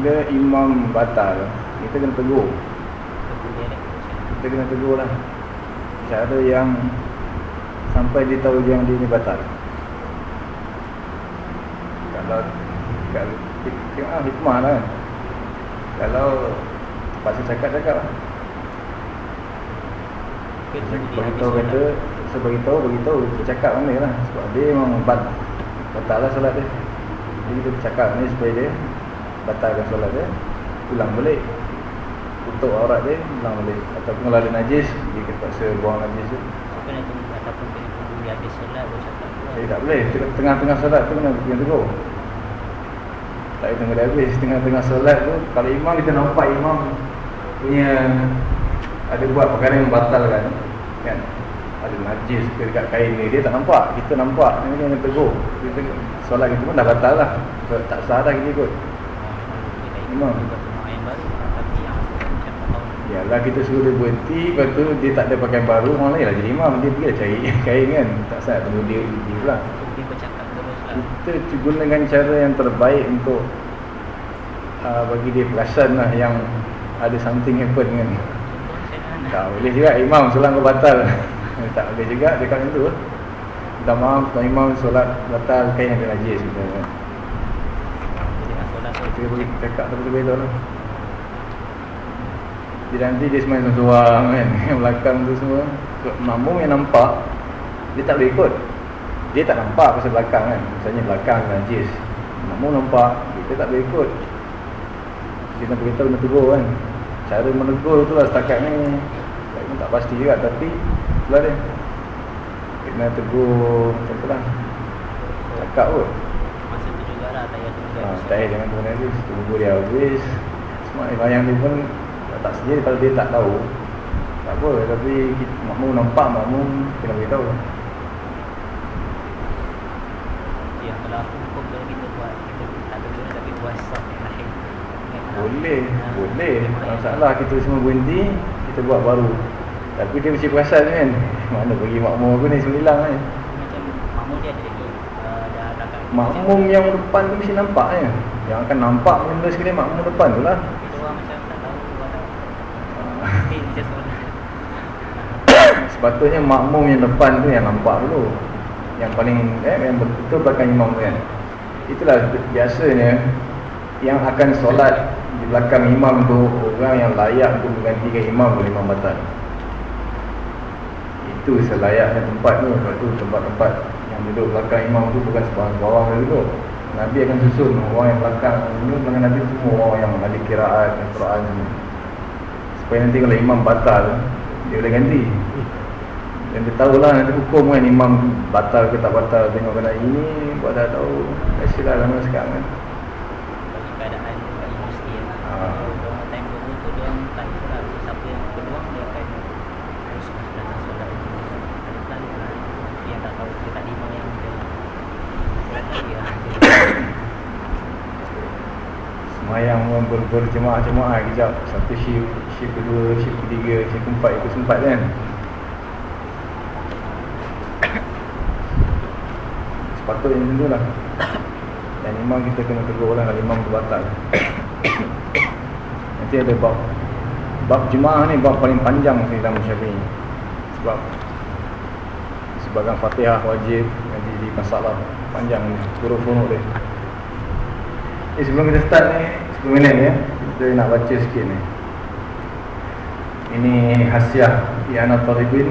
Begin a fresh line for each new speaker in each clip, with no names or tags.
Bila imam batal, kita kena tegur.
mana
Kita kena tegur lah. Cara yang sampai dia tahu yang dia ni batal. Kalau kalau tengok ah hikmah lah kan. Kalau pasal cakap-cakap lah. Beritahu kata Seberitahu beritahu Kita cakap mana lah Sebab dia memang bat, Batal lah solat dia Jadi kita cakap ni supaya dia Batalkan solat dia Ulang balik. Tutup aurat dia Ulang balik. Ataupun kalau ada najis Dia terpaksa buang najis tu.
Kena tunggu? Ataupun kena tunggu dia habis solat baru lah.
Jadi tak boleh. Tengah- Tengah-tengah solat tu kena kena tegur. Tak boleh tunggu dia habis. Tengah-tengah solat tu Kalau imam kita nampak imam Punya Ada buat perkara yang membatalkan Kan? Ada najis ke dekat kain ni Dia tak nampak. Kita nampak Ini kena tegur. Kita. Solat kita pun dah batal lah. Tak sah dah kita ikut
kita ikut
Imam.
buat rumah yang baru tapi yang macam tak
Yalah kita suruh dia berhenti Lepas tu dia tak ada pakaian baru Orang lain lah jadi imam. Dia pergi cari kain kan. Tak sah tunggu dia, dia pula.
Dia bercakap terus lah.
Kita gunakan cara yang terbaik untuk uh, bagi dia perasan lah yang ada something happen kan. Tak boleh juga. Imam solat kau batal tak boleh juga dia kat macam tu. Minta maaf tuan imam solat batal. Kain ada najis misalnya
Dia tu.
Kita boleh cakap tu betul betul lah dia nanti dia semain seorang kan yang belakang tu semua. Makmum yang nampak dia tak boleh ikut. Dia tak nampak pasal belakang kan. Misalnya belakang najis makmum nampak kita tak boleh ikut. Dia nak beritahu nak tegur kan. Cara menegur tu lah setakat ni. Saya pun tak pasti juga tapi itulah dia. Kena tegur macam tu lah. Cakap kot.
Masa tu jugalah tayar tu juga.
Ha, tak payah jangan najis tunggu dia habis. Semua bayang dia pun tak sendiri kalau dia tak tahu. Tak apa tapi kita, makmum nampak makmum kena beritahu.
Ya, kalau aku hukum kalau kita buat kita tak ada guna tapi buat saf yang lain. Ingat tak?
boleh. boleh
yang-
masalah kita semua berhenti kita buat baru. Tapi dia mesti perasan kan. Mana bagi makmum aku ni sembilan kan
Macam makmum dia ada lagi uh, Dah belakang
Makmum yang depan tu mesti nampak kan. Yang akan nampak benda sekali makmum depan tu lah
Tapi dia orang macam tak tahu Orang
Ah.
Mesti dia solat
Sepatutnya makmum yang depan tu yang nampak dulu. Yang paling eh, yang betul belakang imam tu kan. Itulah biasanya Yang akan solat di belakang imam tu Orang yang layak untuk menggantikan imam boleh imam batal. Itu selayaknya tempat tu Sebab tu tempat-tempat yang duduk belakang imam tu Bukan sebarang-sebarang dia duduk. Nabi akan susun orang yang belakang Ini belakang Nabi semua orang yang ahli kiraat dan Quran Supaya nanti kalau imam batal Dia boleh ganti dan dia tahulah nanti hukum kan imam batal ke tak batal Tengok kena ini buat dah tahu Biasalah lama sekarang kan.
Keadaan universiti orang time dulu tu dia orang tak tahu lah Siapa yang berdoa dia akan Terus datang solat Ada plan Dia yang tak tahu Dia tak lima yang dia Solat lagi
Semayang pun ber, berjemaah-jemaah kejap. Satu shift, shift kedua, shift ketiga, shift keempat Ikut sempat kan Sepatutnya macam tu lah. Dan imam kita kena tegur lah imam tu batal. Nanti ada bab Bab jemaah ni bab paling panjang ni dalam syafi'i. Sebab Sebagai fatihah wajib Nanti di masalah panjang ni Huruf-huruf dia. Eh sebelum kita start ni 10 minit ni ya Kita nak baca sikit ni. Ini hasiah Iana Talibin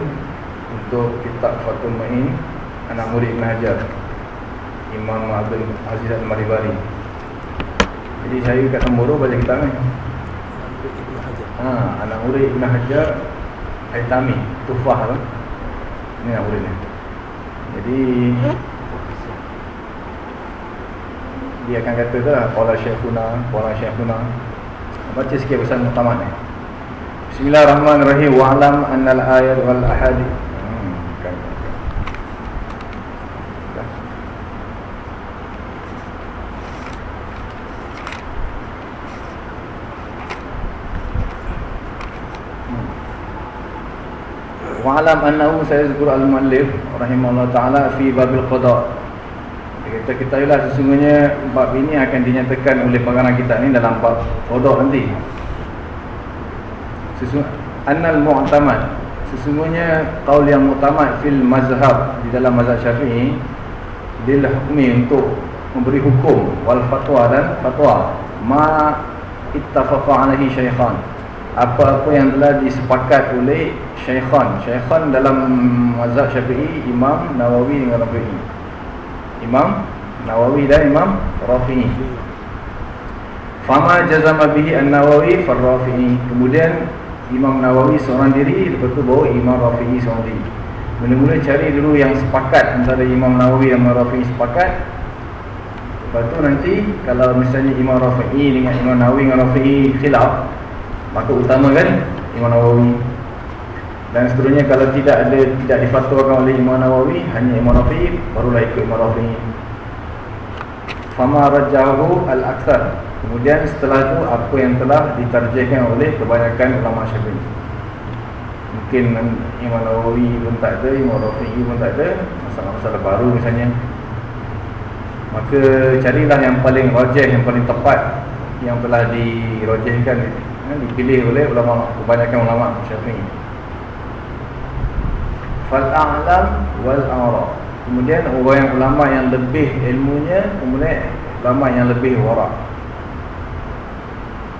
Untuk kitab Fatul Ma'in Anak murid Ibn Hajar Imam Abdul Aziz Al-Maribari. Jadi saya kat Samburu baca kitab ni. Ha, Anak murid Ibn Hajar Haitami Tufah lah Ini anak murid ni. Jadi dia akan kata tu lah Qala Syekhuna Qala Syekhuna Baca sikit pesan muktamad ni. Bismillahirrahmanirrahim. Wa'alam annal ayat wal ahadi hmm, kan, kan. Dah. Hmm. Wa'alam annahu sayazkur al-muallif rahimahullah ta'ala fi babil qada' Dia kata kita ialah sesungguhnya bab ini akan dinyatakan oleh pengarang kita ni dalam bab qada' nanti. Sesungguhnya annal mu'tamad sesungguhnya qaul yang mu'tamad fil mazhab di dalam mazhab Syafi'i lil hukmi untuk memberi hukum wal fatwa dan fatwa ma ittafaqa alaihi syaikhan apa-apa yang telah disepakat oleh syaikhan syaikhan dalam mazhab Syafi'i Imam Nawawi dengan Rafi'i. Imam Nawawi dan Imam Rafi'i. Fama jazama bihi an-Nawawi far-Rafi'i. Kemudian Imam Nawawi seorang diri Lepas tu bawa Imam Rafi'i seorang diri. Mula-mula cari dulu yang sepakat Antara Imam Nawawi dan Imam Rafi'i sepakat. Lepas tu nanti Kalau misalnya Imam Rafi'i dengan Imam Nawawi dengan Rafi'i khilaf Maka utamakan Imam Nawawi. Dan seterusnya kalau tidak ada Tidak difatwakan oleh Imam Nawawi Hanya Imam Rafi'i Barulah ikut Imam Rafi'i. Fama rajahu al-aksar. Kemudian setelah itu apa yang telah ditarjihkan oleh kebanyakan ulama syafi'i. Mungkin Imam Nawawi pun tak ada, Imam Rafi'i pun tak ada Masalah-masalah baru misalnya. Maka carilah yang paling rajih, yang paling tepat Yang telah dirajihkan ya, Dipilih oleh ulama kebanyakan ulama syafi'i. Fal'a'lam wal'ara Kemudian orang yang ulama yang lebih ilmunya Kemudian ulama yang lebih warak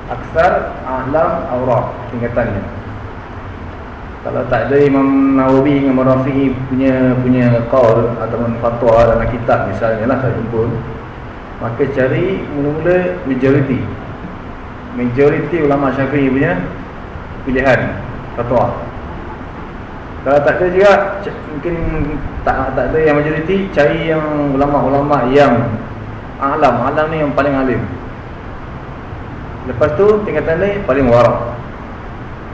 Aksar A'lam Awraq Tingkatannya Kalau tak ada Imam Nawawi dengan Imam Rafi'i punya punya qaul Ataupun fatwa dalam kitab misalnya lah tak jumpa Maka cari mula-mula majoriti Majoriti ulama syafi'i punya pilihan fatwa. Kalau tak ada juga Mungkin tak tak ada yang majoriti Cari yang ulama-ulama yang A'lam, a'lam ni yang paling alim. Lepas tu tingkatan lain paling warak.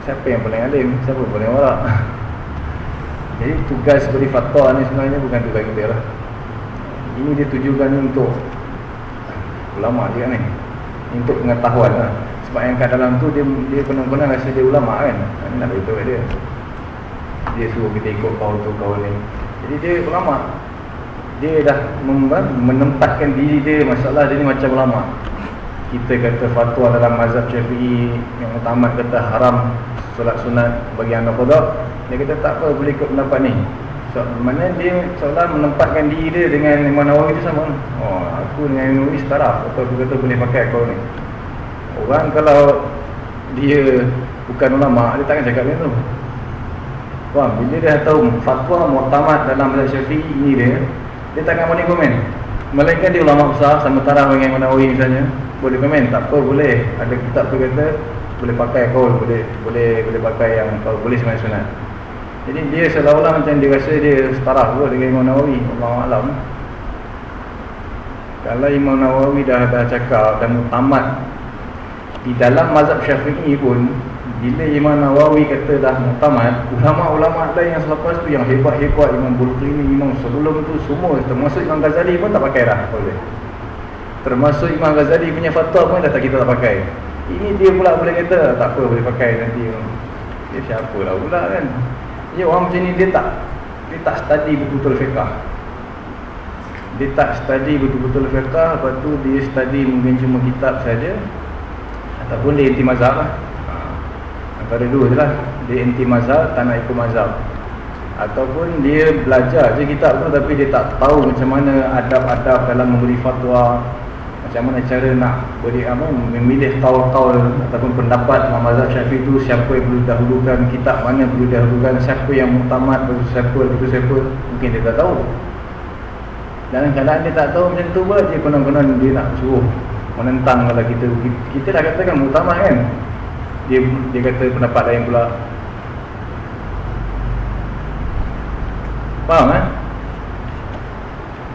Siapa yang paling alim? Siapa paling warak? Jadi tugas beri fatwa ni sebenarnya bukan tugas kita lah. Ini dia tujukan untuk Ulama juga ni. Untuk pengetahuan lah Sebab yang kat dalam tu dia dia benar-benar rasa dia ulama kan. Ini nak beritahu dia. Dia suruh kita ikut kau tu kau ni. Jadi dia ulama. Dia dah menempatkan diri dia masalah dia ni macam ulama. Kita kata fatwa dalam mazhab syafi'i yang utama kata haram solat sunat bagi anak kodok dia kata tak apa boleh ikut pendapat ni. So, mana dia seolah menempatkan diri dia dengan Imam Nawawi tu sama. Oh aku dengan Imam Nawawi setara atau aku kata boleh pakai kau ni orang kalau dia bukan ulama dia takkan cakap macam tu. Faham? Bila dia tahu fatwa mu'tamad dalam mazhab syafi'i ni dia dia takkan boleh komen. Melainkan dia ulama besar Sementara dengan Nawawi misalnya Boleh komen. Tak apa boleh. Ada kitab tu kata Boleh pakai kau Boleh boleh boleh pakai yang kau Boleh semuanya sunat Jadi dia seolah-olah macam dia rasa dia setara pun dengan Imam Nawawi Allah Alam. Kalau Imam Nawawi dah, dah cakap Dan mutamat Di dalam mazhab syafi'i pun bila Imam Nawawi kata dah mutamat Ulama-ulama lain yang selepas tu Yang hebat-hebat Imam Bulqini Imam sebelum tu semua Termasuk Imam Ghazali pun tak pakai dah boleh. Termasuk Imam Ghazali punya fatwa pun dah tak kita tak pakai. Ini dia pula boleh kata Tak apa boleh pakai nanti. Dia siapa lah pula kan? Ya orang macam ni dia tak Dia tak study betul-betul fiqah. Dia tak study betul-betul fiqah Lepas tu dia study mungkin cuma kitab saja Ataupun dia inti mazhab lah. Antara dua je lah. Dia inti mazhab, tak nak ikut mazhab. Ataupun dia belajar je kitab tu Tapi dia tak tahu macam mana adab-adab dalam memberi fatwa. Macam mana cara nak beri, apa, memilih kaul-kaul Ataupun pendapat dalam mazhab syafiq tu Siapa yang perlu dahulukan, kitab mana perlu dahulukan Siapa yang mutamat, siapa, betul siapa. Mungkin dia tak tahu. Dalam keadaan dia tak tahu macam tu pun Dia konon-konon dia nak suruh menentang kalau kita Kita dah katakan mutamat kan. Dia dia kata pendapat lain pula. Faham kan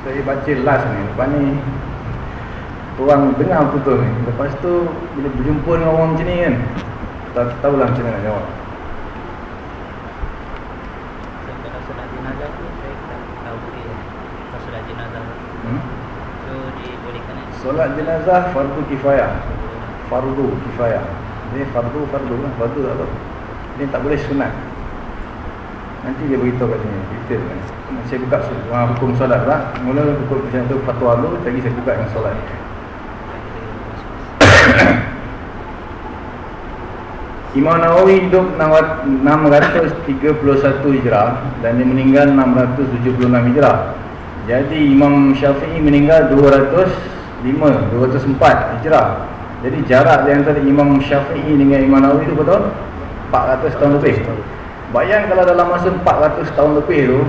saya baca last ni. Lepas ni orang dengar betul ni. Lepas tu bila berjumpa dengan orang macam ni kan tak tahulah macam mana nak jawab Solat jenazah fardu kifayah. Fardu kifayah. Ini fardu, fardu lah, fardu tak tahu Ini tak boleh sunat. Nanti dia beritahu kat sini, detail kan. Saya buka uh, hukum solat lah. Mula hukum macam tu fatwa dulu, lagi saya buka yang solat. Imam Nawawi hidup 631 hijrah Dan dia meninggal 676 hijrah. Jadi Imam Syafi'i meninggal 205, 204 hijrah. Jadi jarak di antara Imam Syafi'i dengan Imam Nawawi itu betul 400 tahun lebih. Bayang kalau dalam masa 400 tahun lebih tu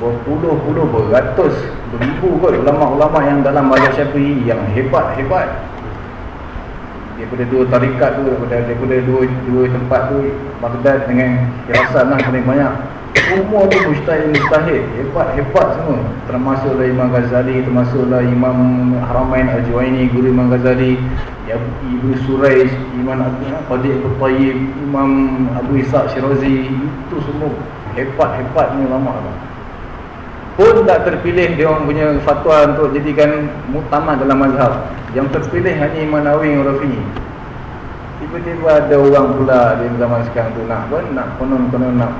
Berpuluh-puluh, beratus, beribu kot Ulama-ulama yang dalam mazhab Syafi'i yang hebat-hebat. Daripada dua tarikat tu, daripada, daripada dua, dua tempat tu Baghdad dengan kirasan lah paling banyak semua tu mustahil mustahil. Hebat-hebat semua. Termasuklah Imam Ghazali Termasuklah Imam Haramain Al-Juwaini Guru Imam Ghazali Ibu Suraiz Imam Qadir Al-Tayyib Imam Abu Ishaq Syirazi Itu semua hebat-hebat ni ulama tu pun tak terpilih dia orang punya fatwa untuk jadikan mutamad dalam mazhab. Yang terpilih hanya Imam Nawawi dan Rafi'i tiba-tiba ada orang pula di zaman sekarang tu nak pun nak konon-konon nak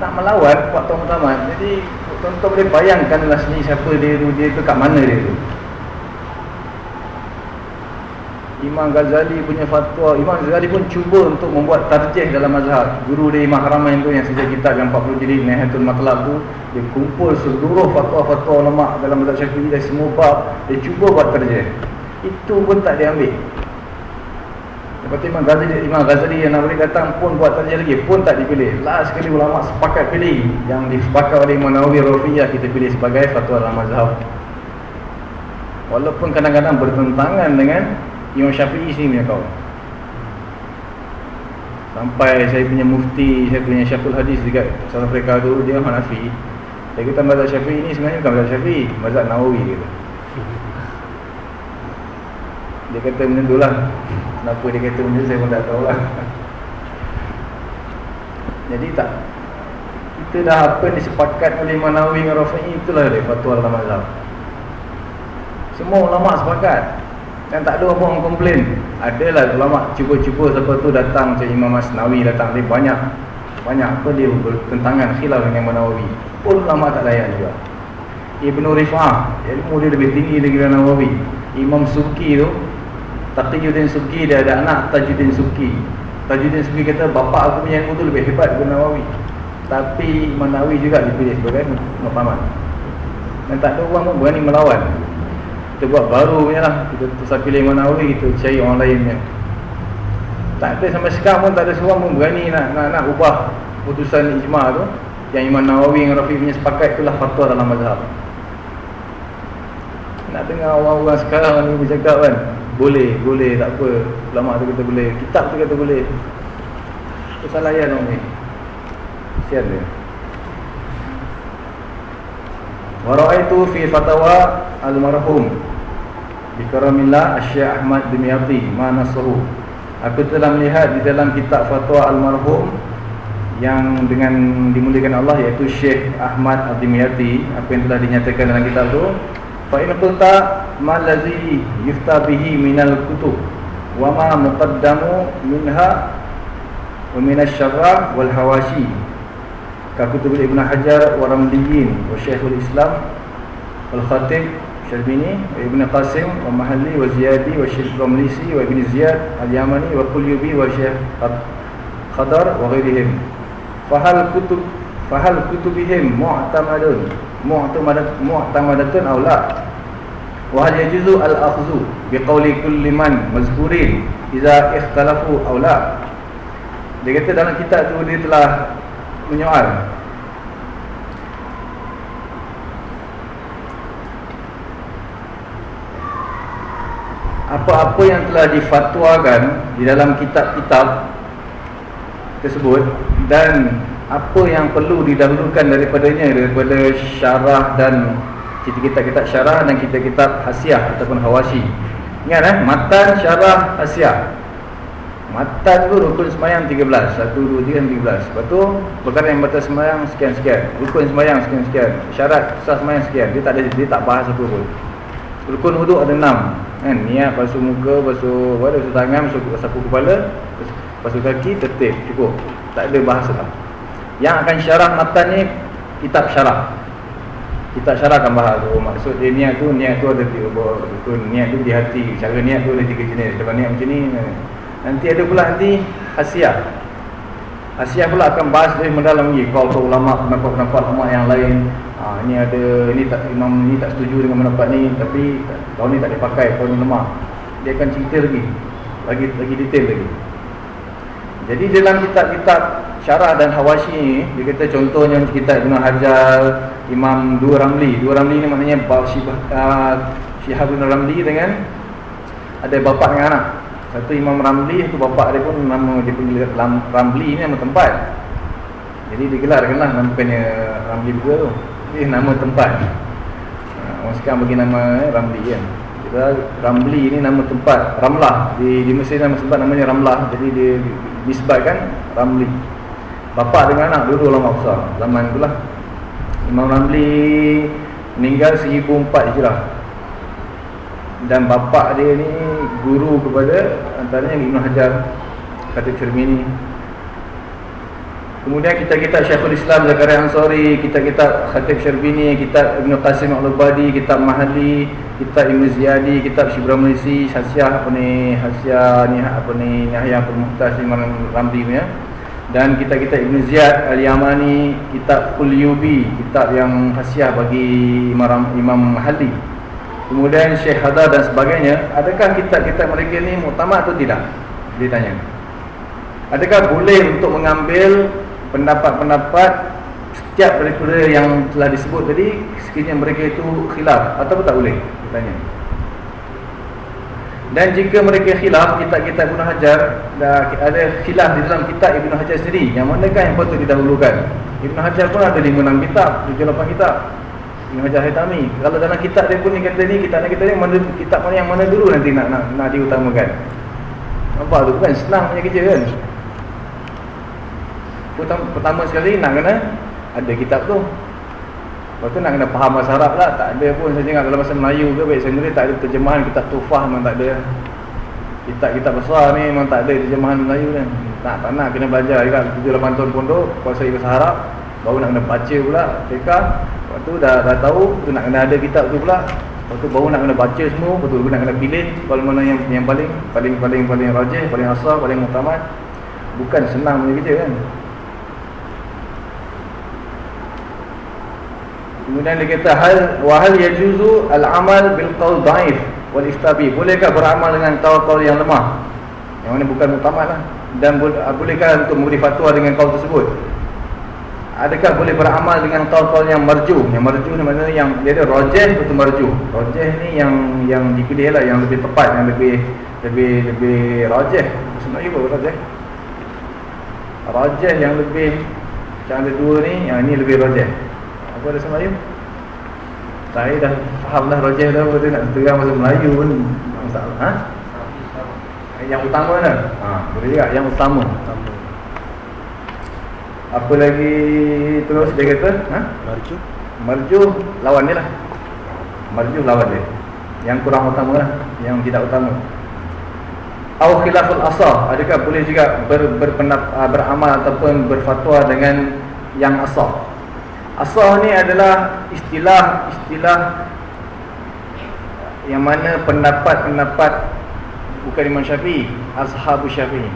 nak melawan waktu pertama. Jadi tuan-tuan boleh bayangkanlah sini siapa dia tu dia tu kat mana dia tu. Imam Ghazali punya fatwa Imam Ghazali pun cuba untuk membuat tarjih dalam mazhab. Guru dia Imam Haramain tu yang sejak kitab yang 40 jilid Nihayatul Matlab tu dia kumpul seluruh fatwa-fatwa ulama dalam mazhab syafi'i dari semua bab. Dia cuba buat tarjih. Itu pun tak diambil Seperti Imam Ghazali, Imam Ghazali yang nak boleh datang pun buat tarjih lagi pun tak dipilih. Last sekali ulama sepakat pilih yang disepakati oleh Imam Nawawi Rafiyah kita pilih sebagai fatwa dalam mazhab. Walaupun kadang-kadang bertentangan dengan Imam Syafi'i sini punya kau. Sampai saya punya mufti, saya punya Syaful Hadis dekat South Africa tu dia Hanafi. Saya kata mazhab Syafi'i ni sebenarnya bukan mazhab Syafi'i, mazhab Nawawi dia. Dia kata benda tu lah. Kenapa dia kata benda tu saya pun tak tahu lah. Jadi tak Kita dah apa disepakat oleh Manawi dengan Rafi'i Itulah dia fatwa dalam mazhab Semua ulama sepakat. Dan tak ada orang komplain. Adalah ulama cuba-cuba siapa tu datang Macam Imam Masnawi datang Dia banyak banyak apa dia bertentangan khilaf dengan Imam Nawawi. Pun ulama tak layan juga. Ibnu Rifah ilmu dia lebih tinggi daripada Nawawi. Imam Suki tu Taqiyuddin Suki dia ada anak Tajuddin Suki. Tajuddin Suki kata bapa aku punya ilmu tu lebih hebat daripada Nawawi. Tapi Imam Nawawi juga dipilih sebagai muqamat dan tak ada orang pun berani melawan. Kita buat baru punya lah. Kita terus pilih Imam Nawawi kita cari orang lain punya. Tak ada sampai sekarang pun tak ada seorang pun berani nak, nak, nak ubah putusan ijma tu. Yang Imam Nawawi dengan Rafiq punya sepakat itulah fatwa dalam mazhab. Nak dengar orang-orang sekarang ni bercakap kan boleh, boleh, tak apa. Ulama tu kata boleh, kitab tu kata boleh. Kesalahan orang ni. Kesian dia. Waraitu fi fatwa al-marhum. Bikaramillah Asyik Ahmad Dimyati Mana Aku telah melihat di dalam kitab fatwa al-marhum Yang dengan dimuliakan Allah Iaitu Syekh Ahmad Dimyati Apa yang telah dinyatakan dalam kitab itu Fa'in qulta ma lazi yufta bihi minal kutub Wa ma muqaddamu minha Wa minas syarrah wal hawashi Kakutub Ibn Hajar wa Ramliyin wa Syekhul Islam Al-Khatib Syarbini wa Ibn Qasim wa Mahalli wa Ziyadi wa Syekh Ramlisi wa Ibn Ziyad Mu'tamadatun mu'tamadatun aw la wa hal yajuzu al-akhdhu biqawli kulli man mazkurin idza ikhtalafu aw la dia kata dalam kitab tu dia telah menyoal. Apa-apa yang telah difatwakan di dalam kitab-kitab tersebut dan apa yang perlu didahulukan daripadanya daripada syarah dan kitab-kitab syarah dan kitab-kitab hasiah ataupun hawashi ingat eh? Matan syarah hasiah. Matan tu rukun semayang 13 1, 2, 3, 13 Lepas tu perkara yang batas semayang sekian-sekian. Rukun semayang sekian-sekian. Syarat sah semayang sekian. Dia tak ada dia tak bahas apa pun. Rukun wuduk ada 6 kan? Niat basuh muka, basuh, basuh tangan, basuh sapu kepala Basuh kaki, tertib, cukup. Tak ada bahasa lah Yang akan syarah matan ni Kitab syarah. Kitab syarah akan bahas oh, Maksud dia niat tu, niat tu ada rukun Niat tu di hati. Cara niat tu ada tiga jenis. Kalau niat macam ni Nanti ada pula nanti Asia Asia pula akan bahas lebih mendalam lagi. Kau ke ulama pendapat-pendapat ulama yang lain. Ha, Ini ada ini tak imam ni tak setuju dengan pendapat ni Tapi tahun ni tak dipakai Tahun ni lemah. Dia akan cerita lagi. Lagi lagi detail lagi. Jadi dalam kitab-kitab Syarah dan Hawashi ni Dia kata contohnya kitab Ibn Hajar Imam Dua Ramli Dua Ramli ni maknanya Syihab uh, Ibn Ramli dengan Ada bapa dengan anak satu Imam Ramli itu bapa dia pun nama dia pun Ramli ni nama tempat. Jadi digelarkanlah namanya Ramli juga tu. Ini nama tempat. Ha, orang sekarang bagi nama eh, Ramli kan. Kita Ramli ni nama tempat, Ramlah. Di di Mesir nama tempat namanya Ramlah. Jadi dia disebabkan Ramli. Bapa dengan anak dulu lama besar. Zaman itulah. Imam Ramli meninggal 1004 Hijrah. Dan bapa dia ni guru kepada antaranya Ibn Hajar kata Cermini. Kemudian kita kitab Syekhul Islam Zakaria Ansari kita kitab Khatib Syarbini kitab Ibn Qasim Al-Badi kitab Mahali kitab Ibn Ziyadi kitab Syibra Malaysi Hasiah apa ni Hasiah ni apa ni Yahya Permuhtas Imam Ramli punya dan kita kita Ibn Ziyad Al-Yamani kitab Qulyubi kitab yang hasiah bagi Imam Imam Mahali Kemudian Syekh Hadar dan sebagainya Adakah kitab-kitab mereka ni muktamad atau tidak? Dia tanya Adakah boleh untuk mengambil pendapat-pendapat Setiap daripada yang telah disebut tadi Sekiranya mereka itu khilaf Atau tak boleh? Dia tanya Dan jika mereka khilaf Kitab-kitab Ibn Hajar Ada khilaf di dalam kitab Ibn Hajar sendiri Yang manakah yang patut didahulukan? Ibn Hajar pun ada 5-6 kitab 7-8 kitab. Ibn Hajar Haitami Kalau dalam kitab dia pun ni kata ni Kitab ni kata ni mana, Kitab mana yang mana dulu nanti nak nak, nak diutamakan? Nampak tu kan? Senang punya kerja kan? Pertama, pertama sekali nak kena Ada kitab tu Lepas tu nak kena faham bahasa Arab lah. Tak ada pun saya tengok dalam bahasa Melayu ke Baik saya tak ada terjemahan kitab tufah memang tak ada. Kitab-kitab besar ni memang tak ada terjemahan Melayu kan. Nak tak nak kena belajar juga. 7-8 tahun pondok kuasai bahasa Arab baru nak kena baca pula fiqah lepas tu dah, dah tahu tu nak kena ada kitab tu pula. Lepas tu baru nak kena baca semua lepas tu nak kena pilih kalau mana yang yang paling paling paling paling asal paling muktamad bukan senang punya kerja kan Kemudian dia kata hal wahal yajuzu al-amal bil qaul dhaif wal istabi. Bolehkah beramal dengan qaul-qaul yang lemah? Yang mana bukan muktamad lah. Dan ah, bolehkah untuk memberi fatwa dengan qaul tersebut? Adakah boleh beramal dengan qaul-qaul yang marju? Yang marju ni maknanya yang dia ada rajih atau marju. Rajih ni yang yang dipilih lah yang lebih tepat, yang lebih lebih lebih rajih. Sebenarnya apa rajih? Rajih yang lebih macam ada dua ni, yang ni lebih rajih. Apa ada Melayu? Saya dah faham dah Roger dah Kata nak terang bahasa Melayu pun Masalah. Ha? Yang utama dah ha, Boleh juga. Yang utama. Apa lagi terus dia kata? Ha?
Marju.
Marju lawan dia lah. Marju lawan dia. Yang kurang utama lah. Yang tidak utama. Au khilaful asah Adakah boleh juga ber, berpenap, ah, beramal Ataupun berfatwa dengan Yang asah Asah ni adalah istilah-istilah yang mana pendapat-pendapat bukan Imam Syafi'i, Ashabu Syafi'i.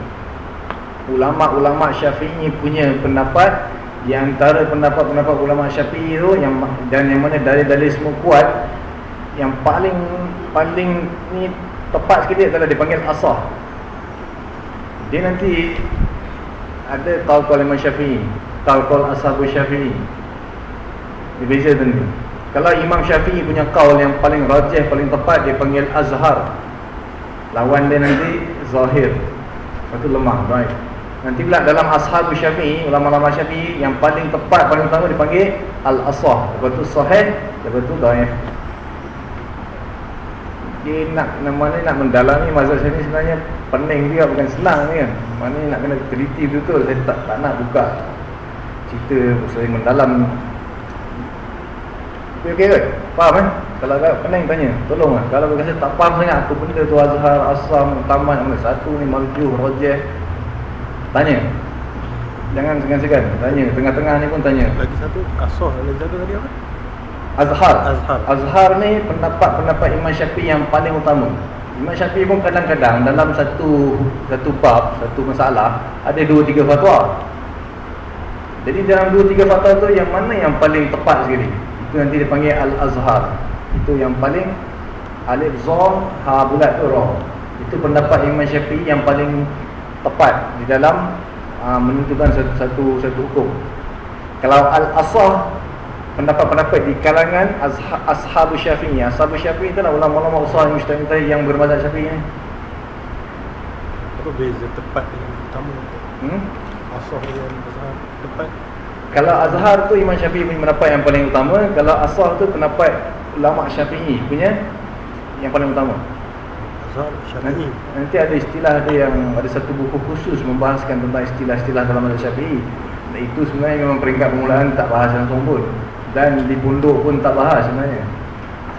Ulama-ulama Syafi'i punya pendapat di antara pendapat-pendapat ulama Syafi'i tu yang dan yang mana dalil-dalil semua kuat yang paling paling ni tepat sekali adalah dipanggil asah. Dia nanti ada qaul-qaul Imam Syafi'i, qaul-qaul Ashabu Syafi'i. Dia beza Kalau Imam Syafi'i punya kaul yang paling rajih, paling tepat Dia panggil Azhar. Lawan dia nanti Zahir. Lepas tu lemah, baik. Nanti pula dalam Ashab Syafi'i Ulama-ulama Syafi'i yang paling tepat, paling utama Dipanggil Al-Asah. Lepas tu Sahih, lepas tu Daif. Dia nak mana nak mendalami mazhab Syafi'i sebenarnya pening dia bukan senang ni kan. Mana nak kena teliti betul saya tak, tak nak buka cerita saya mendalam Okey okey kot. Faham eh? Kalau agak pening tanya, tolong lah. Kalau rasa tak faham sangat apa benda tu Azhar, Asam, Taman, mana satu ni Marjuh, Rojeh. Tanya. Jangan segan-segan. Tanya. Tengah-tengah ni pun tanya.
Lagi satu, Asah. Lagi satu tadi apa?
Azhar.
Azhar.
Azhar ni pendapat-pendapat Imam Syafi'i yang paling utama. Imam Syafi'i pun kadang-kadang dalam satu satu bab, satu masalah, ada dua tiga fatwa. Jadi dalam dua tiga fatwa tu yang mana yang paling tepat sekali? Itu nanti dipanggil Al-Azhar. Itu yang paling Alif Zor Ha bulat tu Roh itu pendapat Imam Syafi'i yang paling tepat di dalam uh, menentukan satu, satu satu hukum. Kalau Al-Asah pendapat-pendapat di kalangan Ashabu Syafi'i. Ashabu Syafi'i itu adalah ulama-ulama usaha yang mustahil yang bermazhab Syafi'i
apa beza tepat dengan utama? Hmm? Asah yang tepat
kalau Azhar tu Imam Syafi'i punya pendapat yang paling utama Kalau Asar tu pendapat ulama Syafi'i punya yang paling utama.
Azhar Syafi'i.
Nanti, nanti ada istilah ada yang Ada satu buku khusus membahaskan tentang istilah-istilah dalam mazhab Syafi'i. Dan itu sebenarnya memang peringkat permulaan tak bahas langsung pun Dan di punduk pun tak bahas sebenarnya.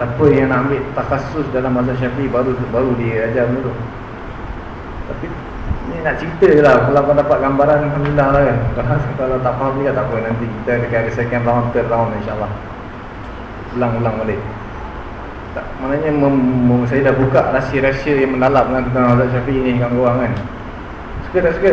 Siapa yang nak ambil takasus dalam mazhab Syafi'i baru baru diajar dulu Tapi Ni nak cerita je lah. Kalau kau dapat gambaran Alhamdulillah lah kan. Kalau, kalau tak faham juga tak apa. Nanti kita dekat ada second round Third round insyaAllah. Ulang-ulang balik. Tak, Maknanya mem, mem, Saya dah buka rahsia-rahsia Yang mendalam dengan Tentang Azad Syafiq ni Dengan korang kan. Suka tak suka?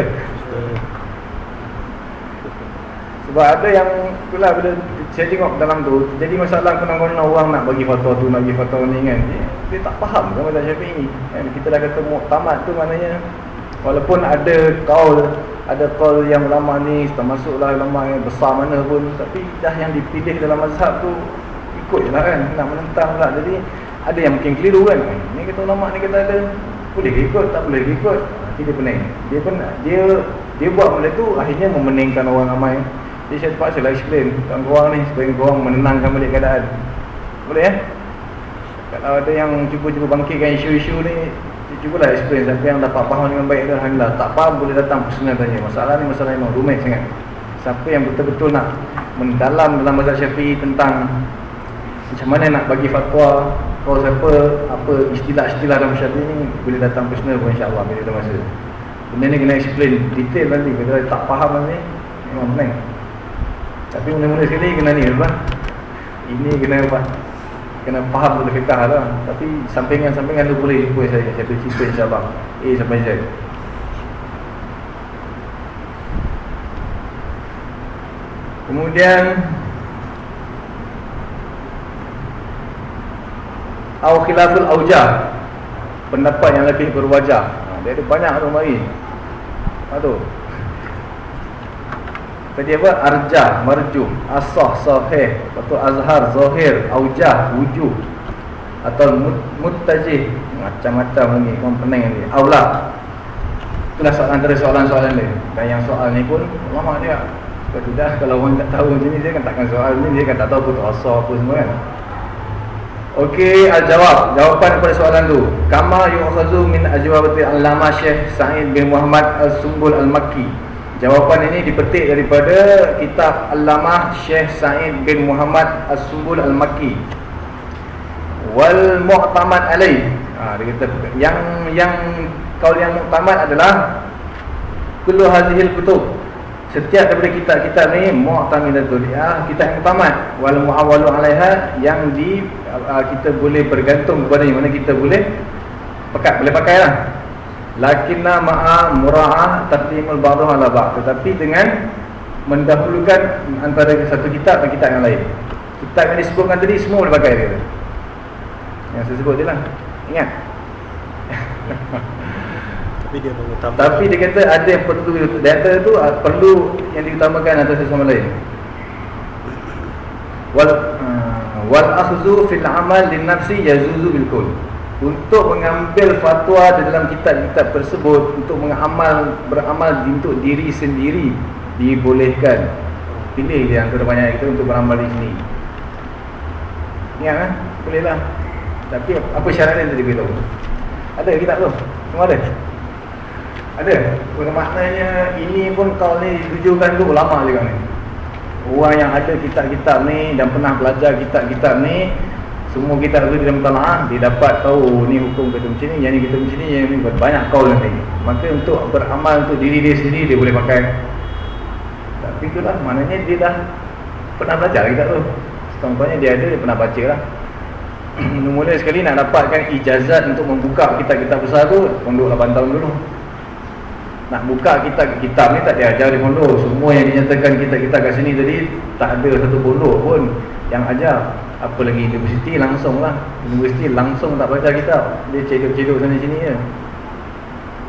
Sebab ada yang Itulah bila Saya tengok dalam tu Jadi masalah Kena-kena orang nak bagi fatwa tu Nak bagi fatwa ni kan. Dia, dia tak faham Sama Azad Syafiq ni. Kan? Kita dah kata Tamat tu maknanya Walaupun ada kaul Ada kaul yang lama ni Termasuklah lama yang besar mana pun Tapi dah yang dipilih dalam mazhab tu Ikut je lah kan Nak menentang lah Jadi ada yang mungkin keliru kan? Ni kata ulama ni kata ada Boleh ikut tak boleh ikut Nanti dia pening. Dia pun dia dia buat benda tu Akhirnya memeningkan orang ramai. Jadi saya terpaksa lah explain. Kat korang ni Supaya korang menenangkan balik keadaan. Boleh ya Kalau ada yang cuba-cuba bangkitkan isu-isu ni cubalah explain siapa yang dapat faham dengan baik alhamdulillah. Tak faham boleh datang personal tanya. Masalah ni masalah memang rumit sangat. Siapa yang betul-betul nak mendalam dalam mazhab Syafi'i tentang macam mana nak bagi fatwa kalau siapa apa istilah-istilah dalam Syafi'i ni boleh datang personal pun insya-Allah bila ada masa. Benda ni kena explain detail nanti. Kalau tak faham nanti Memang pening. Tapi mula-mula sekali kena ni? Ini kena apa? Kena faham betul fikah lah. Tapi sampingan-sampingan tu boleh ikut saya. Saya bercerita insyaAllah. A sampai Z. Kemudian Au khilaful aujah. Pendapat yang lebih berwajah. Ha, Dia ada banyak tu mari. Ha tu Apa? Arjah, marjuh, asah, sahih Lepas tu azhar, zahir, aujah, wujuh Atau mutajih Macam-macam lagi, orang pening lagi Aula Itulah soalan antara soalan-soalan dia Dan yang soal ni pun Lama dia Kalau tidak, kalau orang tak tahu macam ni Dia kan takkan soal ni Dia kan tak tahu putus asah apa semua kan Okey, al-jawab. Jawapan kepada soalan tu. Kama yu'khazu min ajwabati al-lama Syekh Sa'id bin Muhammad Al-Sumbul Al-Makki. Jawapan ini dipetik daripada kitab Al-Lamah Syekh Sa'id bin Muhammad Al-Sumbul Al-Makki. Wal mu'tamad alaih. Ha, dia kata yang yang kaul yang mu'tamad adalah kullu hazihil kutub Setiap daripada kitab-kitab ni mu'tamidatul ya, kitab yang tamat wal muawwalu 'alaiha yang di uh, kita boleh bergantung kepada mana kita boleh pakai boleh pakailah. Lakinna ma'a mura'ah taqdimul ba'dhu 'ala ba'd. Tetapi dengan mendahulukan antara satu kitab dan kitab yang lain. Kitab yang disebutkan tadi semua boleh pakai dia. Yang saya sebut je lah. Ingat?
Tapi dia mengutamakan
Tapi dia kata ada yang perlu Data tu ah, perlu yang diutamakan atas sesama lain. Wal uh, wal akhzu fil amal lin nafsi yazuzu bil kul untuk mengambil fatwa dalam kitab-kitab tersebut untuk mengamal beramal untuk diri sendiri dibolehkan. Pilih dia antara banyak kita untuk beramal di sini ingat kan bolehlah. Tapi apa syarat yang tadi beritahu ada kitab tu? Semua ada? Ada. Pada maknanya ini pun kau ni ditujukan tu lama juga ni. Orang yang ada kitab-kitab ni dan pernah belajar kitab-kitab ni semua kitab tu dia mutalaah dia dapat tahu ni hukum kata macam ni, yang ni kita macam ni, yang ni banyak kau nanti. Maka untuk beramal untuk diri dia sendiri dia boleh pakai. Tapi itulah maknanya dia dah pernah belajar kitab tu. Contohnya dia ada dia pernah baca lah. Mula sekali nak dapatkan ijazat untuk membuka kitab-kitab besar tu pondok 8 tahun dulu nak buka kitab-kitab ni tak diajar di pondok semua yang dinyatakan kitab-kitab kat sini tadi tak ada satu pondok pun yang ajar apa lagi universiti langsung lah. Universiti langsung tak baca kitab. Dia cedok-cedok sana sini je.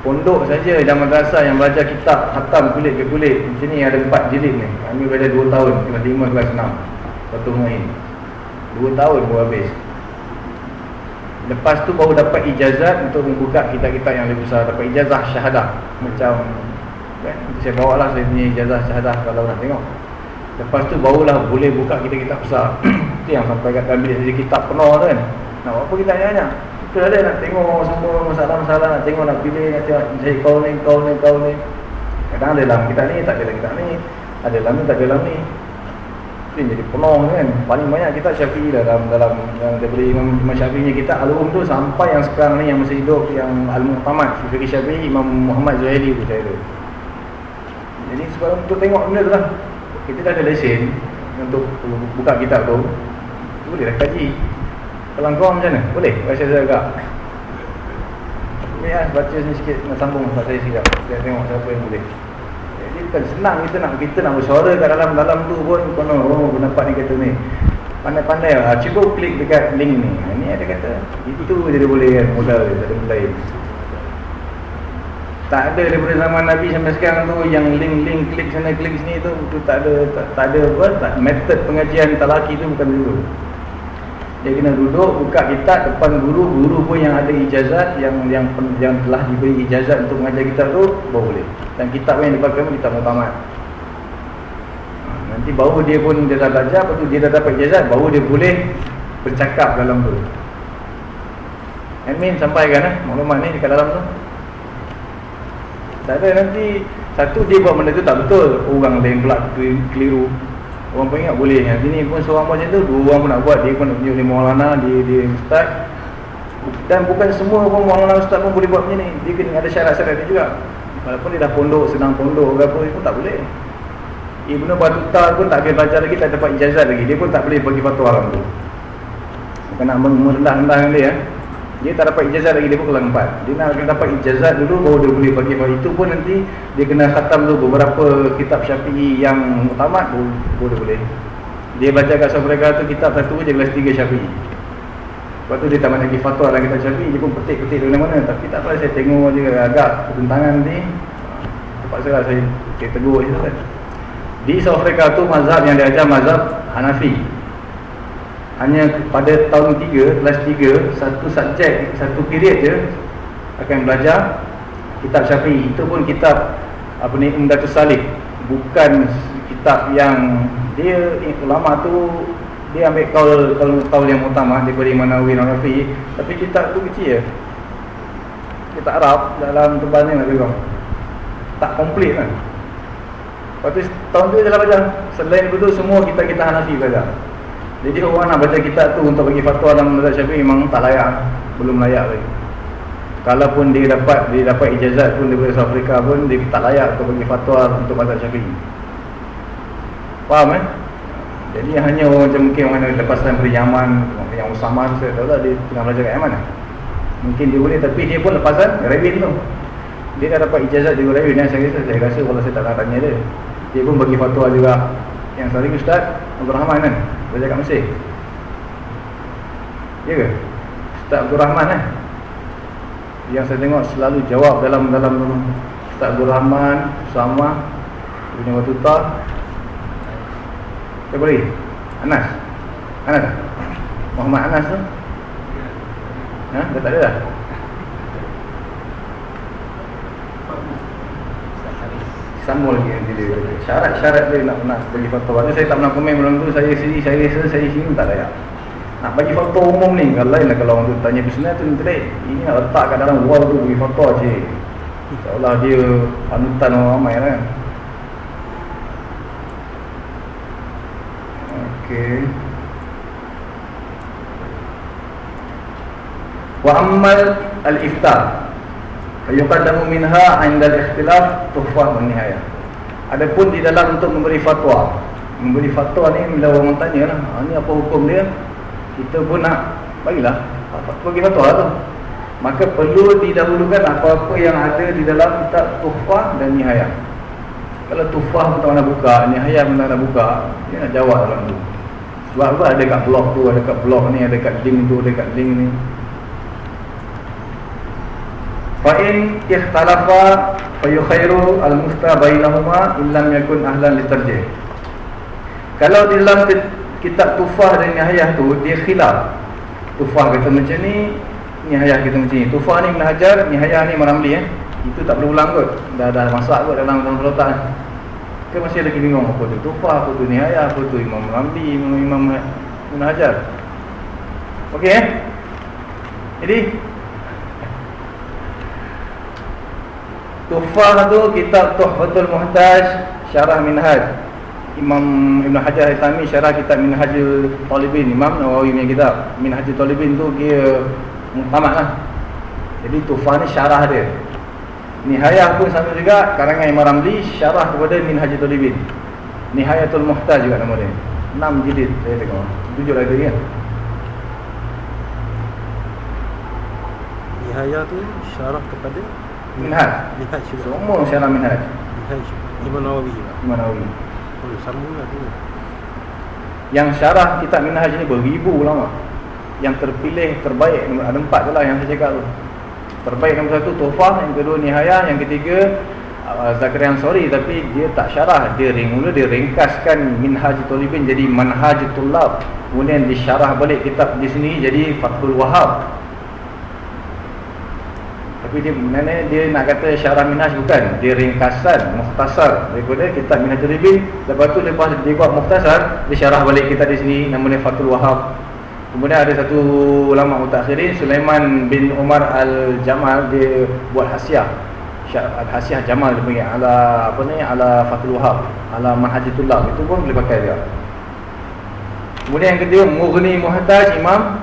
Pondok saja dan madrasah yang belajar kitab khatam kulit ke kulit. Di sini ada empat jilid ni. Kami belajar 2 tahun. Kelas 5 kelas 6 satu main. 2 tahun baru habis. Lepas tu baru dapat ijazat untuk membuka kitab-kitab yang lebih besar. Dapat ijazah syahadah. Macam kan? Saya bawa lah saya punya ijazah syahadah kalau nak tengok. Lepas tu barulah boleh buka kitab-kitab besar Itu yang sampai kat ambil dari kitab penuh tu kan. Nak apa kita hanya Itu ada nak tengok semua masalah-masalah Nak tengok nak pilih nak tengok Saya kau ni, kau ni, kau ni. Kadang ada dalam kitab ni, tak ada dalam kitab ni. Ada dalam ni, tak ada dalam ni. Mungkin jadi penuh kan. Paling banyak kita syafi'i lah dalam, dalam yang daripada Imam, Imam Syafi'i kita Al-Um tu sampai yang sekarang ni yang masih hidup Yang Al-Muhtamad Syafi'i Syafi'i Imam Muhammad Zuhaili tu saya tu Jadi sebab untuk tengok benda tu lah. Kita dah ada lesen Untuk buka kitab tu Boleh dah kaji Kalau kau macam mana? Boleh? Baca saya agak. Lah baca ni sikit Nak sambung saya sikap Saya tengok siapa yang boleh. Bukan senang kita nak kita nak bersuara kat dalam dalam tu pun kono oh pendapat ni kata ni. Pandai-pandai lah. Cuba klik dekat link ni. Ni ada kata itu je dia boleh kan modal dia tak ada tak ada daripada zaman Nabi sampai sekarang tu yang link-link klik sana klik sini tu tu tak ada tak, tak ada apa tak, method pengajian talaki tu bukan dulu dia kena duduk buka kitab depan guru guru pun yang ada ijazat yang yang yang telah diberi ijazat untuk mengajar kitab tu baru boleh. Dan kitab yang dipakai pun kitab mutamat ha, nanti baru dia pun dia dah belajar lepas tu dia dah dapat ijazat baru dia boleh bercakap dalam tu. Admin sampaikan eh, maklumat ni dekat dalam tu. Tak ada nanti satu dia buat benda tu tak betul. Orang lain pula keliru Orang pun ingat boleh. Yang sini pun seorang macam tu Dua orang pun nak buat. Dia pun nak tunjuk dia maulana Dia, dia ustaz. Dan bukan semua pun maulana ustaz pun boleh buat macam ni. Dia kena ada syarat-syarat dia juga. Walaupun dia dah pondok, senang pondok ke apa pun tak boleh. Ibnu Battuta pun tak boleh belajar lagi, tak dapat ijazat lagi. Dia pun tak boleh bagi fatwa orang tu. Bukan nak merendah-rendahkan dia eh. Dia tak dapat ijazat lagi, dia pun kelang empat. Dia nak dapat ijazat dulu, baru dia boleh bagi. Fatwa Itu pun nanti dia kena khatam dulu beberapa kitab syafi'i yang tamat baru, dia boleh. Dia baca kat mereka tu kitab satu je kelas tiga syafi'i. Lepas tu dia tak lagi fatwa dalam kitab syafi'i Dia pun petik-petik dari mana-mana. Tapi tak apa, saya tengok je agak pertentangan nanti. Terpaksa lah saya, saya tegur je kan di Africa tu mazhab yang diajar mazhab Hanafi Hanya pada tahun 3, kelas 3 Satu subjek, satu period je Akan belajar Kitab Syafi'i. Itu pun kitab Apa ni, Umdatul Salih. Bukan kitab yang Dia, ulama tu Dia ambil kaul, kaul, kaul yang utama Daripada Imam Nawawi dan Rafi Tapi kitab tu kecil je. Kitab Arab Dalam tebalnya lebih kurang Tak komplit kan. Lepas tu tahun tu jalan baca Selain itu semua kita kita Hanafi baca Jadi orang nak baca kitab tu untuk bagi fatwa dalam mazhab Syafi'i memang tak layak. Belum layak lagi. Kalaupun dia dapat dia dapat ijazat pun daripada South Africa pun Dia tak layak untuk bagi fatwa untuk mazhab Syafi'i. Faham eh? Jadi hanya orang macam mungkin orang yang lepaskan dari Yaman Yang Usama tu saya tahu lah dia tengah belajar kat Yaman eh? Mungkin dia boleh tapi dia pun lepasan Rebin tu. Dia dah dapat ijazat di Rebin Dan saya rasa, saya rasa kalau saya tak nak tanya dia dia pun bagi fatwa juga Yang sering Ustaz Abdul Rahman kan Belajar kat Mesir Ya ke? Ustaz Abdul Rahman kan Yang saya tengok selalu jawab dalam dalam Ustaz Abdul Rahman Sama Ibn Watuta Siapa lagi? Anas Anas Muhammad Anas tu Ha? Dah tak ada dah? Sambung lagi nanti dia Syarat-syarat dia nak nak bagi fatwa Ini saya tak pernah komen malam tu. Saya sini, saya rasa, saya sini. Tak layak Nak bagi fatwa umum ni Kalau lain lah kalau orang tu tanya bisnes tu Internet Ini nak letak kat dalam wall tu bagi fatwa je InsyaAllah dia panutan orang ramai kan. Okey. Wa ammal al-iftar Yuqaddamu minha 'inda al-ikhtilaf tuhfah wa nihayah. Adapun di dalam untuk memberi fatwa. Memberi fatwa ni bila orang tanya lah, ha, ni apa hukum dia? Kita pun nak bagilah bagi fatwa tu. Maka perlu didahulukan apa-apa yang ada di dalam kitab tuhfah dan nihayah. Kalau tuhfah pun tak nak buka, nihayah pun tak nak buka, dia nak jawab dalam tu. Sebab apa ada kat blog tu, ada kat blog ni, ada kat link tu, ada kat link ni. Fa'in ikhtalafa fayukhairu al-mufta bainahuma illam yakun ahlan litarjih. Kalau di dalam kitab Tufah dan Nihayah tu dia khilaf. Tufah kata macam ni, Nihayah kata macam ni. Tufah ni Ibn Hajar, Nihayah ni Maramli eh. Itu tak perlu ulang kot. Dah dah masak kot dalam dalam pelotak. Ke masih lagi bingung apa tu Tufah, apa tu Nihayah, apa tu Imam Maramli, Imam Imam Ibn Hajar. Okey eh? Jadi Tuhfah tu kitab Tuhfatul Muhtaj Syarah Minhaj. Imam Ibn Hajar Al-Tami syarah kitab Minhajul Talibin Imam Nawawi punya kitab Minhajul Talibin tu dia tamat lah. Jadi Tuhfah ni syarah dia. Nihayah pun sama juga Karangan Imam Ramli syarah kepada Minhajul Talibin Nihayatul Muhtaj juga nama dia. 6 jilid saya tengok. 7 lagi kan?
Nihayah tu syarah kepada
Minhaj.
Minhaj juga.
Semua syarah Minhaj.
Minhaj. Imam Nawawi juga.
Imam Nawawi.
Oh sama lah tu.
Yang syarah kitab Minhaj ni beribu ulama. Yang terpilih terbaik Ada empat je lah yang saya cakap tu. Terbaik nombor satu Tufah Yang kedua Nihayah Yang ketiga uh, Zakaria Ansari Tapi dia tak syarah. Dia ring mula dia ringkaskan Minhaj Tulibin Jadi Manhaj Tulab Kemudian disyarah balik kitab di sini Jadi Fathul Wahab tapi dia mana dia nak kata syarah minhaj bukan. Dia ringkasan mukhtasar. Daripada kitab minhaj ribin lepas tu lepas dia buat mukhtasar dia syarah balik kitab di sini namanya Fathul Wahab kemudian ada satu ulama mutakhirin Sulaiman bin Umar Al-Jamal dia buat hasiah. Hasiah Jamal dia panggil ala apa ni ala Fathul Wahab ala Manhajitullah. Itu pun boleh pakai dia. Kemudian yang kedua Mughni Muhtaj Imam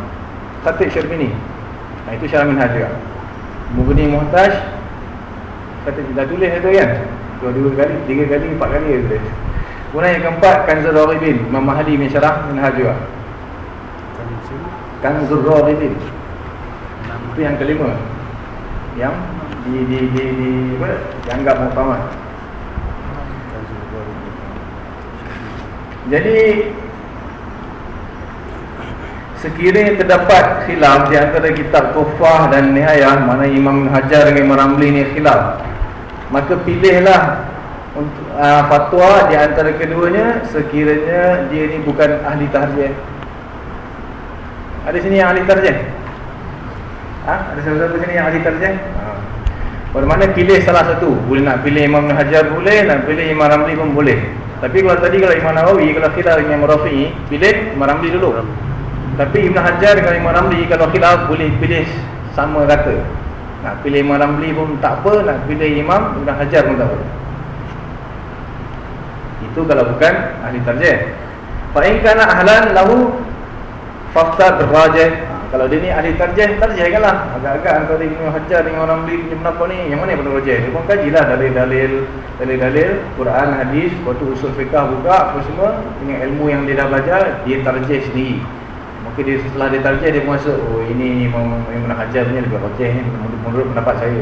Khatib Syarbini nah itu syarah minhaj juga Mughni Muhtaj kata dah tulis itu kan? Dua dua kali tiga kali empat kali dia tulis. Kemudian yang keempat Kanzul Raribin Imam Mahdi bin Syarah bin Hajwa
Kan
Kanzul Raribin
Nama
itu yang kelima. Yang di di di, di apa? Dianggap muktamad
baru
Jadi Sekiranya terdapat khilaf di antara kitab Tufah dan Nihayah Mana Imam Hajar dengan Imam Ramli ni khilaf Maka pilihlah untuk, uh, fatwa di antara keduanya Sekiranya dia ni bukan ahli tarjih Ada sini yang ahli tarjih? Ha? Ada saudara sini yang ahli tarjih? Ha. Bermakna pilih salah satu Boleh nak pilih Imam Hajar boleh Nak pilih Imam Ramli pun boleh Tapi kalau tadi kalau Imam Nawawi Kalau khilaf Imam Rafi'i Pilih Imam Ramli dulu Tapi Ibn Hajar dengan Imam Ramli Kalau khilaf boleh pilih sama rata Nak pilih Imam Ramli pun tak apa Nak pilih Imam Ibn Hajar pun tak apa. Itu kalau bukan ahli tarjih. Fa'in kana ahlan lahu Faktar rajih. Ha, Kalau dia ni ahli tarjih Tarjih kan lah. Agak-agak antara Ibn Hajar dengan orang beli Punya pendapat ni Yang mana yang paling rajih? Dia pun kajilah dalil-dalil Dalil-dalil Quran, hadis Lepas tu usul fiqah buka Apa semua. Dengan ilmu yang dia dah belajar Dia tarjih sendiri dia setelah dia tarjih Dia masuk Oh ini Imam Ibn Hajar punya lebih rajih ni. Menurut, pendapat saya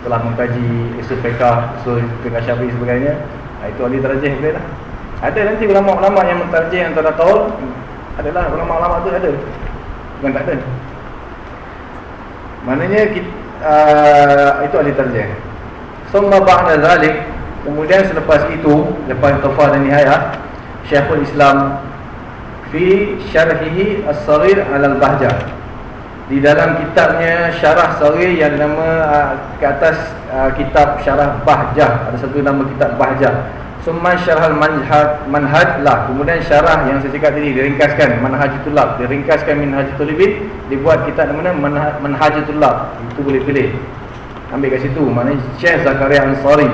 Setelah mengkaji usul fiqah Usul fiqah syafi'i sebagainya ha, Itu ahli tarjih boleh lah. Ada nanti ulama-ulama yang mentarjih antara kaul adalah ulama-ulama tu ada. Bukan tak ada. Maknanya kita, uh, Itu ahli tarjih. Summa ba'da zalik Kemudian selepas itu Lepas Tufah dan Nihayah Syekhul Islam Fi syarhihi as-sarir al-bahjah Di dalam kitabnya Syarah Sarir yang nama uh, Ke atas uh, kitab Syarah Bahjah. Ada satu nama kitab Bahjah. Summa syarhal manhaj, manhaj lah. Kemudian syarah yang saya cakap tadi Diringkaskan. Manhajitullah Diringkaskan minhajitulibin Dibuat kitab nama manhaj, manhajitullah Itu boleh pilih. Ambil kat situ. Maknanya Syekh Zakaria Ansari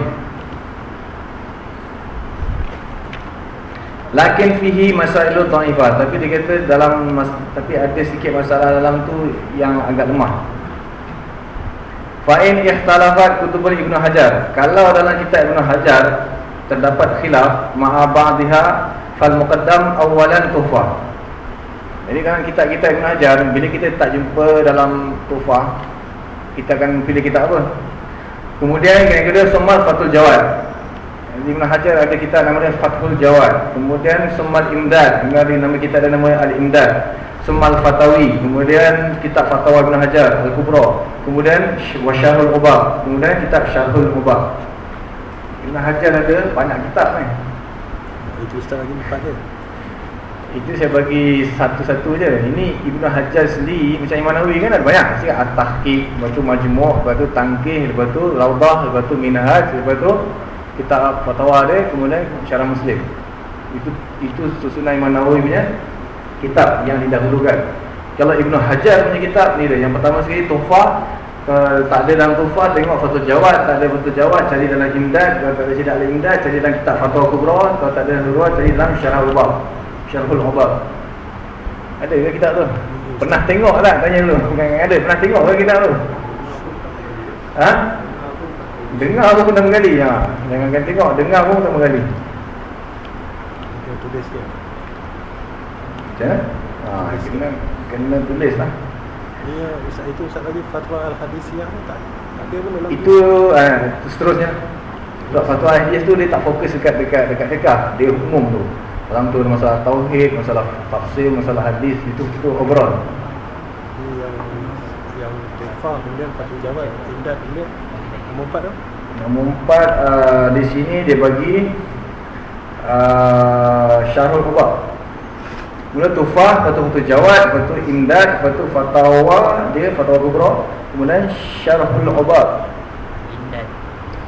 Lakin fihi masailu ta'ifah Tapi dia kata dalam mas, Tapi ada sikit masalah dalam tu Yang agak lemah. Fa'in ikhtalafat kutubul Ibn Hajar. Kalau dalam kitab Ibn Hajar Terdapat khilaf Ma'a ba'diha Fal muqaddam awalan tufah Jadi kan kitab-kitab Ibn Hajar Bila kita tak jumpa dalam tufah Kita akan pilih kitab apa? Kemudian yang kedua Sumal Fatul Jawad Ibn Hajar ada kitab nama dia Fathul Jawad. Kemudian Sumal Imdad. Kemudian nama kita ada nama Al-Imdad. Sumal Fatawi. Kemudian kitab Fatwa Ibn Hajar Al-Kubra. Kemudian Wasyarul Ubab Kemudian kitab Syarhul Ubab Ibn Hajar ada banyak kitab ni.
Itu ustaz lagi empat je
Itu saya bagi satu-satu je. Ini Ibn Hajar sendiri Macam Imam Nawawi kan ada banyak. At-Tahqiq Lepas tu Majmuk Lepas tu Tangkih Lepas tu Raudah Lepas tu Minhaj Lepas tu Kitab Fatwa dia Kemudian Syarah Muslim Itu itu susunan Imam Nawawi punya Kitab yang didahulukan Kalau Ibn Hajar punya kitab ni dia Yang pertama sekali Tufah uh, Tak ada dalam Tufah Tengok Fatul Jawad Tak ada Fatul Jawad Cari dalam Imdad Kalau tak ada cari dalam Imdad Cari dalam kitab Fatwa Kubra Kalau tak ada dalam luar Cari dalam Syarah Ubab Syarhul Ubab Ada ke kitab tu? Pernah tengok tak? Tanya dulu Bukan ada Pernah tengok ke kitab tu? Ha? Dengar pun pertama kali ha. Jangan kan tengok Dengar pun pertama kali
Kita tulis dia.
Macam mana? Ha, kena, kena tulis lah.
Dia ustaz itu ustaz lagi fatwa al-hadisiyah tu tak ada pun dalam
Itu uh, seterusnya. Sebab fatwa hadis tu dia tak fokus dekat dekat dekat fiqah, dia umum tu. Dalam tu ada masalah tauhid, masalah tafsir, masalah hadis itu itu overall.
Ini yang yang Tufah kemudian Fatul Jawad Imdad kemudian nombor empat tu?
Nombor empat uh, di sini dia bagi uh, Syarhul Qubah. Mula Tufah, lepas tu Fatul Jawad, lepas tu Imdad, lepas tu Fatawa, dia Fatawa Kubra, kemudian Syarhul Qubah.
Imdad.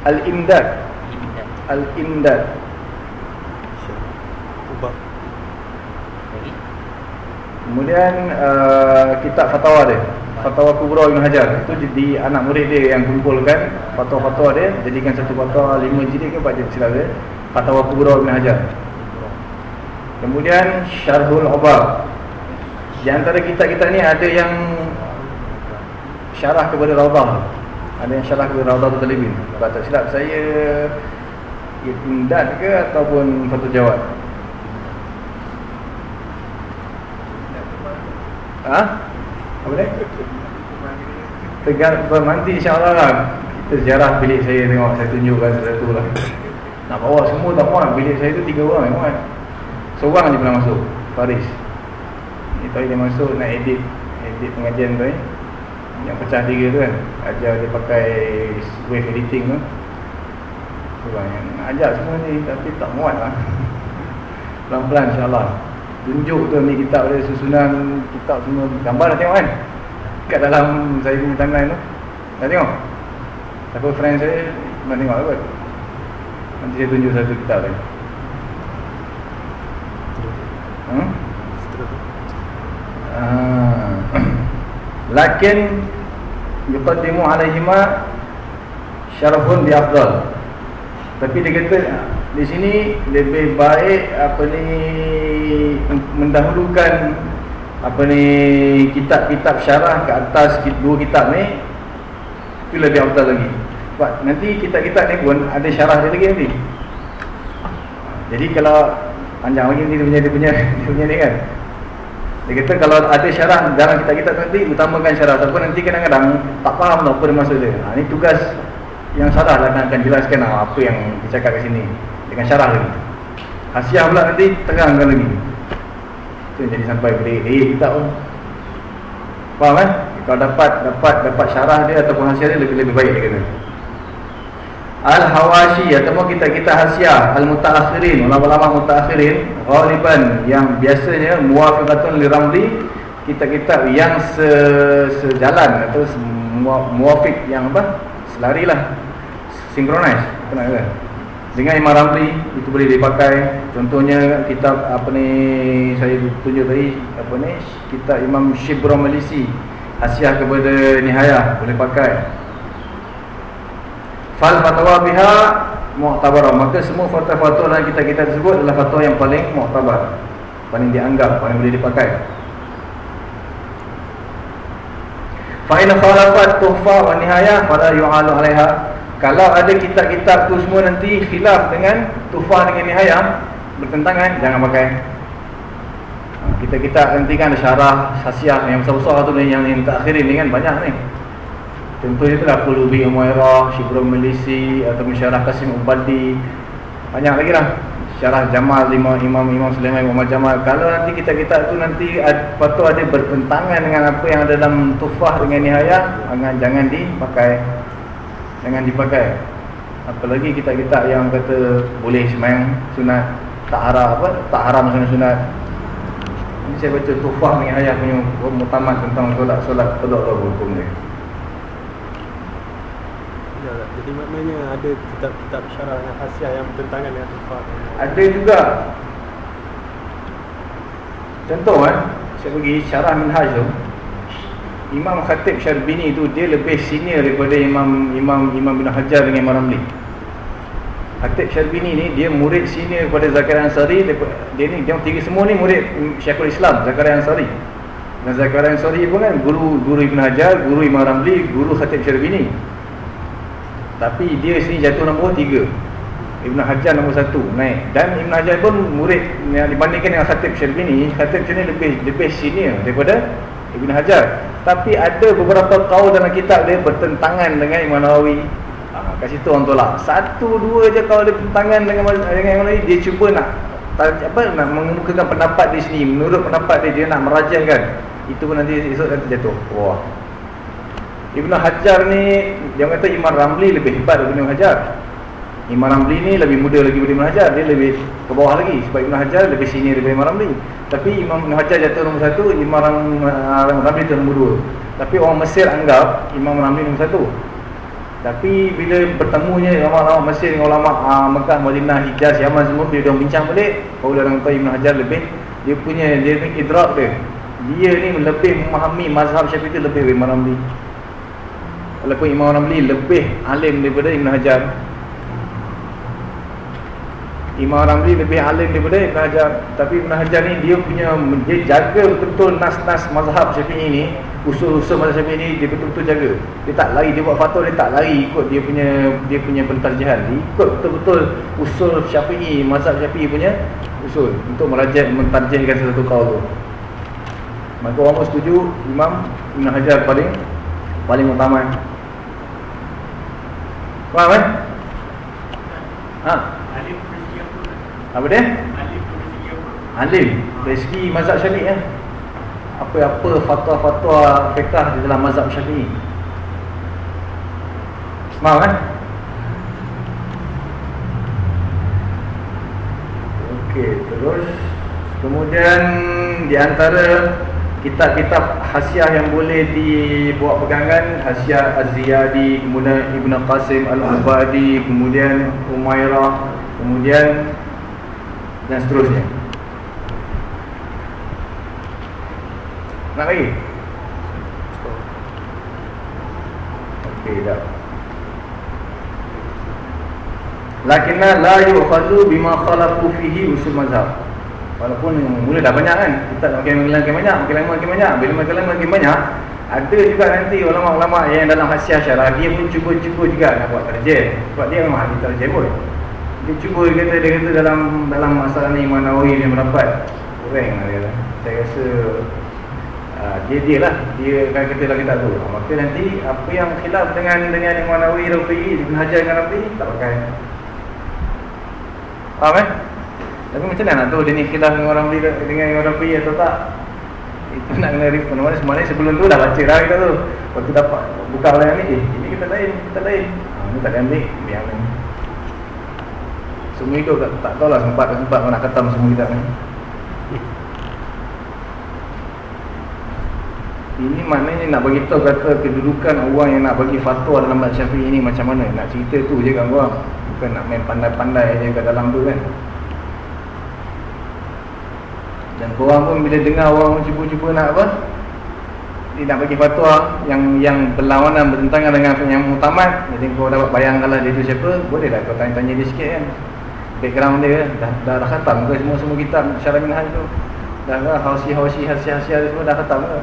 Al-Imdad,
Imdad.
Al-Imdad.
Ubah.
Lagi
Kemudian uh, kitab fatwa dia Fatwa Kubra Ibn Hajar. Itu di, di anak murid dia yang kumpulkan. Fatwa-fatwa dia Jadikan satu fatwa lima jilid ke jilid silap dia. Fatwa Kubra Ibn Hajar. Kemudian Syarhul Ubab Di antara kitab-kitab ni ada yang Syarah kepada Rawdah Ada yang syarah ke Raudah Talibin Kalau tak silap saya Imdad ke ataupun Fatul Jawad Ha? Apa ni? Tegar bermanti insyaAllah lah. Kita ziarah bilik saya tengok Saya tunjukkan satu-satu lah. Nak bawa semua tak muat. Bilik saya tu tiga orang muat. Seorang je pernah masuk Faris. Ni tahu dia masuk nak edit. Edit pengajian tu eh Yang pecah tiga tu kan Ajar dia pakai Wave editing tu. Seorang yang ajar semua ni Tapi tak muat lah. Pelan-pelan insyaAllah Tunjuk tu ni kitab dia Susunan kitab semua Gambar dah tengok kan Kat dalam saya punya timeline tu Dah tengok Siapa friend saya Nak tengok kot Nanti saya tunjuk satu kitab lagi Hmm? Ah. Lakin yuqaddimu alaihima syarafun bi afdal. Tapi dia kata di sini lebih baik apa ni mendahulukan apa ni kitab-kitab syarah ke atas dua kitab ni. Itu lebih afdal lagi. Sebab nanti kitab-kitab ni pun ada syarah dia lagi nanti. Jadi kalau Panjang lagi ni dia punya, dia punya, dia punya ni kan. Dia kata kalau ada syarah dalam kitab-kitab nanti Utamakan syarah. Tapi nanti kadang-kadang tak faham tau apa dia maksud dia. Ha, Ini tugas yang salah lah akan jelaskan lah, apa yang dicakap kat sini Dengan syarah lagi. Hasiah pula nanti terangkan lagi Itu jadi sampai boleh Eh kitab pun. Faham kan? Kalau dapat dapat dapat syarah dia ataupun hasiah dia lebih-lebih baik dia kata. Al-Hawashi ataupun kita-kita hasiah Al-Mutaakhirin. Ulama-ulama Mutaakhirin Ghaliban yang biasanya Muwafiqatun liramli Kita-kita yang se sejalan Atau se muwafiq yang apa? Selari lah Synchronize Kenapa dengan Imam Ramli itu boleh dipakai. Contohnya kitab apa ni saya tunjuk tadi apa ni kitab Imam Shibra Malisi. Hasiah kepada Nihayah boleh pakai. Fal fatwa biha mu'tabarah. Maka semua fatwa-fatwa dalam kita kita tersebut adalah fatwa yang paling mu'tabar. Paling dianggap paling boleh dipakai. Fa in khalafat tuhfa wa nihayah fala yu'alu 'alaiha kalau ada kitab-kitab tu semua nanti khilaf dengan tuhfa dengan nihayah bertentangan jangan pakai ha, kita-kita nanti kan syarah hasiah yang besar-besar tu yang yang takhirin ni kan banyak ni Contohnya itulah Qulubi Umairah, Syibrul Melisi atau Syarah Qasim Ubadi. Banyak lagi lah. Syarah Jamal lima Imam Imam Sulaiman Muhammad Jamal. Kalau nanti kita-kita tu nanti patut ada bertentangan dengan apa yang ada dalam Tufah dengan Nihayah, jangan jangan dipakai. Jangan dipakai. Apalagi kita-kita yang kata boleh sembahyang sunat tak haram apa? Tak haram sunat sunat. Ini saya baca Tufah Nihayah punya mutamat tentang solat solat telur hukum dia.
Jadi maknanya ada kitab-kitab syarah yang hasiah yang bertentangan dengan tufah
Ada juga Contoh kan Saya bagi syarah minhaj tu Imam Khatib Syarbini tu Dia lebih senior daripada Imam Imam Imam bin Hajar dengan Imam Ramli. Khatib Syarbini ni Dia murid senior daripada Zakaria Ansari Dia ni Dia tiga semua ni murid Syekhul Islam Zakaria Ansari. Dan Zakaria Ansari pun kan Guru Guru Ibn Hajar Guru Imam Ramli Guru Khatib Syarbini. Tapi dia sini jatuh nombor 3 Ibn Hajar nombor 1 naik. Dan Ibn Hajar pun murid yang dibandingkan dengan Khatib Syarbini Khatib Syarbini lebih lebih senior daripada Ibn Hajar. Tapi ada beberapa kaul dalam kitab dia bertentangan dengan Imam Nawawi. Ha, Kat situ orang tolak. Satu dua je kalau dia bertentangan dengan, dengan Imam Nawawi. Dia cuba nak apa nak mengemukakan pendapat di sini Menurut pendapat dia, dia nak merajahkan Itu pun nanti esok nanti jatuh. Wah. Ibn Hajar ni Dia kata Imam Ramli lebih hebat daripada Ibn Hajar Imam Ramli ni lebih muda lagi daripada Ibn Hajar. Dia lebih ke bawah lagi. Sebab Ibn Hajar lebih senior daripada Imam Ramli. Tapi Imam Ibn Hajar jatuh nombor satu Imam Ramli jatuh nombor dua. Tapi orang Mesir anggap Imam Ramli nombor satu. Tapi bila bertemunya ulama-ulama Mesir dengan ulama uh, Mekah, Madinah, Hijaz, Yaman semua dia bincang balik Baru dia orang tahu Ibn Hajar lebih Dia punya, dia punya idrak dia Dia ni lebih memahami mazhab syafi'i lebih daripada Imam Ramli. Walaupun Imam Ramli lebih alim daripada Ibn Hajar Imam Ramli lebih alim daripada Ibn Hajar Tapi Ibn Hajar ni dia punya Dia jaga betul-betul nas-nas mazhab syafi'i ni usul-usul mazhab Syafi'i ni dia betul-betul jaga. Dia tak lari dia buat fatwa dia tak lari ikut dia punya dia punya pentarjihan. Dia ikut betul-betul usul Syafi'i, mazhab Syafi'i punya usul untuk merajah mentarjihkan sesuatu kaul tu. Maka orang setuju Imam Ibn Hajar paling paling utama. Faham kan? Ha? Apa dia? Alim Dari segi mazhab syafi'i eh? Apa-apa fatwa-fatwa fiqah di dalam mazhab syafi'i Faham kan? Okey, terus Kemudian di antara kitab-kitab hasiah yang boleh dibuat pegangan Hasiah Az-Ziyadi, kemudian Ibn Qasim Al-Ubadi, kemudian Umairah, kemudian dan seterusnya. Nak lagi? Okey, dah. Lakinna la yu'khadhu bima khalaqu fihi usul mazhab. Walaupun mula dah banyak kan Kita makin makin banyak, makin lama makin banyak Bila makin lama makin banyak Ada juga nanti ulama-ulama yang dalam hasiah syarah Dia pun cuba-cuba juga nak buat terjem Sebab dia memang ahli terjem pun Dia cuba, dia kata, dia kata dalam dalam masalah ni Manawi dia mendapat Kurang lah dia Saya rasa uh, Dia dia lah, dia akan kata lagi tak tahu Maka nanti apa yang khilaf dengan dengan Imam Nawawi, Rafi'i, Ibn Hajar dengan Rafi'i Tak pakai Faham eh? Tapi macam mana nak tahu dia ni khilaf dengan orang beli dengan orang beli atau tak? Itu nak kena review mana sebenarnya sebelum tu dah baca dah kita tu. Waktu dapat buka orang ni, eh ini kita lain, kita lain. Ha, ni tak ambil, biar ni. Semua itu tak, tak tahu lah sempat sempat nak khatam semua kita ni. Ini maknanya nak bagi tahu kata kedudukan orang yang nak bagi fatwa dalam mazhab Syafi'i ini macam mana. Nak cerita tu je kan orang. Bukan nak main pandai-pandai je kat dalam tu kan. Dan korang pun bila dengar orang cuba-cuba nak apa Dia nak bagi fatwa yang yang berlawanan bertentangan dengan yang mutamat Jadi kau dapat bayangkanlah dia tu siapa Boleh tak kau tanya-tanya dia sikit kan Background dia dah, dah, dah khatam ke semua-semua kitab Syarah Minhaj tu Dah ke hausi-hausi hasil-hasil dia semua dah khatam ke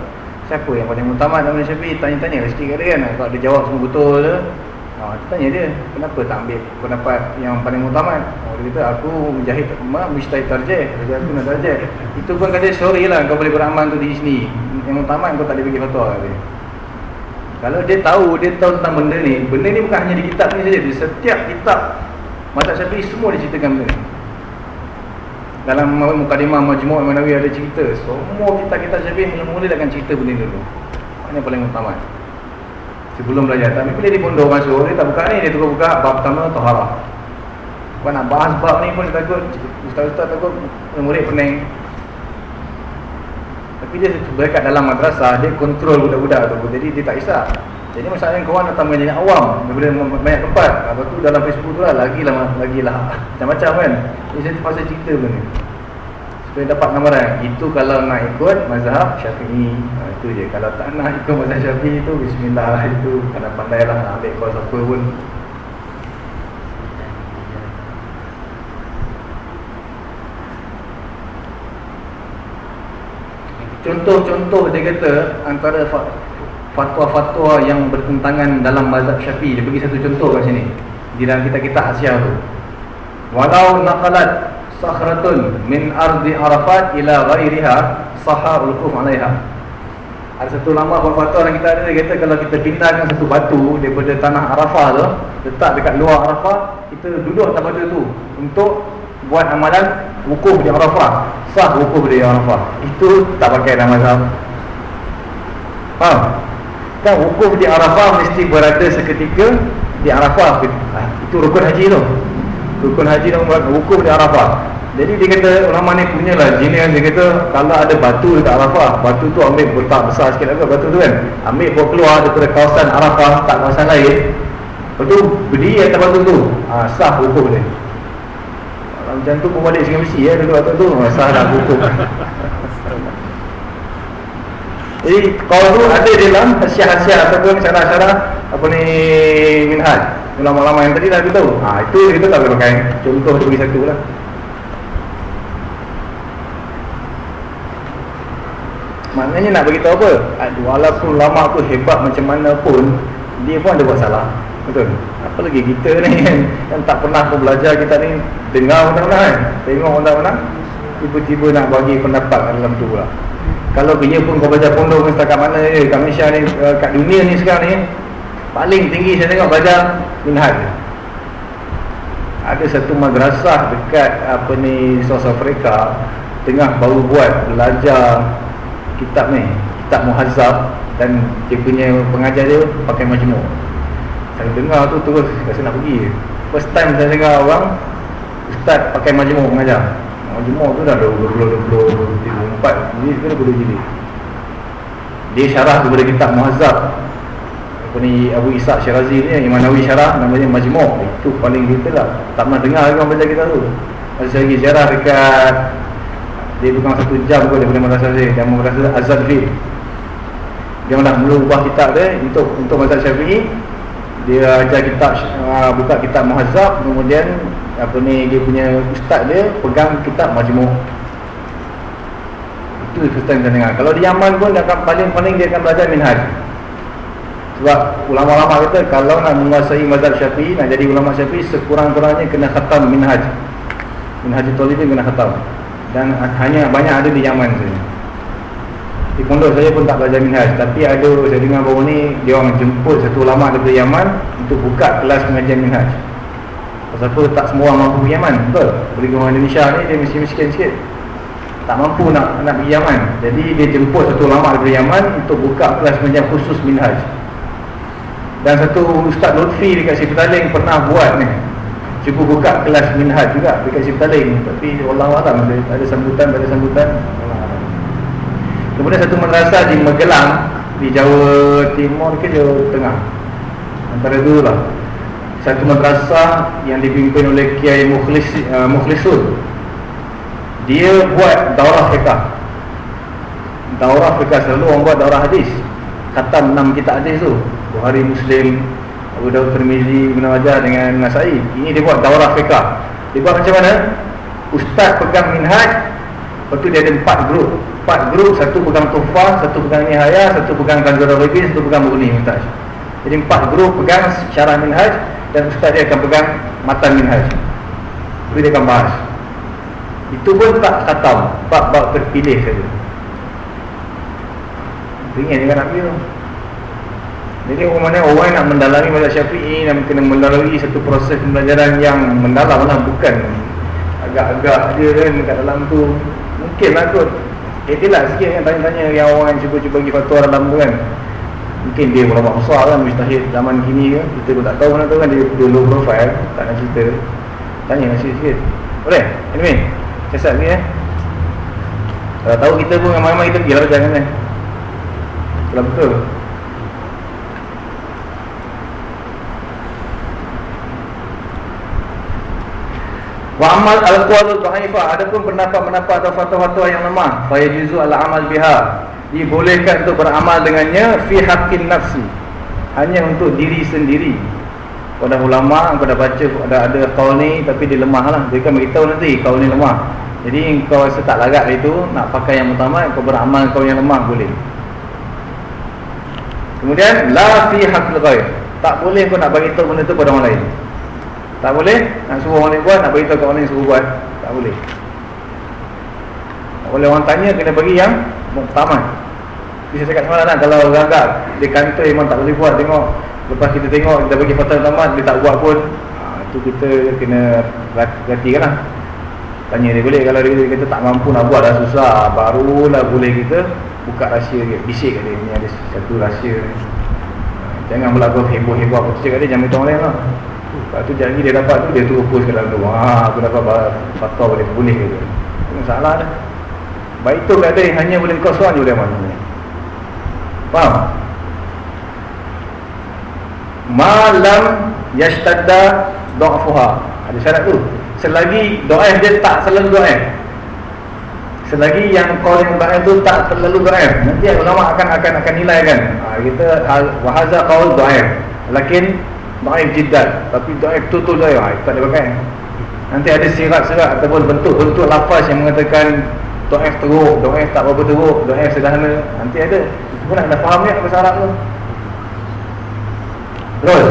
Siapa yang paling mutamat dalam Syafi'i Tanya-tanya lah sikit kat dia kan Kalau dia jawab semua betul ke Ha, tanya dia, kenapa tak ambil pendapat yang paling utama? Oh, dia kata, aku menjahit mak mustahil tarjih. Jadi aku nak tarjih. Itu pun kata, sorry lah kau boleh beramal tu di sini. Yang utama kau tak boleh bagi fatwa. Kata. Kalau dia tahu, dia tahu tentang benda ni. Benda ni bukan hanya di kitab ni saja. Di setiap kitab, mata syafi'i semua diceritakan benda ni. Dalam Mukadimah Majmuk Imam Nawawi ada cerita. Semua kitab-kitab syafi'i mula-mula akan cerita benda dulu. Ini paling utama. Sebelum belajar. Tapi bila dia pondok masuk dia tak buka ni. Dia tukar buka bab pertama taharah Kau nak bahas bab ni pun dia takut ustaz-ustaz takut murid pening. Tapi dia berdekat dalam madrasah dia kontrol budak-budak tu. Jadi dia tak kisah jadi masalahnya kawan datang menjadi awam. Daripada banyak tempat. Lepas tu dalam Facebook tu lah lagi lah lagi lah. Macam-macam kan. Jadi saya terpaksa cerita benda ni. Supaya dapat gambaran. Itu kalau nak ikut mazhab syafi'i. Ha, itu je. Kalau tak nak ikut mazhab syafi'i itu bismillah lah itu. Kena pandai lah nak ambil kau siapa pun. Contoh-contoh dia kata antara fatwa-fatwa yang bertentangan dalam mazhab syafi'i. Dia bagi satu contoh kat sini di dalam kitab-kitab Asia tu. Walau naqalat sakhratun min ardi arafat ila ghairiha sahar ulquf alaiha. Ada satu lama fatwa yang kita ada dia kata kalau kita pindahkan satu batu daripada tanah arafah tu letak dekat luar arafah kita duduk atas batu tu untuk buat amalan wukuf di arafah. Sah wukuf di arafah. Itu tak pakai nama mazhab faham kan wukuf di arafah mesti berada seketika di arafah itu rukun haji tu Rukun haji umrah wukuf di Arafah. Jadi dia kata ulama ni punya lah jenis dia kata kalau ada batu dekat Arafah, batu tu ambil bertak besar sikit agak batu tu kan. Ambil bawa keluar daripada kawasan Arafah tak kawasan lain. Lepas tu berdiri atas batu tu. Ha, sah wukuf dia. Macam tu pun balik dengan mesti ya duduk atas tu. Ha, sah dah wukuf. Jadi tu ada dalam hasiah-hasiah ataupun syarah-syarah apa ni minhaj ulama-ulama yang tadi dah tahu. Ha, itu kita tak boleh pakai. Contoh bagi satu lah. Maknanya nak beritahu apa? Aduh, Walaupun ulama tu hebat macam mana pun Dia pun ada buat salah Betul? Apa lagi kita ni kan Yang tak pernah pun belajar kita ni Dengar mana-mana kan Tengok mana-mana Tiba-tiba nak bagi pendapat dalam tu pula Kalau dia pun kau belajar pondok Setakat mana je. Kat Malaysia ni eh, Kat dunia ni sekarang ni Paling tinggi saya tengok belajar Minhaj. Ada satu madrasah dekat Apa ni South Africa Tengah baru buat belajar Kitab ni. Kitab Muhazzab Dan dia punya pengajar dia Pakai majmuk. Saya dengar tu terus Rasa nak pergi. First time saya dengar orang Ustaz pakai majmuk mengajar Majmuk tu dah 20-24 Jadi ke 20 jilid Dia syarah kepada kitab Muhazzab Apa ni Abu Ishaq Syirazi ni Imam Nawawi syarah Namanya majmuk. Itu paling detail lah. Tak pernah dengar orang baca kitab tu. Masih lagi syarah dekat dia bukan satu jam pun daripada madrasah saya Dia madrasah Azad Fi Dia nak mula ubah kitab dia Untuk untuk mazhab syafi'i Dia ajar kitab uh, Buka kitab muhazzab Kemudian apa ni Dia punya ustaz dia Pegang kitab majmuk Itu time saya dengar. Kalau di Yaman pun dia akan paling-paling Dia akan belajar minhaj. Sebab ulama-ulama kata Kalau nak menguasai mazhab syafi'i Nak jadi ulama syafi'i Sekurang-kurangnya kena khatam minhaj. Minhaj Talibin kena khatam. Dan hanya banyak ada di Yaman saja. Di pondok saya pun tak belajar minhaj Tapi ada saya dengar baru ni Dia orang jemput satu ulama daripada Yaman Untuk buka kelas pengajian minhaj Pasal apa? Tak semua orang mampu pergi Yaman. Betul? Bagi orang Indonesia ni dia mesti miskin sikit. Tak mampu nak nak pergi Yaman. Jadi dia jemput satu ulama daripada Yaman Untuk buka kelas pengajian khusus minhaj Dan satu Ustaz Lutfi dekat Sipitaling pernah buat ni. Cuba buka kelas minhaj juga dekat Siptaling tapi Allah Allah ada, ada sambutan ada sambutan kemudian satu madrasah di Magelang di Jawa Timur ke Jawa Tengah. Antara dua lah. Satu madrasah yang dipimpin oleh Kiai Mukhlis, uh, Mukhlisun. Dia buat daurah fiqah. Daurah fiqah selalu orang buat daurah hadis. Khatam 6 kitab hadis tu. Bukhari Muslim Abu Dawud Tirmizi Ibn Majah dengan Nasai. Ini dia buat daurah fiqah. Dia buat macam mana? Ustaz pegang minhaj lepas tu dia ada empat grup empat grup satu pegang tufah satu pegang nihaya satu pegang kanzul rabi satu pegang mughni ustaz. Jadi empat grup pegang syarah minhaj dan ustaz dia akan pegang matan minhaj. Itu dia akan bahas. Itu pun tak khatam bab-bab terpilih saja. Ringin dengan Nabi tu jadi mana orang nak mendalami mazhab syafi'i Nak kena melalui satu proses pembelajaran yang mendalam lah Bukan agak-agak dia kan kat dalam tu. Mungkin lah kot Etilah sikit kan tanya-tanya yang orang cuba-cuba bagi fatwa dalam tu kan. Mungkin dia ulama besar kan Mustahil zaman kini kan Kita pun tak tahu mana tu kan Dia, dia low profile Tak nak cerita. Tanya lah sikit-sikit Boleh? Anyway Kesat lagi eh. Kalau tahu kita pun ramai-ramai kita pergi lah jangan kan Kalau betul Wa amal al-qawl dhaifah. Adapun pendapat-pendapat atau fatwa-fatwa yang lemah fa yajuzu al-amal biha. Dibolehkan untuk beramal dengannya fi haqqin nafsi. Hanya untuk diri sendiri. Pada ulama kau dah baca ada ada qaul ni tapi dia lemah lah. Dia kan beritahu nanti qaul ni lemah. Jadi kau rasa tak larat itu nak pakai yang utama kau beramal kau yang lemah boleh. Kemudian la fi haqqil ghaib. Tak boleh kau nak bagi tahu benda tu pada orang lain tak boleh? Nak suruh orang lain buat Nak beritahu kat orang lain suruh buat. Tak boleh. Tak boleh orang tanya Kena bagi yang Muktamad. Bisa cakap semalam lah Kalau gagak Di kantor memang tak boleh buat Tengok. Lepas kita tengok Kita bagi fatah muktamad Dia tak buat pun Itu ha, kita kena Ratikan lah. Tanya dia boleh Kalau dia kata tak mampu nak buat dah susah Barulah boleh kita Buka rahsia dia Bisik kat dia. Ini ada satu rahsia Jangan berlaku heboh-heboh Aku cakap dia Jangan beritahu orang lain lah Lepas tu janji dia dapat tu Dia terus post ke dalam tu. Haa aku dapat fatwa boleh boleh ke tu. Masalah dah. Baik tu kat dia Hanya boleh kau seorang je boleh amal Faham? Malam Yashtadda Do'afuha. Ada syarat tu. Selagi doa dia tak selalu doa Selagi yang kau yang doa tu tak terlalu doa Nanti ulama akan akan akan nilai kan ha, Kita Wahaza kau doa Lakin Daif jiddat Tapi daif tutul daif. Ha, Tak boleh pakai. Nanti ada sirat-sirat Ataupun bentuk-bentuk lafaz yang mengatakan Do'ef teruk, do'ef tak berapa teruk, do'ef sederhana. Nanti ada. Kau nak faham ni apa syarat tu. Terus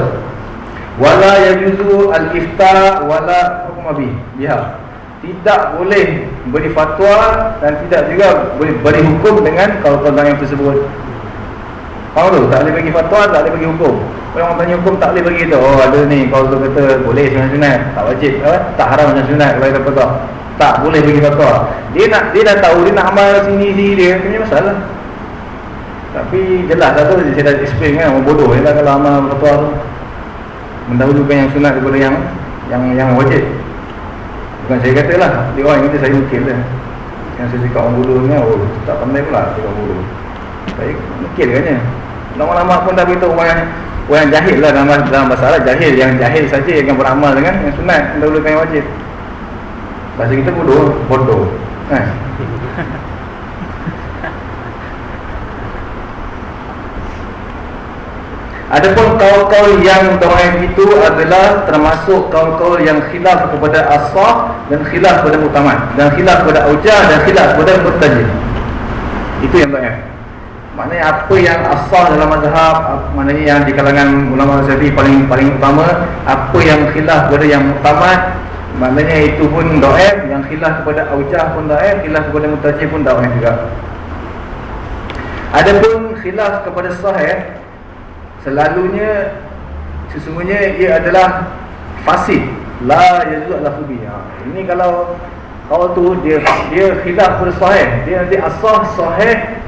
Wala yajuzu al-ifta wala hukum abi Lihat Tidak boleh beri fatwa Dan tidak juga boleh beri hukum dengan kalau-kalau yang tersebut. Faham tu? Tak boleh bagi fatwa, tak boleh bagi hukum Orang tanya hukum, tak boleh bagi tu. Oh ada ni, kalau tu kata boleh sunat-sunat Tak wajib, eh? tak haram macam sunat Kalau kata fatwa Tak boleh bagi fatwa Dia nak dia dah tahu, dia nak amal sini sini dia Punya masalah. Tapi jelas lah tu, saya dah explain kan Orang bodoh je lah kalau amal fatwa tu. Mendahulukan yang sunat daripada yang Yang yang wajib. Bukan saya kata lah, dia orang kata saya mungkin lah Yang saya cakap orang bodoh ni, oh tak pandai pula cakap bodoh. Baik, mungkin kan ya Lama-lama pun dah beritahu orang yang Orang jahil lah dalam, dalam bahasa Arab Jahil, yang jahil saja yang beramal dengan Yang sunat, yang dahulukan yang wajib Bahasa kita bodoh, bodoh kan? Adapun kaul-kaul yang doaif itu adalah termasuk kaul-kaul yang khilaf kepada asah dan khilaf kepada mutamad dan khilaf kepada aujah dan khilaf kepada murtajih. Itu yang doaif. Maknanya apa yang asah dalam mazhab Maknanya yang di kalangan ulama Syafi'i paling paling utama Apa yang khilaf kepada yang mutamad Maknanya itu pun do'ef Yang khilaf kepada aujah pun do'ef Khilaf kepada mutajib pun do'ef juga Adapun khilaf kepada sahih Selalunya Sesungguhnya ia adalah Fasid La yazud ala fubi ha. Ini kalau Kalau tu dia dia khilaf kepada sahih Dia nanti asah sahih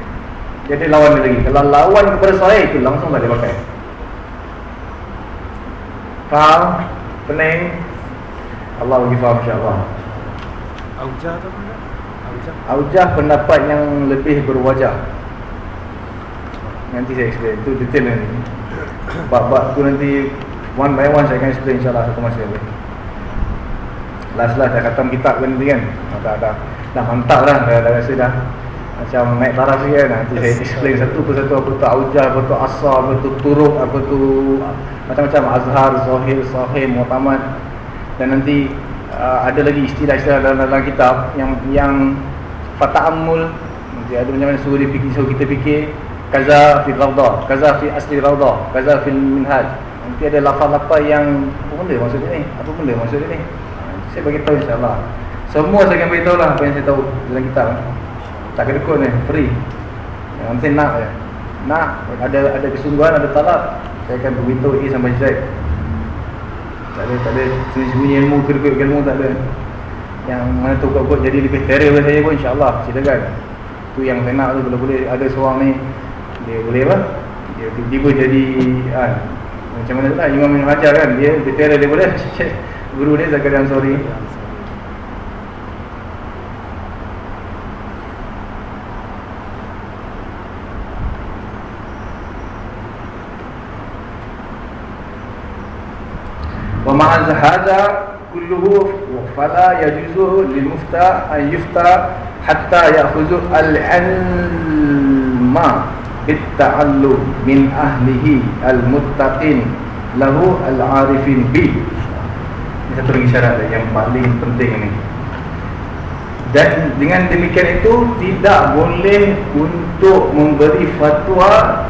jadi lawan dia lagi. Kalau lawan kepada sahih itu langsung tak dia pakai. Faham? Pening? Allah bagi faham insyaAllah.
Aujah tu apa? Aujah
Aujah pendapat yang lebih berwajah. Nanti saya explain. Itu detail nanti. Bab-bab tu nanti One by one saya akan explain insyaAllah Satu masa boleh Last lah dah khatam kitab kan nanti kan. Dah, dah, dah mantap lah Dah, dah rasa dah macam naik taraf sikit kan Nanti saya explain satu persatu Apa tu aujah, apa tu asal, apa tu turuk Apa tu macam-macam Azhar, Zohir, Sahih, Mu'tamad Dan nanti uh, ada lagi istilah-istilah dalam, dalam kitab Yang yang Fata'amul Nanti ada macam mana suruh fikir, suruh kita fikir. Kaza fi rawdah, kaza fi asli rawdah Kaza fi minhaj. Nanti ada lafaz-lafaz yang Apa benda maksud ni? Apa benda maksud ni? Saya bagi tahu insyaAllah. Semua saya akan beritahu lah apa yang saya tahu dalam kitab tak kedekut ni, free. Yang penting nak je Nak, ada ada kesungguhan, ada talab Saya akan beritahu A sampai Z. Tak ada, tak ada Sembunyi ilmu, kedekut ilmu tak ada. Yang mana tu kau jadi lebih pada saya pun insyaAllah Silakan. Tu yang saya nak tu, kalau boleh ada seorang ni Dia boleh apa? Dia tiba-tiba jadi kan, Macam mana tu lah, Imam Ibn Hajar kan Dia lebih terror daripada Guru dia Zakaria Ansari ومع هذا كله فلا يجوز للمفتى أن يفتى حتى يأخذ العلم بالتعلم من أهله المتقين له العارفين به ini satu lagi syarat yang paling penting ini dan dengan demikian itu tidak boleh untuk memberi fatwa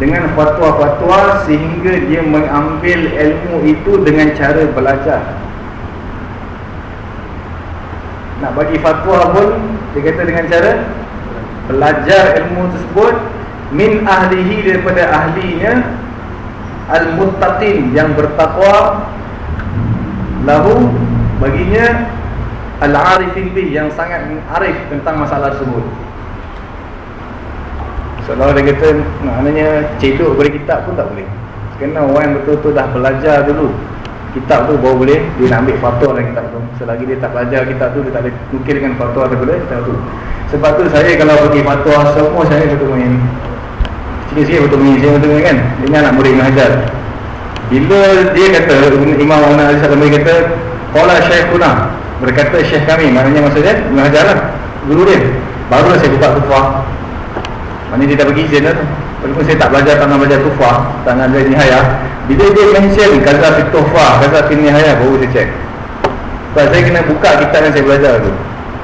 dengan fatwa-fatwa sehingga dia mengambil ilmu itu dengan cara belajar. Nak bagi fatwa pun dia kata dengan cara belajar ilmu tersebut min ahlihi daripada ahlinya al-muttaqin yang bertakwa lahu baginya al-arifin bih yang sangat arif tentang masalah tersebut kalau dia kata maknanya cedok kepada kitab pun tak boleh. Kena orang betul-betul dah belajar dulu Kitab tu baru boleh Dia nak ambil fatwa dalam kitab tu. Selagi dia tak belajar kitab tu Dia tak boleh nukil dengan fatwa daripada kitab tu. Sebab tu saya kalau bagi fatwa Semua saya betul main. Sikit-sikit betul main Saya betul main kan? Ini anak murid mengajar. Bila dia kata Imam Muhammad Ali Salam kata Kala Syekhuna Berkata Syekh kami Maknanya maksudnya Mengajar lah Guru dia. Barulah saya buka fatwa Maksudnya dia dah bagi izin lah Walaupun saya tak belajar tangan belajar tufah Tangan belajar nihaya Bila dia mention Kaza fi tufah Kaza fi nihaya Baru saya check. Sebab saya kena buka kitab yang saya belajar tu.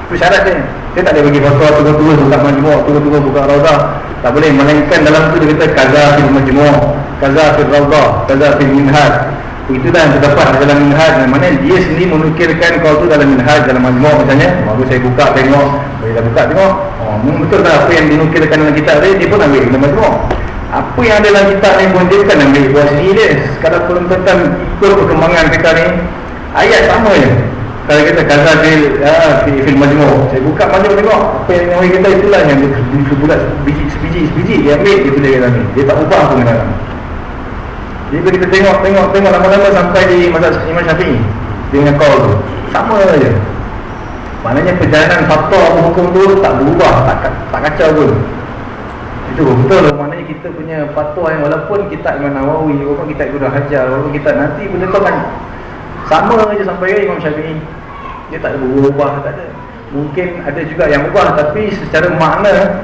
Itu syarat dia. Saya tak boleh bagi fatwa tua-tua buka majmuk Tua-tua buka raudah Tak boleh Melainkan dalam tu dia kata Kaza fil majmuk Kaza fil raudah Kaza fil minhad itu dah yang terdapat dalam minhaj. Mana dia sendiri menukirkan kau tu dalam minhaj Dalam majmuk misalnya. Baru saya buka tengok. Bila buka tengok Betul tak apa yang dinukirkan dalam kitab dia Dia pun ambil majmuk Apa yang ada dalam kitab ni pun dia kan ambil Buat sendiri dia. Sekarang pun tentang ikut perkembangan kita ni Ayat sama je. Kalau kita kata fil, ya, fil majmuk. Saya buka majmuk tengok Apa yang orang kita itulah yang Bulat sebiji, sebiji, sebiji Dia ambil dia tulis dalam ni. Dia tak ubah pun dalam. Jadi bila kita tengok, tengok, tengok lama-lama sampai di Imam Syafi'i Dia punya call tu Sama saja Maknanya perjalanan fatwa hukum tu tak berubah, tak, tak kacau pun. Itu betul. Lah Maknanya kita punya fatwa yang walaupun kita Imam Nawawi Walaupun kita Ibn Hajar Walaupun kita nanti benda tu kan Sama saja sampai ke Imam Syafi'i. Dia tak ada berubah, tak ada. Mungkin ada juga yang berubah Tapi secara makna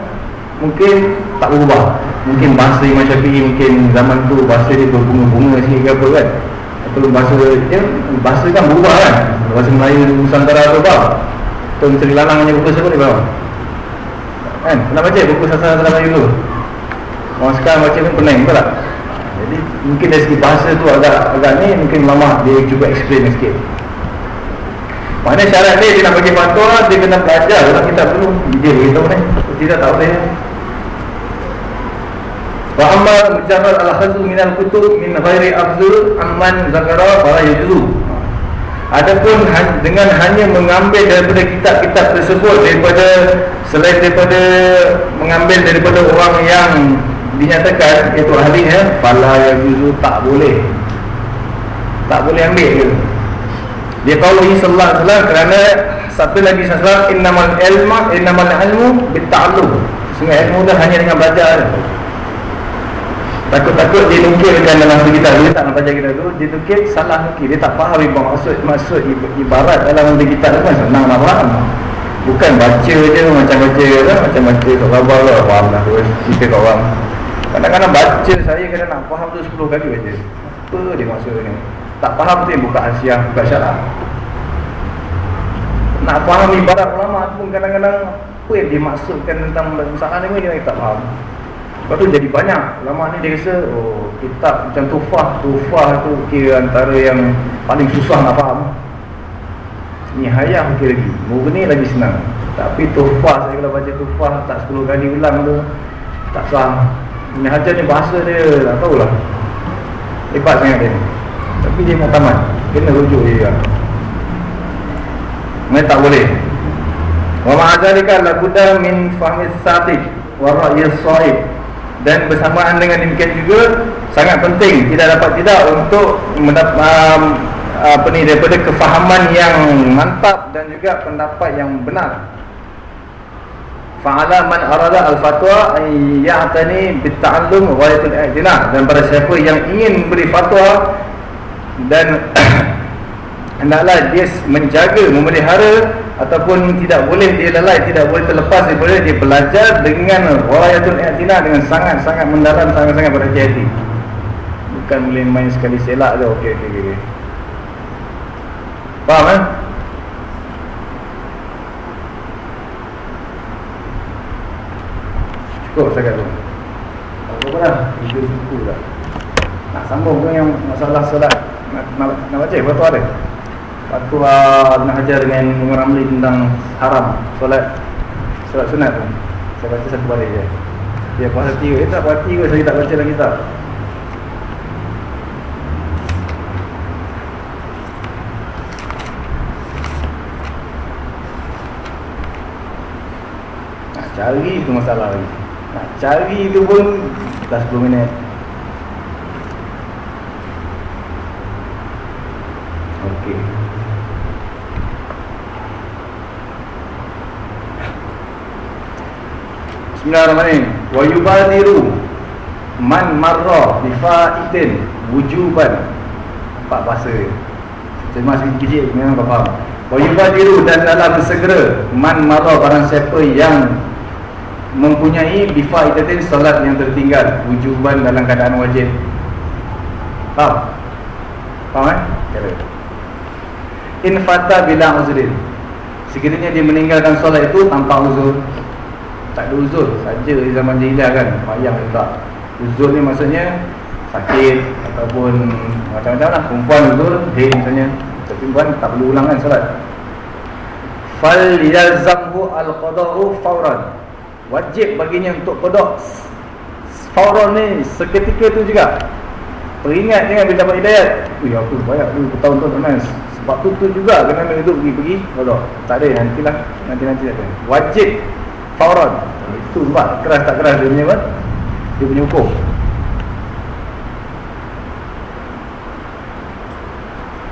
Mungkin tak berubah. Mungkin bahasa Imam Syafi'i Mungkin zaman tu bahasa dia berbunga-bunga sikit ke apa kan. Atau bahasa ya, Bahasa kan berubah kan. Bahasa Melayu Nusantara apa Tuan Seri Lalang punya buku siapa ni bang? Kan? Pernah baca buku sasana Melayu tu Orang sekarang baca pun pening betul tak? Jadi mungkin dari segi bahasa tu agak agak ni Mungkin lama dia cuba explain sikit. Mana syarat dia, dia nak bagi fatwa Dia kena belajar. Dalam kitab dulu Dia beritahu ni. Tidak tahu saya Wa amma mujarrad al-khazl min al-kutub min ghairi afzul amman zakara fala yajzu. Adapun dengan hanya mengambil daripada kitab-kitab tersebut daripada selain daripada mengambil daripada orang yang dinyatakan iaitu ahlinya fala yajzu tak boleh. Tak boleh ambil ke. Dia tahu ini alaihi wasallam kerana sallallahu alaihi wasallam innamal ilmu innamal ilmu bitta'allum. Sungguh ilmu dah hanya dengan belajar. Takut-takut dia nukilkan dalam kita Dia tak nak baca kita tu Dia nukil salah nukil. Dia tak faham ibarat maksud Maksud ibarat dalam kita tu kan Senang nak faham. Bukan baca je macam baca lah Macam baca kat khabar lah Faham lah tu Kita kat orang. Kadang-kadang baca saya kadang nak faham tu 10 kali baca. Apa dia maksud ni? Tak faham tu yang buka asiah Buka syarah. Nak faham ibarat ulama pun kadang-kadang Apa yang dimaksudkan tentang masalah ni pun Kita tak faham Lepas tu jadi banyak. Lama ni dia rasa Oh kitab macam tufah Tufah tu kira antara yang Paling susah nak faham. Nihayah mungkin lagi. Murni lagi senang. Tapi tufah Saya kalau baca tufah Tak 10 kali ulang tu Tak sah Ini hajar ni bahasa dia Tak tahulah. Hebat sangat dia. Tapi dia mau tamat. Kena rujuk dia juga Mereka tak boleh. Wa ma'adhalika labuda min fahmi satik Wa ra'yis sa'ib dan bersamaan dengan demikian juga sangat penting tidak dapat tidak untuk mendapat um, apa ni daripada kefahaman yang mantap dan juga pendapat yang benar. Fa'ala man arada al-fatwa ya'tani bitta'allum ghayatul i'tina dan pada siapa yang ingin beri fatwa dan hendaklah dia menjaga memelihara ataupun tidak boleh dia lalai tidak boleh terlepas daripada dia belajar dengan walayatul i'tina dengan sangat-sangat mendalam sangat-sangat berhati-hati bukan boleh main sekali selak je okey okey okey. Faham eh? Cukup sangat tu apa dah tiga buku dah nak sambung ke yang masalah solat nak, nak, nak baca betul ada Aku uh, nak ajar dengan Umar Ramli tentang haram solat solat sunat tu. Saya baca satu balik je. Dia puas hati ke? Eh, tak puas hati ke? Saya tak baca dalam kitab. Nak cari tu masalah lagi. Nak cari tu pun dah 10 minit. Okey. Bismillahirrahmanirrahim. Wa yubadiru man marra bi fa'idin wujuban. Empat bahasa. Saya masih kecil memang tak faham. Wa yubadiru dan dalam bersegera man marra barang siapa yang mempunyai bi fa'idatin solat yang tertinggal wujuban dalam keadaan wajib. Faham? Faham eh? Kira. In fata bila uzrin Sekiranya dia meninggalkan solat itu tanpa uzur Tak ada uzur. Saja zaman jahiliah kan Mayang tak Uzur ni maksudnya Sakit Ataupun Macam-macam lah. Perempuan uzur Haid misalnya Tapi perempuan tak perlu ulang kan solat. Fal yalzamhu al-qada'u fawran. Wajib baginya untuk kodok Fawran ni Seketika tu juga. Peringat jangan bila dapat hidayat. Ui aku banyak dulu bertahun-tahun tak sebab tu tu juga kena duduk pergi-pergi Kalau tak ada nantilah. Nanti-nanti Wajib Fauron. Itu sebab keras tak keras dia punya apa Dia punya hukum.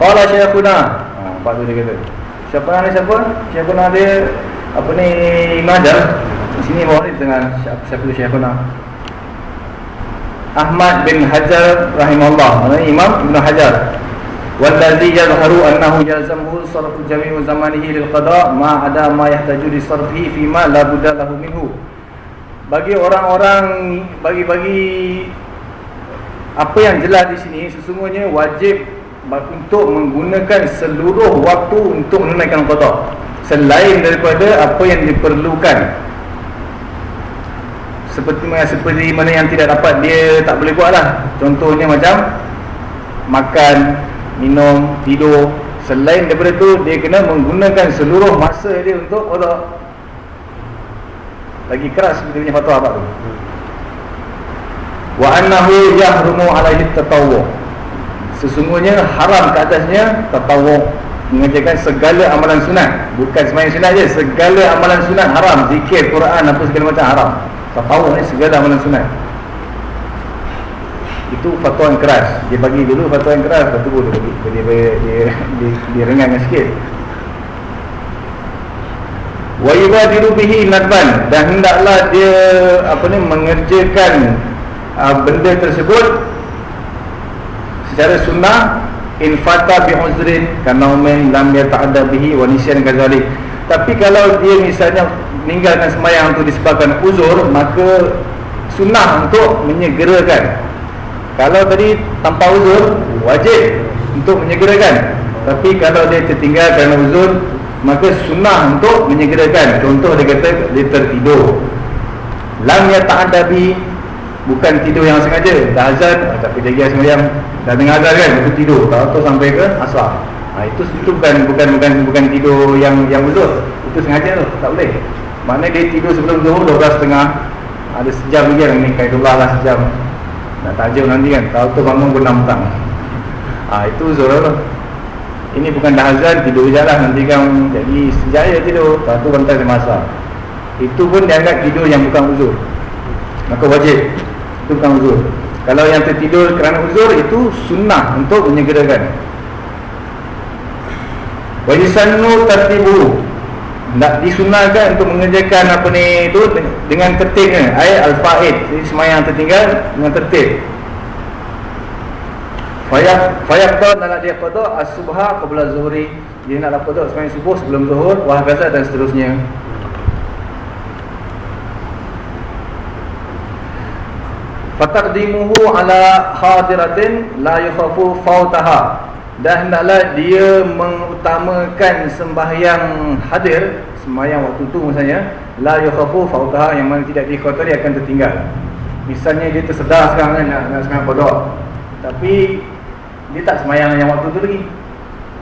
Qala Syekhuna. Ha, Nampak tu dia kata. Syekhuna ni siapa? Syekhuna dia Apa ni Imajar Di sini bawah ni dengan Siapa tu Syekhuna? Ahmad bin Hajar Rahimahullah. Maksudnya Imam Ibn Hajar والذي يظهر أنه يلزمه صرف جميع زمانه للقضاء ما عدا ما يحتاج لصرفه فيما لا بد له منه bagi orang-orang bagi-bagi apa yang jelas di sini sesungguhnya wajib untuk menggunakan seluruh waktu untuk menunaikan qada selain daripada apa yang diperlukan seperti mana seperti mana yang tidak dapat dia tak boleh buatlah contohnya macam makan minum, tidur. Selain daripada itu Dia kena menggunakan seluruh masa dia untuk Allah Lagi keras dia punya fatwa apa tu. Wa annahu yahrumu alaihi tatawwu. Sesungguhnya haram ke atasnya tatawwu. Mengerjakan segala amalan sunat. Bukan semayang sunat je Segala amalan sunat haram. Zikir, Quran, apa segala macam haram. Tatawwu ni segala amalan sunat itu fatwa yang keras dia bagi dulu fatwa yang keras lepas tu dia bagi dia dia dia, dia, dia rengankan sikit wa yubadiru bihi nadban dan hendaklah dia apa ni mengerjakan uh, benda tersebut secara sunnah in fata bi uzrin kana men lam yata'adda bihi wa nisyan kadzalik tapi kalau dia misalnya meninggalkan sembahyang itu disebabkan uzur maka sunnah untuk menyegerakan kalau tadi tanpa uzur Wajib untuk menyegerakan. Tapi kalau dia tertinggal kerana uzur Maka sunnah untuk menyegerakan. Contoh dia kata dia tertidur. Lam ya ta'adabi Bukan tidur yang sengaja. Dah azan Tapi dia pergi yang Dah dengar azan kan Itu tidur. Tak tahu sampai ke asal ha, itu, itu bukan, bukan bukan bukan tidur yang yang uzur. Itu sengaja tu Tak boleh. Maknanya dia tidur sebelum zuhur 12.30 Ada sejam lagi yang ni Kaidullah lah sejam nak tajam nanti kan Tahu tu bangun pun petang ha, Itu uzur lah Ini bukan dah azan Tidur je lah Nanti kan. Jadi sejaya tidur Tahu tu bantai semasa Itu pun dianggap tidur yang bukan uzur. Maka wajib Itu bukan uzur. Kalau yang tertidur kerana uzur Itu sunnah untuk menyegerakan. Wajisannu tertibu nak disunahkan untuk mengerjakan apa ni tu dengan tertibnya. Ayat al-faid jadi semayang tertinggal dengan tertib. Fayak fayak tu nak dia qada as-subha qabla zuhri. Dia nak qada semayang subuh sebelum zuhur wah biasa dan seterusnya. Fataqdimuhu ala hadiratin la yakhafu fautaha. Dan hendaklah dia mengutamakan sembahyang hadir sembahyang waktu tu misalnya la yakhafu fautaha yang mana tidak dikhawatiri akan tertinggal. Misalnya dia tersedar sekarang kan nak, nak sembahyang qada tapi dia tak sembahyang yang waktu tu lagi.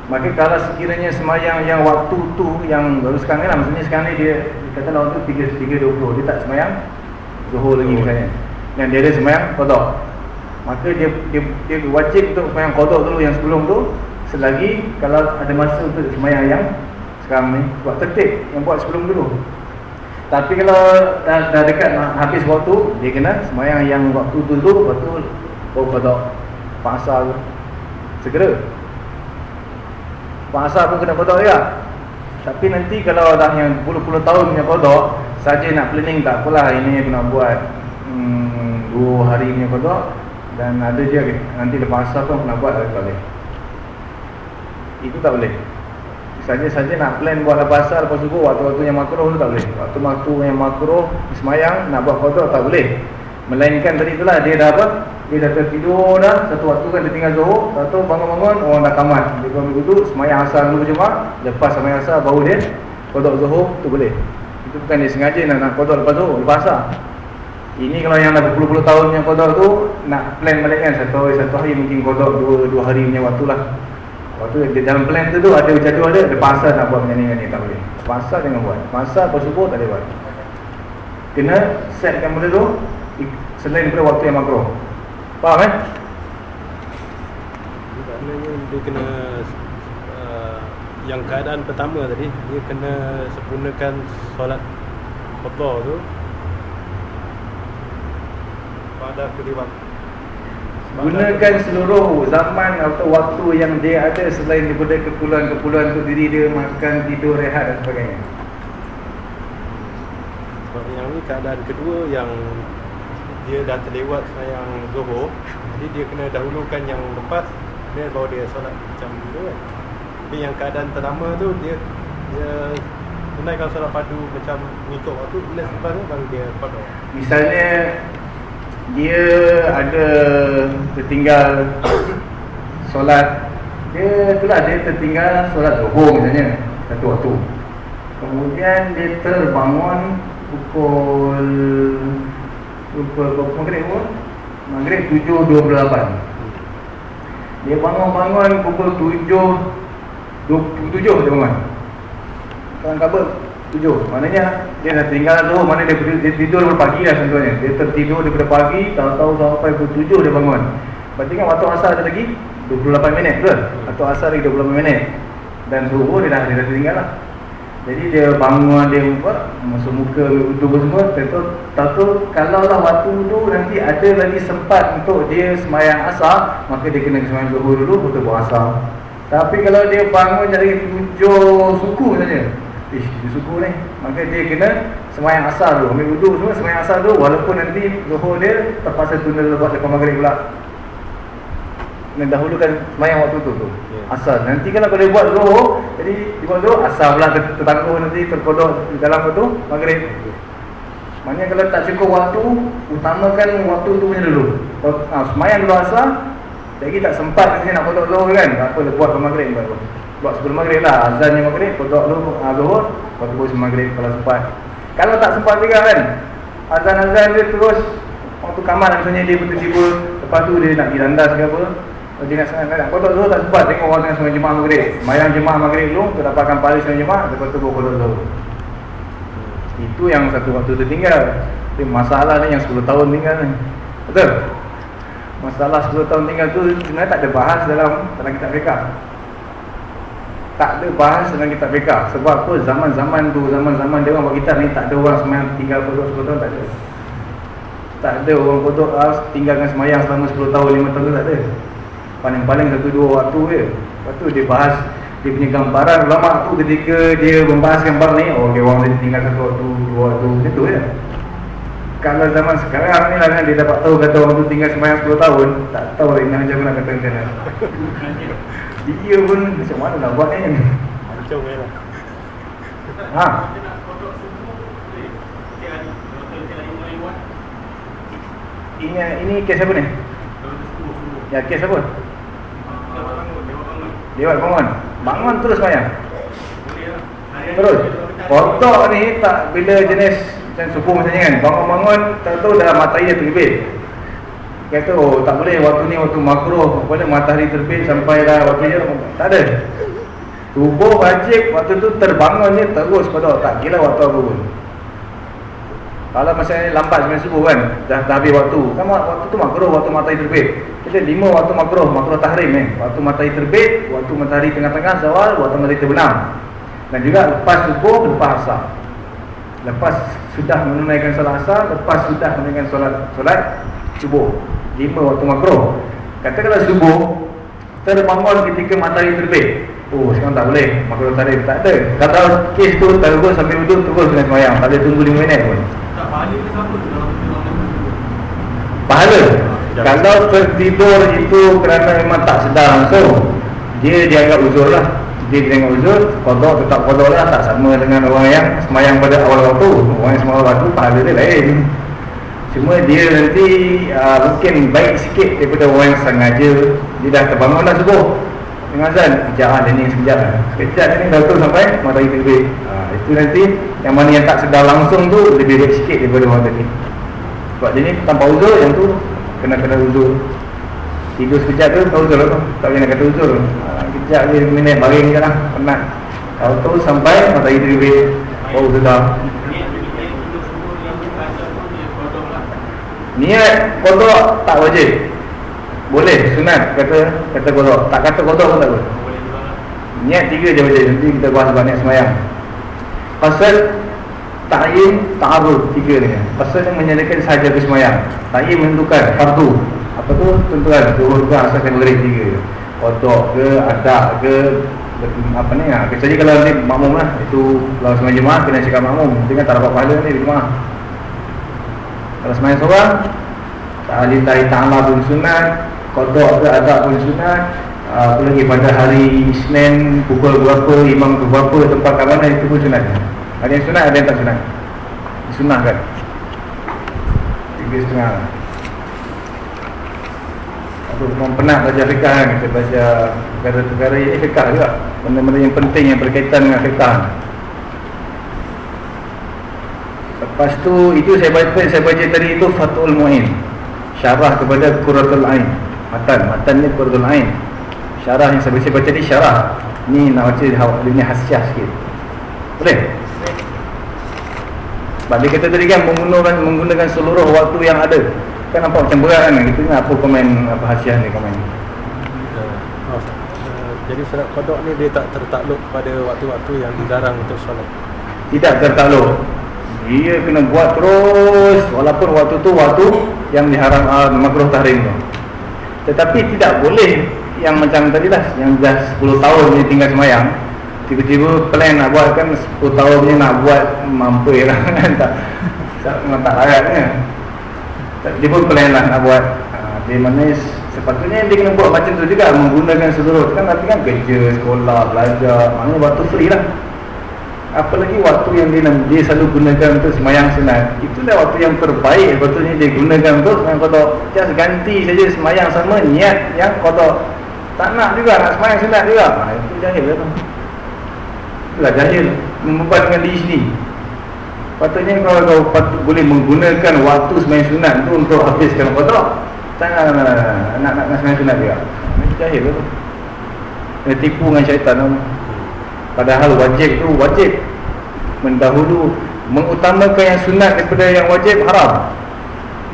Maka kalau sekiranya sembahyang yang waktu tu yang baru sekarang lah maksudnya sekarang ni dia, kata waktu 3 3.20 dia tak sembahyang zuhur lagi misalnya. Dan dia ada sembahyang qada maka dia, dia dia wajib untuk sembahyang qada dulu yang sebelum tu. Selagi kalau ada masa untuk sembahyang yang sekarang ni buat tertib yang buat sebelum dulu. Tapi kalau dah, dah dekat habis waktu dia kena sembahyang yang waktu tu dulu waktu baru qada pasal segera. Pasal pun kena qada ya. Tapi nanti kalau dah yang puluh-puluh tahun punya qada saja nak planning tak apalah ini aku nak buat hmm, dua hari punya qada dan ada je nanti lepas asal pun nak buat boleh. Itu tak boleh saja-saja nak plan buat lepas asal lepas subuh waktu-waktu yang makruh tu tak boleh. Waktu-waktu yang makruh semayang nak buat kotor tak boleh. Melainkan tadi itulah dia dah apa? Dia dah tertidur dah satu waktu kan dia tinggal zuhur satu bangun-bangun orang dah kamat dia bangun duduk semayang asal dulu berjemaah lepas semayang asal baru dia Kodok Zuhur tu boleh. Itu bukan dia sengaja nak, nak kodok lepas Zuhur Lepas asar Ini kalau yang dah berpuluh-puluh tahun yang kodok tu Nak plan balik kan Satu hari, satu hari mungkin kodok dua, dua hari punya waktu Waktu dia dalam plan tu tu ada jadual ada Lepas asar nak buat macam ni, tak boleh. Asar jangan buat. Asar lepas subuh tak boleh buat. Kena setkan benda tu Selain daripada waktu yang makro. Faham eh?
Maknanya dia kena uh, Yang keadaan pertama tadi Dia kena sempurnakan solat Qadha tu Pada kedua waktu
Gunakan seluruh zaman atau waktu yang dia ada Selain daripada keperluan-keperluan untuk diri dia Makan, tidur, rehat dan sebagainya.
Sebab yang ni keadaan kedua yang dia dah terlewat sayang Zohor Jadi dia kena dahulukan yang lepas Kemudian baru dia solat macam tu kan. Tapi yang keadaan pertama tu dia Dia tunaikan solat padu macam mengikut waktu Bila selepas tu baru dia qadha
Misalnya dia ada tertinggal solat. Dia itulah dia tertinggal solat zuhur misalnya satu waktu. Kemudian dia terbangun pukul berapa? Maghrib pun? Maghrib 7.28 dia bangun-bangun pukul 7 27 dia bangun. Kawan kabel tujuh. Maknanya dia dah tinggal tu Mana dia, dia, tidur daripada pagi lah contohnya. Dia tertidur daripada pagi Tahu-tahu sampai pukul tujuh dia bangun. Berarti kan waktu asar ada lagi? 28 minit betul? Waktu asar lagi 28 minit. Dan subuh dia dah, dia dah tinggal lah. Jadi dia bangun dia buat masuk muka wudu semua tentu tahu kalau lah waktu tu nanti ada lagi sempat untuk dia semayang asar maka dia kena semayang zuhur dulu betul buat asar. Tapi kalau dia bangun dari tujuh suku saja Ish, dia suku ni. Maka dia kena semayang asar dulu Ambil wuduk semua semayang asar dulu Walaupun nanti zuhur dia terpaksa tunda lepas lepas maghrib pula. Kena dahulukan semayang waktu tu tu
Ya.
Asar. Nanti kan kalau dia buat zuhur Jadi dia buat zuhur Asar pula ter- tertangguh nanti Terkodok di dalam waktu maghrib. Maknanya kalau tak cukup waktu Utamakan waktu tu punya dulu. Ha, semayang dulu asar Lagi tak sempat nanti nak kodok zuhur kan? Tak apa buat ke maghrib baru Buat sebelum maghrib lah Azannya maghrib Kodok dulu ha, Lepas tu baru sebelum maghrib Kalau sempat. Kalau tak sempat juga kan Azan-azan dia terus Waktu kamar misalnya dia tiba-tiba Lepas tu dia nak pergi landas ke apa dia nak sangat nak kodok zuhur tak sempat Tengok orang tengah semua jemaah maghrib. Mayang jemaah maghrib dulu Terdapatkan pahala semua jemaah Lepas tu kodok zuhur. Itu yang satu waktu tertinggal. Tapi masalah ni yang 10 tahun tinggal ni. Betul? Masalah 10 tahun tinggal tu sebenarnya tak ada bahas dalam dalam kitab fiqah Tak ada bahas dalam kitab fiqah Sebab apa? Zaman-zaman tu, zaman-zaman dia orang buat kitab ni Tak ada orang semayang tinggal kodok 10 tahun, tak ada Tak ada orang kodok ah, tinggalkan semayang selama 10 tahun, 5 tahun tak ada Paling-paling satu dua waktu je. Lepas tu dia bahas dia punya gambaran ulama tu ketika dia membahas gambar ni oh dia orang dia tinggal satu waktu dua waktu macam tu je. Kalau zaman sekarang ni lah kan dia dapat tahu kata orang tu tinggal semayang 10 tahun tak tahu lagi macam mana nak kata macam mana dia pun macam mana nak buat ni?
Macam ni lah
ha? Ini ini kes apa ni? Ya kes apa? Dia buat bangun. Bangun terus semayang Terus. Kotak ni tak bila jenis Macam subuh misalnya kan Bangun-bangun Tak tahu dah matahari dah terbit Kata oh tak boleh. Waktu ni waktu makro Pada matahari terbit sampai dah waktu dia Tak ada. Subuh wajib waktu tu terbangun je terus pada Tak kira waktu apa pun. Kalau masa ni lambat sebenarnya subuh kan Dah, dah habis waktu. Kan waktu tu makro waktu matahari terbit. Kita lima waktu makro Makro tahrim eh Waktu matahari terbit Waktu matahari tengah-tengah zawal Waktu matahari terbenam. Dan juga lepas subuh, lepas asar. Lepas sudah menunaikan solat asar Lepas sudah menunaikan solat solat subuh Lima waktu makro. Kata kalau subuh Terbangun ketika matahari terbit. Oh sekarang tak boleh. Makro terbit tak ada. Kalau kes tu terus sambil wuduk Terus dengan semayang. Tak boleh tunggu 5 minit pun. Pahala Kalau tertidur itu kerana memang tak sedar langsung Dia dianggap uzur lah. Dia dengan uzur, kodok tetap kodok lah. Tak sama dengan orang yang semayang pada awal waktu. Orang yang semayang waktu, pahala dia lain Cuma dia nanti uh, mungkin baik sikit daripada orang yang sengaja. Dia dah terbangun dah subuh. Dengan azan Sekejap lah ni sekejap lah Sekejap ni dah sampai matahari terbit ha, Itu nanti Yang mana yang tak sedar langsung tu Lebih baik sikit daripada orang tadi. Sebab dia ni tanpa uzur Yang tu Kena-kena uzur. Tidur sekejap tu Tak uzur lah tu. Tak boleh nak kata uzur. Ha, Sekejap je minit baring je lah. Penat. Kalau tu sampai matahari terbit Oh sedar Niat kodok tak wajib. Boleh sunat kata kata kodok. Tak kata kodok pun tak boleh. Niat tiga je wajib Nanti kita bahas sebab niat semayang. Pasal Ta'in ta'arud tiga ni. Pasal yang menyediakan sahaja ke semayang. Ta'in menentukan fardu. Apa tu? Tentukan Dua dua asalkan berik tiga. Kodok ke adak ke apa ni? Ha. Kecuali kalau ni makmum lah Itu kalau semayang jemaah kena cakap makmum. Dengan tak dapat pahala ni di rumah kalau semayang seorang Lillahi ta'ala pun sunat Kodok ke adab pun sunat ah, Apa lagi pada hari Isnin Pukul berapa, imam ke berapa Tempat kat mana itu pun sunat. Ada yang sunat, ada yang tak sunat. Sunat kan? Tiga setengah. Aku memang penat baca fiqah kan? Kita baca perkara-perkara ini fiqah juga. Benda-benda yang penting yang berkaitan dengan fiqah Lepas tu itu saya baca saya baca tadi itu Fathul Muin. Syarah kepada Qurratul Ain. Matan, matan ni Qurratul Ain. Syarah yang saya baca baca ni syarah. Ni nak baca dia ni hasiah sikit. Boleh? Sebab dia kata tadi kan menggunakan menggunakan seluruh waktu yang ada. Kan nampak macam berat kan? Kita ingat apa komen apa hasiah ni komen.
Oh, jadi solat kodok ni dia tak tertakluk pada waktu-waktu yang dilarang untuk solat.
Tidak tertakluk. Dia kena buat terus walaupun waktu tu waktu yang diharam uh, makruh tahrim tu. Tetapi tidak boleh yang macam tadi lah yang dah 10 tahun ni tinggal semayang tiba-tiba plan nak buat kan 10 tahun ni nak buat mampu lah. Kan tak tak, tak larat kan dia pun plan lah nak buat. Uh, dia mana sepatutnya dia kena buat macam tu juga menggunakan seluruh kan nanti kan kerja, sekolah, belajar maknanya waktu free lah Apalagi waktu yang dia, dia selalu gunakan untuk semayang sunat Itulah waktu yang terbaik. Betulnya dia gunakan untuk semayang kodok Just ganti saja semayang sama niat yang kodok Tak nak juga nak semayang sunat juga. Ha, Itu jahil lah tu Itulah jahil. Membebankan diri sendiri. Patutnya kalau kau patut, boleh menggunakan waktu semayang sunat tu Untuk habiskan kodok Jangan nak, nak, nak semayang sunat juga. Itu jahil lah tu Dia tipu dengan syaitan tu Padahal wajib tu wajib. Mendahulu Mengutamakan yang sunat daripada yang wajib haram.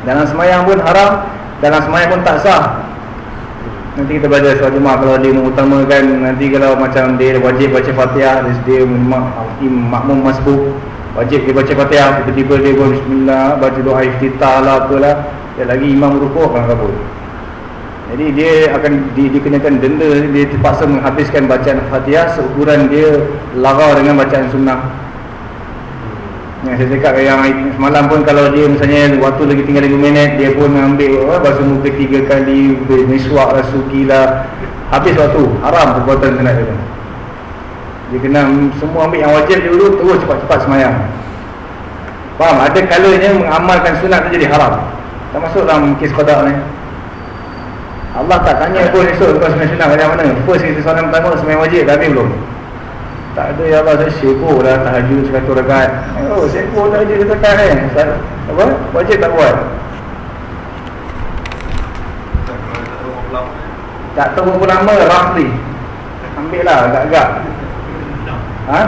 Dalam semayang pun haram Dalam semayang pun tak sah. Nanti kita belajar soal jemaah Kalau dia mengutamakan Nanti kalau macam dia wajib baca fatihah Dia, dia makmum masbuk Wajib dia baca fatihah Tiba-tiba dia bismillah Baca doa iftitah lah apalah. Dia lagi imam rukuk akan kabul jadi dia akan di, dikenakan denda Dia terpaksa menghabiskan bacaan Fatihah Seukuran dia lara dengan bacaan sunnah. Yang saya cakap yang semalam pun Kalau dia misalnya waktu lagi tinggal 5 minit Dia pun ambil oh, basuh muka 3 kali Miswak lah, suki lah Habis waktu, haram perbuatan sunat dia. Dia kena semua ambil yang wajib dulu Terus cepat-cepat semayang. Faham? Ada kalanya mengamalkan sunat tu jadi haram. Tak masuk dalam kes kodak ni Allah tak tanya pun esok kau semayang sunat macam mana. First kita soalan pertama semayang wajib dah habis belum? Tak ada ya Allah saya sibuk dah tahajud sekatul rekat Oh sibuk dah je rekat eh? Apa? Wajib tak buat? Tak tahu berapa lama roughly. Ambil lah agak-agak. Ha?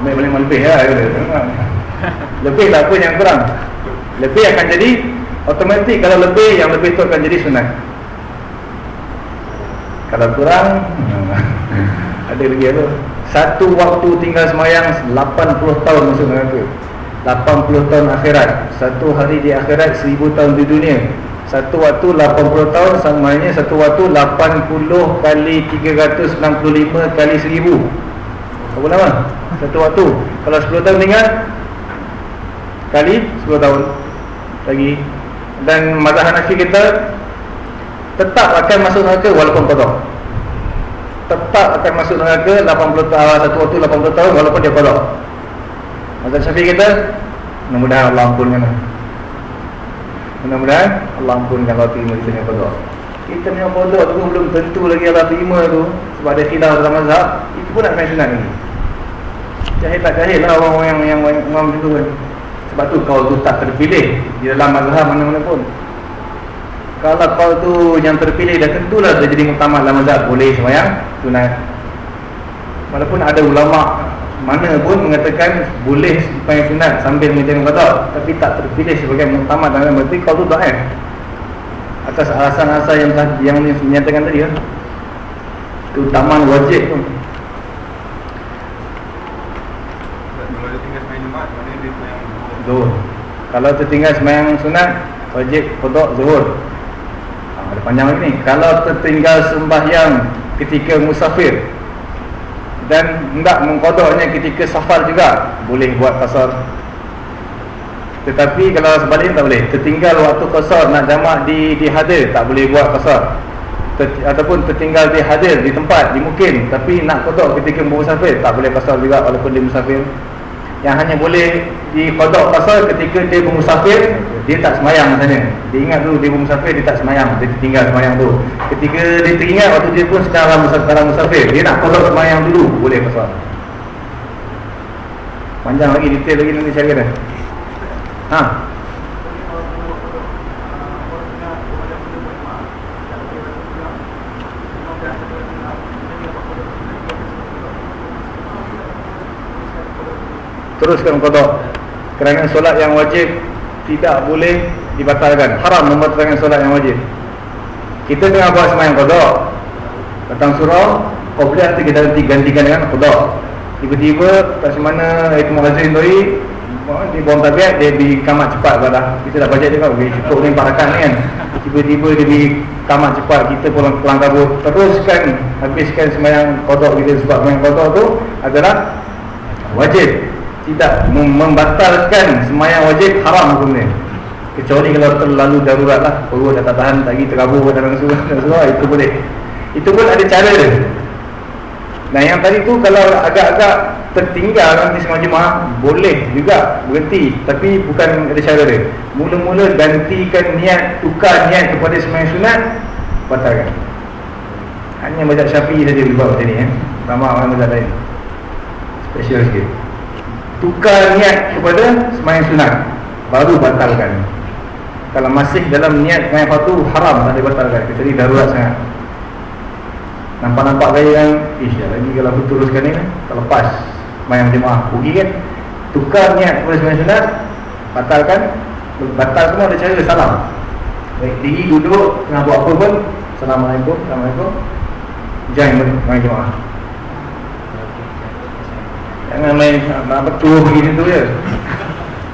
Ambil boleh lebih lah Lebih lah pun yang kurang. Lebih akan jadi Automatik kalau lebih Yang lebih itu akan jadi sunat. Kalau kurang Ada lagi apa? Satu waktu tinggal semayang 80 tahun masuk neraka. 80 tahun akhirat. Satu hari di akhirat 1000 tahun di dunia. Satu waktu 80 tahun Samanya satu waktu 80 kali 365 kali 1000 Berapa lama? Satu waktu. Kalau 10 tahun tinggal Kali 10 tahun Lagi dan mazhab Hanafi kita tetap akan masuk neraka walaupun kodok tetap akan masuk neraka 80 tahun satu waktu 80 tahun walaupun dia kodok mazhab Syafi'i kita mudah-mudahan Allah ampunkan mudah-mudahan Allah ampunkan kalau terima kita dengan kodok Kita punya kodok tu belum tentu lagi Allah terima tu Sebab ada khilaf dalam mazhab Itu pun nak sunat lagi Jahil tak jahil lah orang yang yang orang macam tu kan Sebab tu kau tu tak terpilih. Di dalam mazhab mana-mana pun. Kalau kau tu yang terpilih Dah tentulah dia jadi muktamad dalam mazhab. Boleh semayang sunat Walaupun ada ulama mana pun mengatakan boleh semayang sunat sambil menjaga kodok Tapi tak terpilih sebagai muktamad dalam Berarti kau tu tak eh atas alasan-alasan yang yang menyatakan tadi ya. Keutamaan wajib tu.
Kalau dia tinggal semayang Jumaat, mana dia semayang
Zuhur. Kalau tertinggal sembahyang sunat, wajib qada zuhur. Ha, ada panjang lagi ni. Kalau tertinggal sembahyang ketika musafir dan hendak mengqadanya ketika safar juga, boleh buat qasar tetapi kalau sebaliknya tak boleh Tertinggal waktu qasar nak jamak di, di hadir Tak boleh buat qasar Ter, Ataupun tertinggal di hadir di tempat Di mungkin Tapi nak kodok ketika musafir Tak boleh qasar juga walaupun dia musafir Yang hanya boleh di kodok qasar ketika dia bermusafir Dia tak semayang misalnya Dia ingat dulu dia bermusafir dia tak semayang. Dia tertinggal semayang tu. Ketika dia teringat waktu dia pun sedang dalam musafir Dia nak kodok semayang dulu. Boleh qasar Panjang lagi detail lagi nanti cari dah Ha. Teruskan qada. Kerana solat yang wajib tidak boleh dibatalkan. Haram membatalkan solat yang wajib. Kita tengah buat sembahyang qada. Datang surau, qabliyah kita gantikan dengan qada. Tiba-tiba kat mana itu muazzin tadi di bawah tabiat dia di kamat cepat pada kita dah baca dia kau dia cukup ni parakan kan tiba-tiba dia di kamat cepat kita pulang pulang kabut teruskan habiskan semayang kodok kita sebab semayang kodok tu adalah wajib tidak membatalkan semayang wajib haram hukum ni kecuali kalau terlalu darurat lah perut dah tak tahan lagi terabur dalam surah itu boleh itu pun ada cara dia Nah yang tadi tu kalau agak-agak tertinggal nanti semua jemaah boleh juga berhenti tapi bukan ada cara dia. Mula-mula gantikan niat tukar niat kepada sembahyang sunat batalkan. Hanya mazhab Syafi'i saja boleh buat macam ni eh. Ramai orang mazhab lain. Special sikit. Tukar niat kepada sembahyang sunat baru batalkan. Kalau masih dalam niat sembahyang fardu haram tak batalkan. Kecuali darurat sangat. Nampak-nampak gaya yang Ish lagi kalau aku teruskan ni Tak lepas Mayang jemaah Pergi kan? Tukar niat kepada sebenarnya sunat Batalkan. Batal semua ada cara salam. Baik tinggi duduk Tengah buat apa pun Assalamualaikum Assalamualaikum. Jangan main jemaah Jangan main Nak betul begini tu je.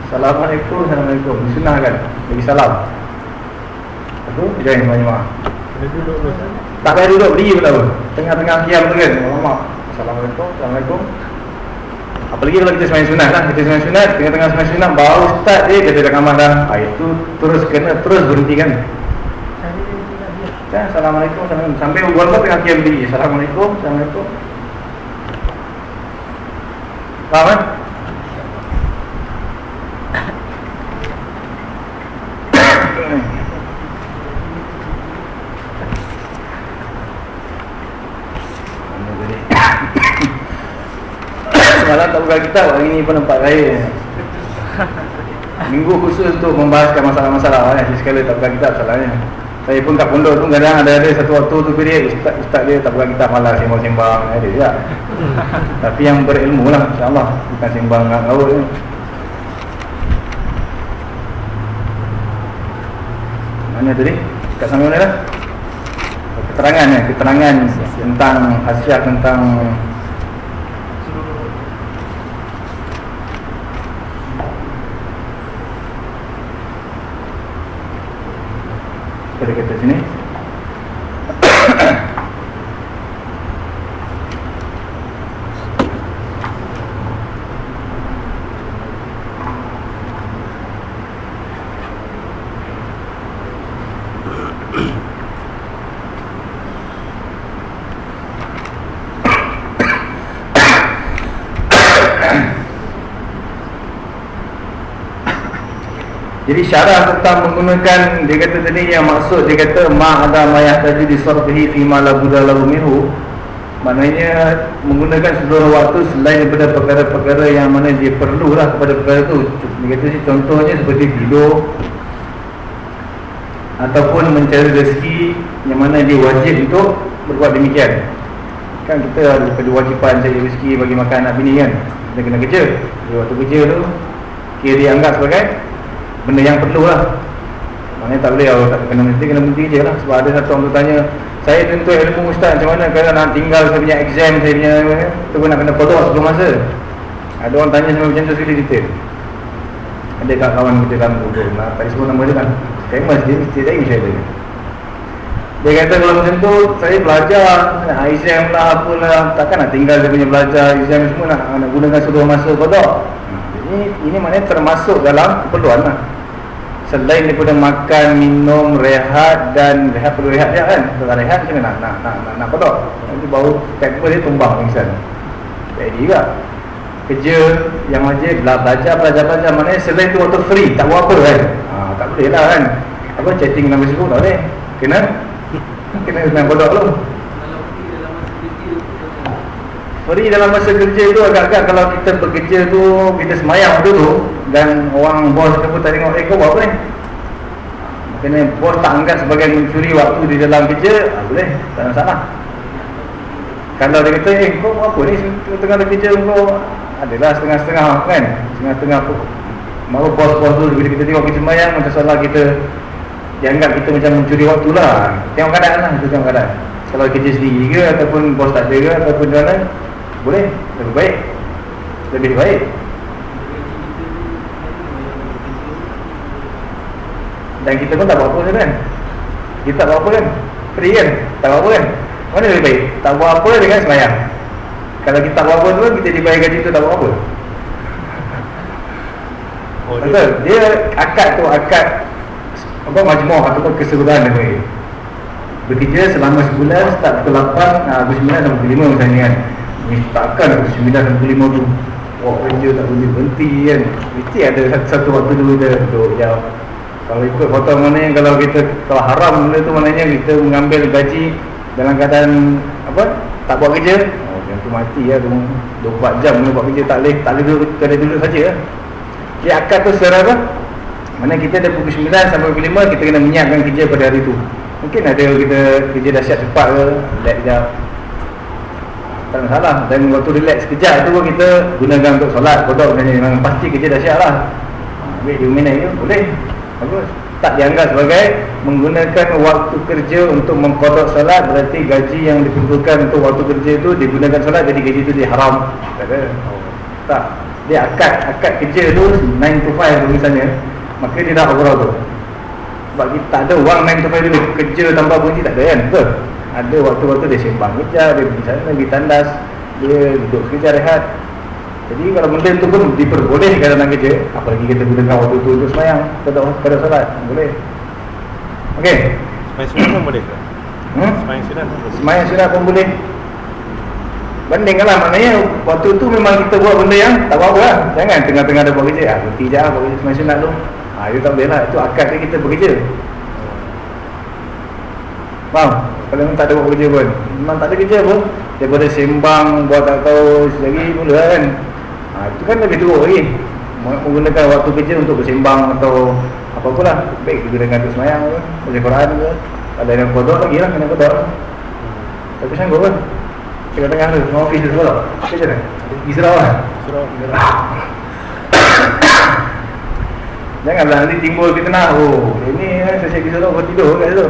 Assalamualaikum Assalamualaikum. Sunnah kan? Bagi salam. Itu jangan main jemaah
Kena duduk dulu
tak payah duduk, berdiri pun apa? Tengah-tengah kiam tu kan? Alamak Assalamualaikum Assalamualaikum. Apalagi kalau kita semain sunat lah? Kita semain sunat Tengah-tengah semain sunat Baru start dia Kita dah kamar dah. Ha, Itu terus kena Terus berhenti kan? Ya, Assalamualaikum, Assalamualaikum. Sampai buat apa tengah kiam berdiri Assalamualaikum Assalamualaikum Faham kan? Malam tak buka kitab Hari ni pun nampak raya Minggu khusus untuk membahaskan masalah-masalah kan? Sekali tak buka kitab salahnya Saya pun kat pondok tu kadang ada ada satu waktu tu period Ustaz, Ustaz dia tak buka kitab malah sembang-sembang Ada juga Tapi yang berilmu lah insyaAllah Bukan sembang dengan gaul ni Mana tadi? Kat sana mana dah? Keterangan ya, keterangan tentang hasiat tentang Kita kata sini Jadi syarah tentang menggunakan dia kata tadi yang maksud dia kata ma ada mayah tadi di sarfihi fi ma la budalahu minhu. Maknanya menggunakan seluruh waktu selain daripada perkara-perkara yang mana dia perlulah kepada perkara itu dia kata sih contohnya seperti tidur ataupun mencari rezeki yang mana dia wajib untuk berbuat demikian. Kan kita ada kewajipan cari rezeki bagi makan anak bini kan. Kita kena kerja. Di waktu kerja tu kira dianggap sebagai benda yang perlu lah. Maknanya tak boleh kalau tak kena mesti kena berhenti je lah. Sebab ada satu orang tu tanya saya tentu ilmu ustaz macam mana? Kalau nak tinggal saya punya exam saya punya tu pun nak kena kodok sebelum masa. Ada orang tanya sama macam tu sekali detail ada kat kawan kita dalam Google nah, tadi sebut nama dia kan. Famous dia mesti saya saya tanya dia kata kalau macam tu saya belajar exam lah apalah takkan nak tinggal saya punya belajar exam semua nak, nak gunakan seluruh masa kodok ini, ini maknanya termasuk dalam keperluan lah. Selain daripada makan, minum, rehat dan rehat perlu rehat dia kan? Kalau rehat macam mana nak, nak, nak, nak, kodok Nanti baru temper dia tumbang pingsan Jadi juga Kerja yang wajib belajar, belajar, belajar. Maknanya selain tu waktu free, tak buat apa kan? Ha, Tak boleh lah kan? Apa chatting dengan Facebook tak boleh? Kena? Kena dengan kodok tu Free dalam masa kerja tu agak-agak kalau kita bekerja tu Kita semayang tu Dan orang bos tu pun tak tengok Eh kau buat apa ni? Maknanya bos tak anggap sebagai mencuri waktu di dalam kerja ah, Boleh, tak ada masalah. Kalau dia kata Eh kau apa ni? Tengah kerja kau. Adalah setengah-setengah kan? Setengah-setengah pun. Malu bos-bos tu bila kita tengok kita semayang Macam salah kita Dianggap kita macam mencuri waktu lah. Tengok keadaan lah, tengok keadaan. Kalau kerja sendiri ke ataupun bos tak ada ke Ataupun mana boleh, lebih baik. Lebih baik. Dan kita pun tak buat apa kan Kita tak buat apa kan? Free kan, tak buat apa kan? Mana lebih baik, tak buat apa dengan semayang? Kalau kita tak buat apa tu Kita dibayar gaji tu tak buat apa? Oh, Betul, dia, akad tu akad Apa majmuk ataupun keseluruhan dia Bekerja selama sebulan Start pukul 8 Habis 9 sampai pukul 5 misalnya kan Takkan aku 9 dan 5 tu Buat kerja tak boleh berhenti kan? Mesti ada satu, waktu dulu dia Untuk jam Kalau ikut foto mana yang Kalau kita Kalau haram benda tu maknanya Kita mengambil gaji Dalam keadaan Apa Tak buat kerja. Oh yang tu mati lah 24 jam buat kerja Tak boleh Tak boleh dulu Kena dulu saja Jadi akad tu secara apa? Mana kita ada pukul 9 sampai pukul 5 Kita kena menyiapkan kerja pada hari tu. Mungkin ada kita kerja dah siap cepat ke Let sekejap tak masalah. Dan waktu relax sekejap tu pun kita gunakan untuk solat kodok macam memang pasti kerja dah siap lah ambil di minit tu boleh. Bagus. Tak dianggap sebagai menggunakan waktu kerja untuk mengkodok solat berarti gaji yang diperlukan untuk waktu kerja tu digunakan solat jadi gaji tu diharam tak ada. Tak. Dia akad akad kerja tu 9 to 5 misalnya maka dia dah overall tu. Sebab kita tak ada wang 9 to 5 dulu. Kerja tanpa berhenti tak ada kan? Betul ada waktu-waktu dia sembang kerja, dia pergi sana, pergi tandas Dia duduk kerja rehat. Jadi kalau benda tu pun diperbolehkan dalam kerja Apalagi kita gunakan waktu tu untuk semayang Pada, pada salat, boleh. Okey.
Semayang sunat pun boleh ke?
Hmm?
Semayang sunat pun boleh.
Semayang sunat pun boleh. Bandingkanlah maknanya Waktu tu memang kita buat benda yang tak apa-apa lah. Jangan tengah-tengah ada buat kerja. Ah, Berhenti je lah buat kerja semayang sunat tu. Ah, Itu tak boleh lah, itu akad kita bekerja Faham? Kalau memang tak ada buat kerja pun? Memang tak ada kerja pun. Daripada sembang Buat tak tahu Lagi mula kan. Ha, Itu kan lebih teruk lagi. Menggunakan waktu kerja untuk bersembang Atau apa-apa lah. Baik gunakan untuk semayang ke Baca Quran ke. Ada yang kodok lagi lah Kena kodok. Tapi sanggup kan Tengah-tengah tu Mau ofis tu sekolah Kerja? Pergi serau lah Janganlah nanti timbul fitnah. Oh ini eh, saya pergi serau Kau tidur kat situ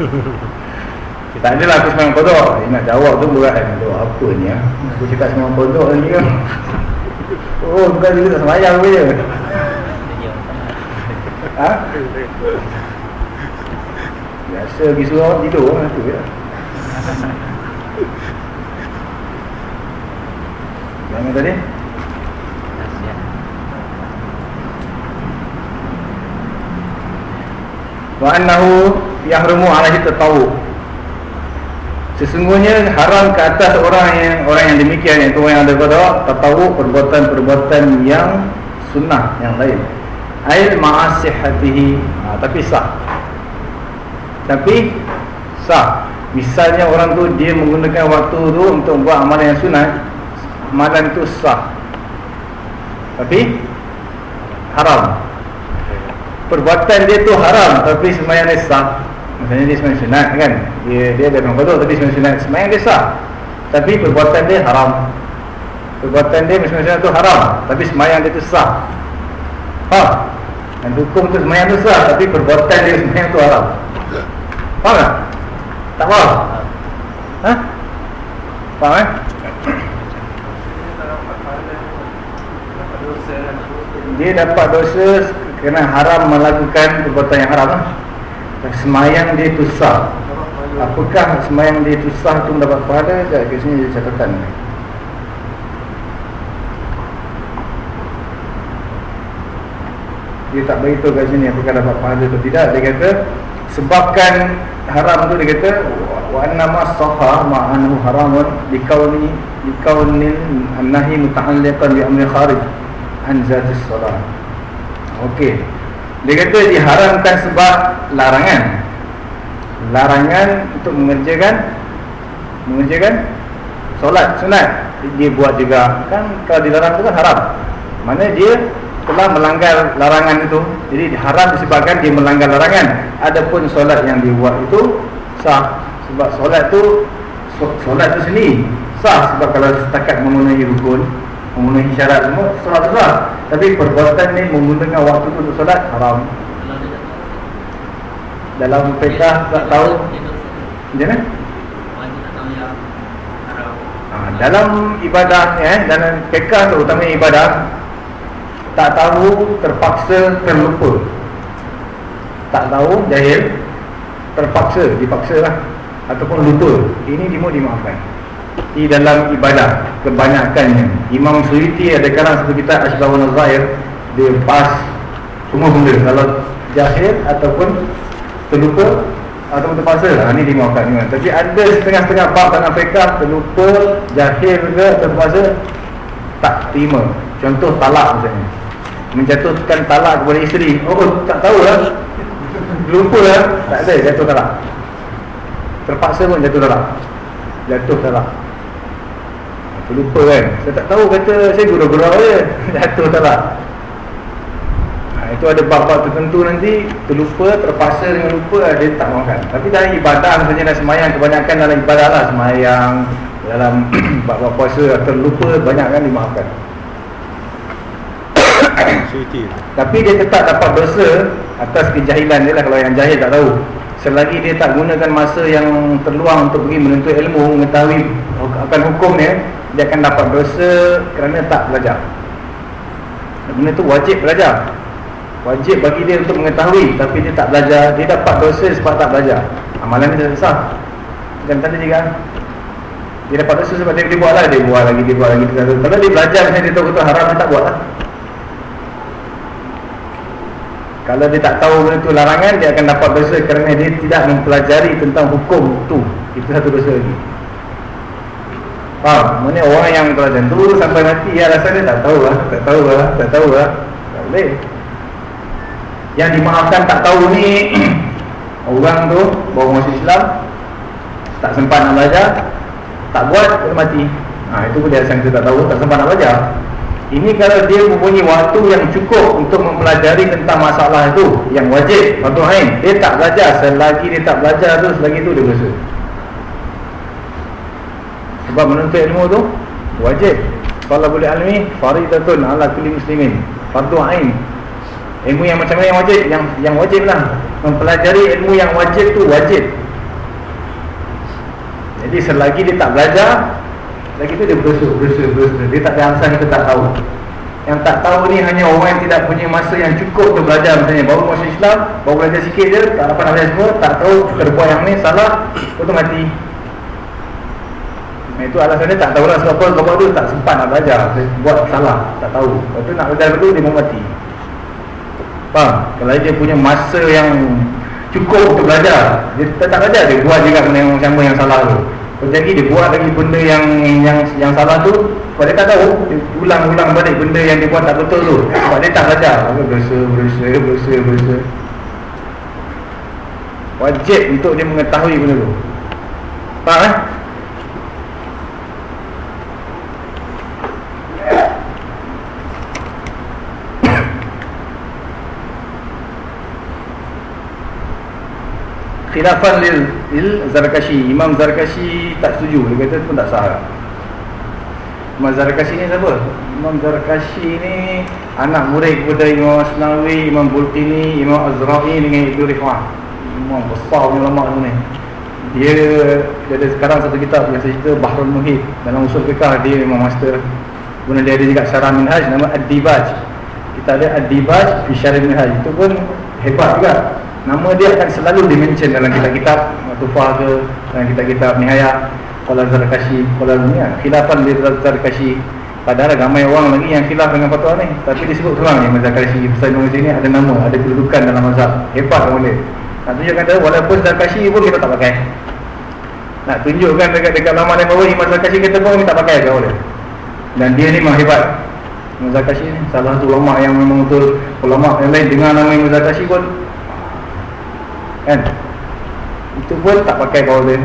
tak adalah aku semayang kodok Dia nak jawab tu berat kan Kodok apa ni ya? Aku cakap semayang kodok lagi kan Oh bukan juga tak semayang pun je Ha? Biasa pergi surau tidur lah tu ya Mana tadi? Wa annahu yahrumu alaihi tatawwu. Sesungguhnya haram ke atas orang yang orang yang demikian iaitu orang yang ada qada tatawwu perbuatan-perbuatan yang sunnah yang lain. Ail ma'asihatihi ha, Tapi sah. Tapi Sah. Misalnya orang tu dia menggunakan waktu tu Untuk buat amalan yang sunat Amalan tu sah. Tapi Haram Perbuatan dia tu haram Tapi semayang dia sah Misalnya dia semayang sunat kan Dia dia ada memang betul Tapi semayang sunat Semayang dia sah Tapi perbuatan dia haram Perbuatan dia semayang sunat tu haram Tapi semayang dia tu sah Faham? Dan hukum tu semayang tu sah Tapi perbuatan dia semayang tu haram Faham tak? Tak faham? Ha? Faham eh? Dia dapat dosa Kerana haram melakukan perbuatan yang haram lah. Semayang dia tu sah. Apakah semayang dia tu sah tu mendapat pahala? Kat sini dia catatan. Dia tak beritahu kat sini apakah dapat pahala atau tidak. Dia kata sebabkan haram tu dia kata wa anna ma saha ma annahu haramun likauni likaunil annahi muta'alliqan bi amri kharij an zatis salat okey. Dia kata diharamkan sebab larangan. Larangan untuk mengerjakan mengerjakan solat sunat. Dia buat juga. Kan kalau dilarang tu kan haram. Mana dia telah melanggar larangan itu. Jadi haram disebabkan dia melanggar larangan. Adapun solat yang dia buat itu sah. Sebab solat tu solat tu sendiri sah. Sebab kalau setakat memenuhi rukun memenuhi syarat semua solat tu sah tapi perbuatan ni menggunakan waktu tu untuk solat haram. Dalam pekah tak tahu. Macam mana? Ha, dalam ibadah eh, dalam pekah tu utama ibadah tak tahu terpaksa terlupa. Tak tahu jahil terpaksa dipaksa lah. Ataupun lupa. Ini dimau dimaafkan di dalam ibadah kebanyakannya. Imam Suyuti ada kalang satu kita Asbabun Zair dia pas semua benda. Kalau jahil ataupun terlupa ataupun terpaksa ha, ini dimaafkan juga. tapi ada setengah-setengah bab dalam fiqah terlupa jahil ke terpaksa tak terima. Contoh talak misalnya. Menjatuhkan talak kepada isteri. Oh tak tahu lah. Lupa lah. Tak ada jatuh talak. Terpaksa pun jatuh talak. Jatuh talak lupa kan. Saya tak tahu kata saya gurau-gurau je. Jatuh talak ha, itu ada bab-bab tertentu nanti terlupa terpaksa dengan lupa dia tak makan tapi dalam ibadah misalnya dah semayang kebanyakan dalam ibadah lah. Semayang dalam bab-bab puasa terlupa banyak kan dimaafkan. Tapi dia tetap dapat dosa atas kejahilan dia lah kalau yang jahil tak tahu. Selagi dia tak gunakan masa yang terluang untuk pergi menuntut ilmu, mengetahui akan hukum dia, dia akan dapat dosa kerana tak belajar. Benda tu wajib belajar. Wajib bagi dia untuk mengetahui tapi dia tak belajar, dia dapat dosa sebab tak belajar. Amalan dia sesat. Dan tadi juga dia dapat dosa sebab dia, dia buat lah, dia buat lagi, dia buat lagi. Kalau dia belajar macam dia tahu haram, dia tak buat lah. Kalau dia tak tahu benda tu larangan Dia akan dapat dosa kerana dia tidak mempelajari tentang hukum tu Itu satu dosa lagi Faham? Maksudnya orang yang pelajar tu sampai mati Ya rasa dia tak tahu lah Tak tahu lah Tak tahu lah. Tak boleh. Yang dimaafkan tak tahu ni Orang tu Bawa masuk Islam Tak sempat nak belajar Tak buat Dia mati. Ha, Itu pun dia sangka tak tahu Tak sempat nak belajar. Ini kalau dia mempunyai waktu yang cukup untuk mempelajari tentang masalah itu Yang wajib, waktu lain Dia tak belajar, selagi dia tak belajar tu Selagi itu dia berdosa Sebab menuntut ilmu tu Wajib. Kalau boleh almi Faridatun ala kulli muslimin. Fardu Ain. Ilmu yang macam mana yang wajib? Yang yang wajib lah. Mempelajari ilmu yang wajib tu wajib. Jadi selagi dia tak belajar lagi tu dia berdosa, berdosa, berdosa. Dia tak ada alasan kita tak tahu. Yang tak tahu ni hanya orang yang tidak punya masa yang cukup untuk belajar Misalnya. Baru masuk Islam, baru belajar sikit je Tak apa nak belajar semua, tak tahu Terbuat yang ni, salah, betul mati Itu alasan dia tak tahu lah Sebab apa, sebab tu tak sempat nak belajar. Buat salah, tak tahu. Lepas tu nak belajar betul, dia mati. Faham? Kalau dia punya masa yang cukup untuk belajar Dia tak, belajar, dia buat juga benda yang sama yang salah tu. Jadi dia buat lagi benda yang yang yang salah tu Sebab dia tak tahu Dia ulang-ulang balik benda yang dia buat tak betul tu. Sebab dia tak belajar. Apa Bersa, bersa, bersa, bersa Wajib untuk dia mengetahui benda tu. Faham eh? Khilafan lil, lil Zarkashi. Imam Zarkashi tak setuju. Dia kata pun tak sah. Imam Zarkashi ni siapa? Imam Zarkashi ni anak murid kepada Imam Asnawi Imam Bultini, Imam Azra'i dengan Ibn Rifah. Imam besar punya lama tu ni. Dia, dia ada sekarang satu kitab yang saya cerita Bahrul Muhid dalam usul fikah dia memang master. Kemudian dia ada juga syarah minhaj nama Ad-Dibaj. Kita ada Ad-Dibaj fi syarah minhaj. Itu pun hebat juga Nama dia akan selalu dimention dalam kitab-kitab Matufah ke Dalam kitab-kitab Nihayat Kuala Zarkashi Kuala Dunia Khilafan di Zarkashi Padahal ramai orang lagi yang khilaf dengan fatwa ni. Tapi disebut terang ni Zarkashi Besar Indonesia ni ada nama Ada kedudukan dalam mazhab. Hebat orang boleh. Nak tunjukkan tu Walaupun Zarkashi pun kita tak pakai. Nak tunjukkan dekat, dekat laman yang bawah Imam Zarkashi kata pun kita tak pakai ke boleh? Dan dia ni memang hebat. Imam Zarkashi ni Salah satu ulama yang memang betul. Ulama yang lain dengar nama Imam Zarkashi pun kan? Itu pun tak pakai dia.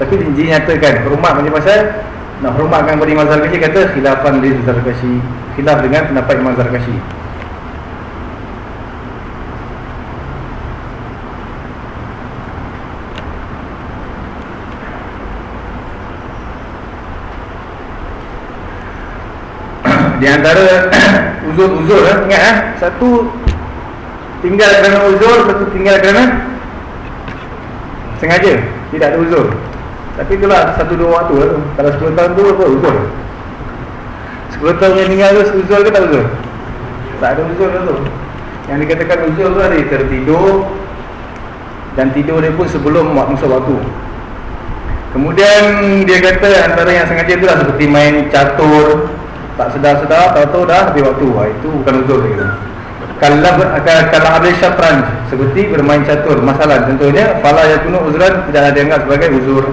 Tapi dinyatakan hormat macam pasal nak hormatkan kepada Imam Zarkashi kata khilafan li Zarkashi khilaf dengan pendapat Imam Zarkashi. Di antara uzur-uzur eh, ingat eh? Satu tinggal kerana uzur satu tinggal kerana Sengaja? Tidak ada uzur. Tapi itulah satu dua waktu lah tu Kalau 10 tahun tu apa uzur? 10 tahun yang tinggal tu uzur ke tak uzur? Tak ada uzur lah tu. Yang dikatakan uzur tu ada tertidur Dan tidur dia pun sebelum masa waktu Kemudian dia kata antara yang sengaja tu lah seperti main catur. Tak sedar-sedar, tahu-tahu dah habis waktu. Itu bukan uzur dia kata kalau kalau ada syatranj seperti bermain catur masalah. Contohnya fala yakunu uzran tidak ada dianggap sebagai uzur.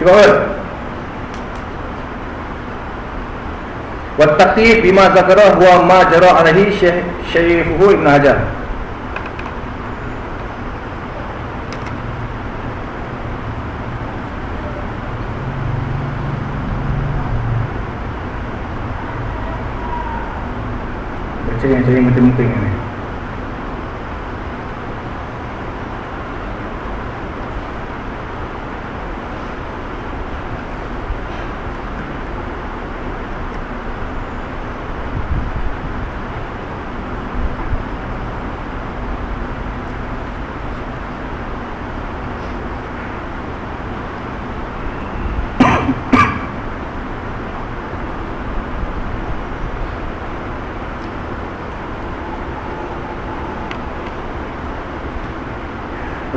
Cuba ber wattaqi bima zakara huwa ma jara alaihi syekh syekhuhu ibn hajar saya penting-penting ni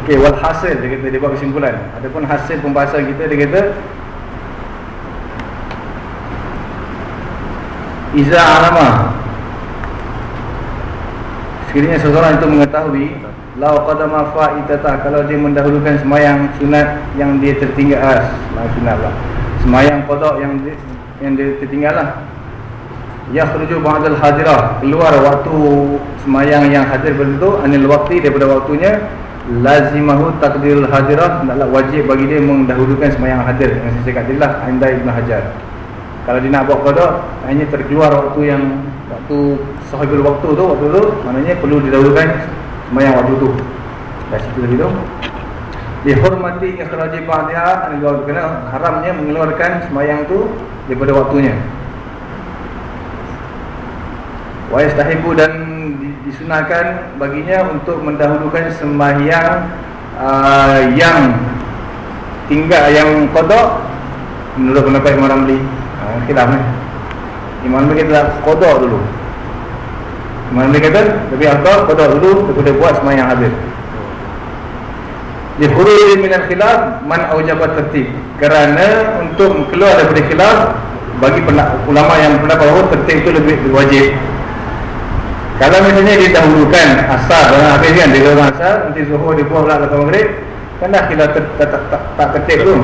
Okey, wal hasil dia kata dia buat kesimpulan. Adapun hasil pembahasan kita dia kata Iza alama Sekiranya seseorang itu mengetahui Lau qadama fa'itatah Kalau dia mendahulukan semayang sunat Yang dia tertinggal ah, Semayang sunat lah. Semayang kodok yang dia, yang dia tertinggal lah. Ya khruju ba'dal hadirah Keluar waktu semayang yang hadir berbentuk Anil waktu daripada waktunya lazimahu takdirul hadirah hendaklah wajib bagi dia mendahulukan semayang hadir. Yang saya tadi lah anda Ibn Hajar. Kalau dia nak buat qada hanya terkeluar waktu yang waktu sahibul waktu tu waktu tu maknanya perlu didahulukan semayang waktu tu. Dah situ tadi tu. Dihormati ikhrajib ba'diha kena haramnya mengeluarkan semayang tu daripada waktunya. Wa yastahibu dan disunahkan baginya untuk mendahulukan sembahyang uh, yang tinggal yang kodok menurut pendapat Imam Ramli. Uh, khilaf ni Imam Ramli kata kodok dulu. Imam Ramli kata lebih atau kodok dulu daripada buat sembahyang habis. Dihururi minal khilaf man aujabat tertib. Kerana untuk keluar daripada khilaf bagi ulama yang pendapat bahawa tertib itu lebih wajib kalau misalnya dia dahulukan asar dan habis kan dia orang asar nanti zuhur dia buang pula lepas maghrib kan dah kita tak tak tak, tak ketik tu.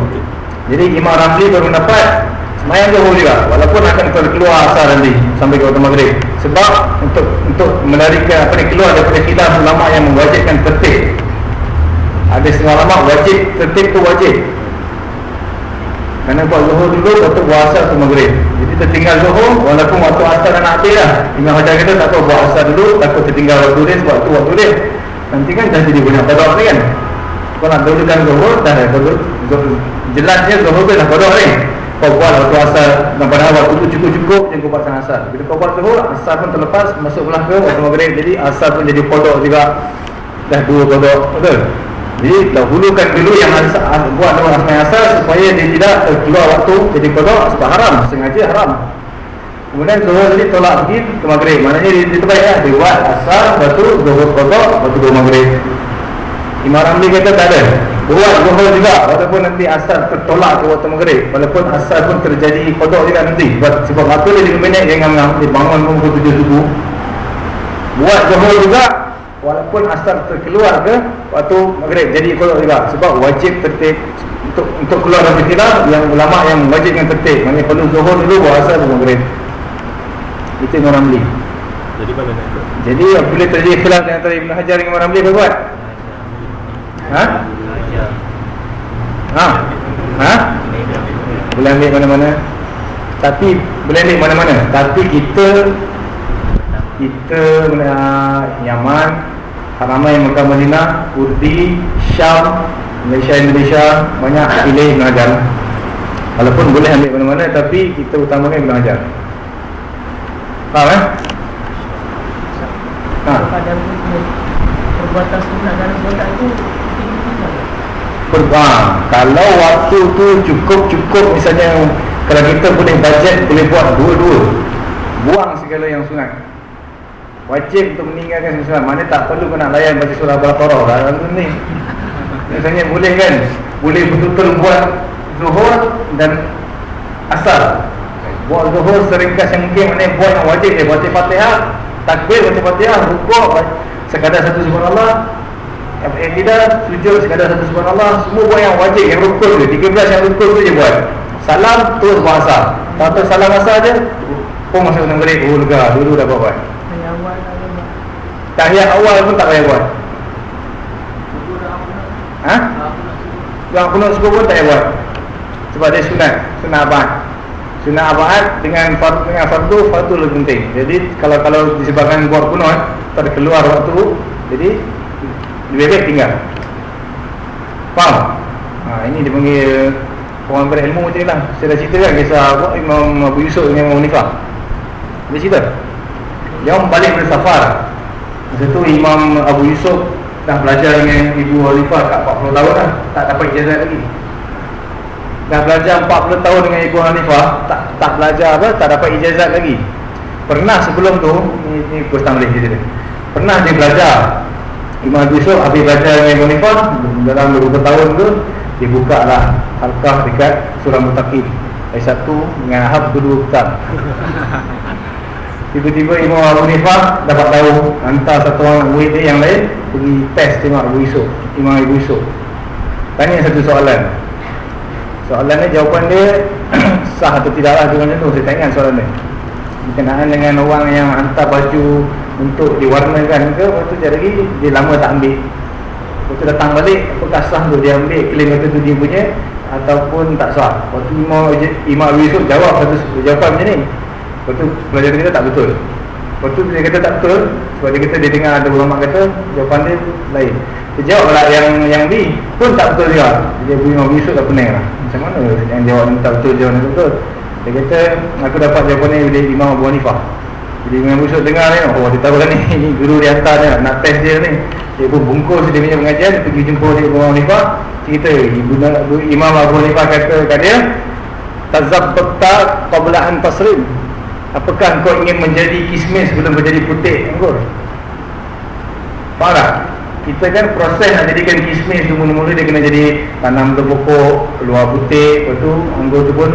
Jadi Imam Ramli baru dapat Semayang Zuhur juga Walaupun akan keluar asar nanti Sampai ke waktu maghrib. Sebab untuk untuk menarikan apa ni Keluar daripada khilaf ulama yang mewajibkan tertib. Ada setengah ulama wajib Tertib tu wajib Kerana buat Zuhur dulu Waktu buat asar tu maghrib. Jadi tertinggal Zuhur Walaupun waktu asar dah nak habis lah. Imam Hajar kata tak tahu buat asar dulu Takut tertinggal waktu dia Sebab tu waktu dia. Nanti kan dah jadi banyak kodok ni kan. Kau nak dulukan Zuhur Dah kodok Jelasnya Zuhur tu dah kodok ni. Kau buat waktu asar dan pada waktu tu cukup-cukup yang kau buat sang asar. Bila kau buat zuhur asar pun terlepas masuk belah ke waktu maghrib. Jadi asar pun jadi kodok juga. Dah dua kodok betul jadi dahulukan dulu yang asar, buat dulu asar asar supaya dia tidak keluar waktu. Jadi kodok sebab haram sengaja haram. Kemudian zuhur jadi tolak pergi ke maghrib. Maknanya dia, dia terbaik lah. Dia buat asar lepas tu kodok lepas tu maghrib. Imam Ramli kata tak ada. Buat zuhur juga Walaupun nanti asar tertolak ke waktu maghrib. Walaupun asar pun terjadi kodok juga nanti. Sebab, sebab mata dia 5 minit Dia Dia bangun pun pukul 7 subuh. Buat zuhur juga Walaupun asar terkeluar ke Waktu maghrib Jadi kodok juga Sebab wajib tertib Untuk untuk keluar dari khilaf Yang ulama yang wajib yang tertib Maksudnya perlu zuhur dulu Buat asar pun maghrib Itu Imam Ramli
Jadi mana nak?
Jadi bila terjadi khilaf Antara Ibn Hajar dengan Imam Ramli Apa buat? Ha? Ha? Ha? Boleh ambil mana-mana Tapi Boleh ambil mana-mana Tapi kita Kita uh, Yaman Haramai Mekah Madinah Urdi Syam Malaysia Indonesia Banyak pilih Ibn Hajar. Walaupun boleh ambil mana-mana Tapi kita utamakan Ibn Hajar. Faham eh? Ha?
Perbuatan sunat dalam solat itu
Perba, kalau waktu tu cukup-cukup misalnya kalau kita boleh bajet boleh buat dua-dua. Buang segala yang sunat wajib untuk meninggalkan semua sunat mana tak perlu kena layan baca surah Al-Baqarah dalam tu ni misalnya boleh kan? Boleh betul-betul buat zuhur dan asar. Buat zuhur seringkas yang mungkin mana buat yang wajib dia. Baca fatihah takbir baca fatihah rukuk sekadar satu subhanallah. Al-Iqtidah, sujud sekadar satu subhanallah. Semua buat yang wajib, yang rukun tu 13 yang rukun tu je buat. Salam, terus buat asal Tak salam asal je Pun masuk dengan gerik, oh lega, dulu dah buat buat
Yang awal tak ada buat
Tahiyat awal pun tak payah buat. Ha? Yang kunut subuh pun tak payah buat. Sebab dia sunat, sunat abad. Sunat abad dengan fardu, dengan fardu, fardu lebih penting. Jadi kalau kalau disebabkan buat kunut Tak keluar waktu Jadi lebih baik tinggal. Faham? Ha, ini dia panggil Orang berilmu macam ni lah. Saya dah cerita kan kisah apa, Imam Abu Yusuf dengan Imam Nifah Dia cerita? Dia balik dari safar Masa tu Imam Abu Yusuf Dah belajar dengan Ibu Alifah kat 40 tahun lah. Tak dapat ijazat lagi. Dah belajar 40 tahun dengan Ibu Hanifah tak, tak belajar apa Tak dapat ijazat lagi. Pernah sebelum tu Ni, ni Kustam boleh cerita dia. Pernah dia belajar. Imam Abu Yusuf habis belajar dengan Ibu Hanifah Dalam beberapa tahun tu Dia buka lah Halkah dekat Surah Mutaqib Ayat satu dengan Ahab kedua kitab Tiba-tiba Imam Abu Nifah dapat tahu Hantar satu orang murid dia yang lain Pergi test tengok Abu Yusuf Imam Abu Yusuf. Tanya satu soalan. Soalan ni jawapan dia Sah atau tidak lah macam tu Saya tanya soalan dia. Berkenaan dengan orang yang hantar baju Untuk diwarnakan ke Lepas tu dia lagi Dia lama tak ambil. Lepas tu datang balik Apakah sah tu dia ambil Klaim kata tu dia punya Ataupun tak sah? Lepas tu Imam, Imam Abu Yusuf jawab satu jawapan macam ni Lepas tu pelajar dia kata tak betul. Lepas tu dia kata tak betul Sebab dia kata dia dengar ada ulama kata Jawapan dia lain. Dia jawab lah yang yang B pun tak betul juga. Dia punya Imam Yusuf tak pening lah Macam mana yang jawab tak betul jawapan yang betul? Dia kata aku dapat jawapan ni dari Imam Abu Hanifah. Jadi Imam Yusuf dengar ni Oh dia tahu kan ni guru dia hantar ni Nak test dia ni. Dia pun bungkus dia punya pengajian Dia pergi jumpa dia Imam Hanifah Cerita. Ibu, Imam Abu Hanifah kata kat dia Tazabbata qabla an tasrim Apakah kau ingin menjadi kismis sebelum menjadi putih anggur? Tak? Kita kan proses nak jadikan kismis tu mula-mula dia kena jadi tanam tu pokok, keluar putih, lepas tu anggur tu pun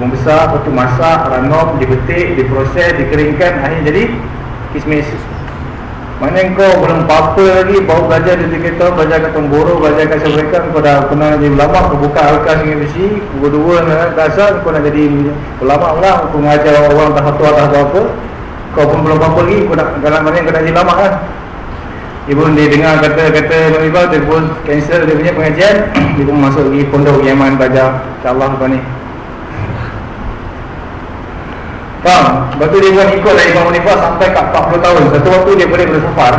membesar, lepas tu masak, ranum, dipetik, diproses, dikeringkan, akhirnya jadi kismis. Mana kau belum apa-apa lagi Baru belajar di tahun Belajar kat Tomboro Belajar kat Syafrika Kau dah pernah jadi ulama Kau buka Alkas dengan besi Pukul dua nak dasar Kau nak jadi ulama pula Kau mengajar orang tak satu atau apa Kau pun belum apa-apa lagi Kau nak dalam mana kau nak jadi ulama kan. Pun dia dengar kata-kata Nuribah Dia pun cancel dia punya pengajian Dia pun masuk pergi pondok Yaman belajar InsyaAllah lepas ni Faham? Lepas tu dia pun ikut dari Imam Munifah sampai kat 40 tahun. Satu waktu dia boleh bersafar.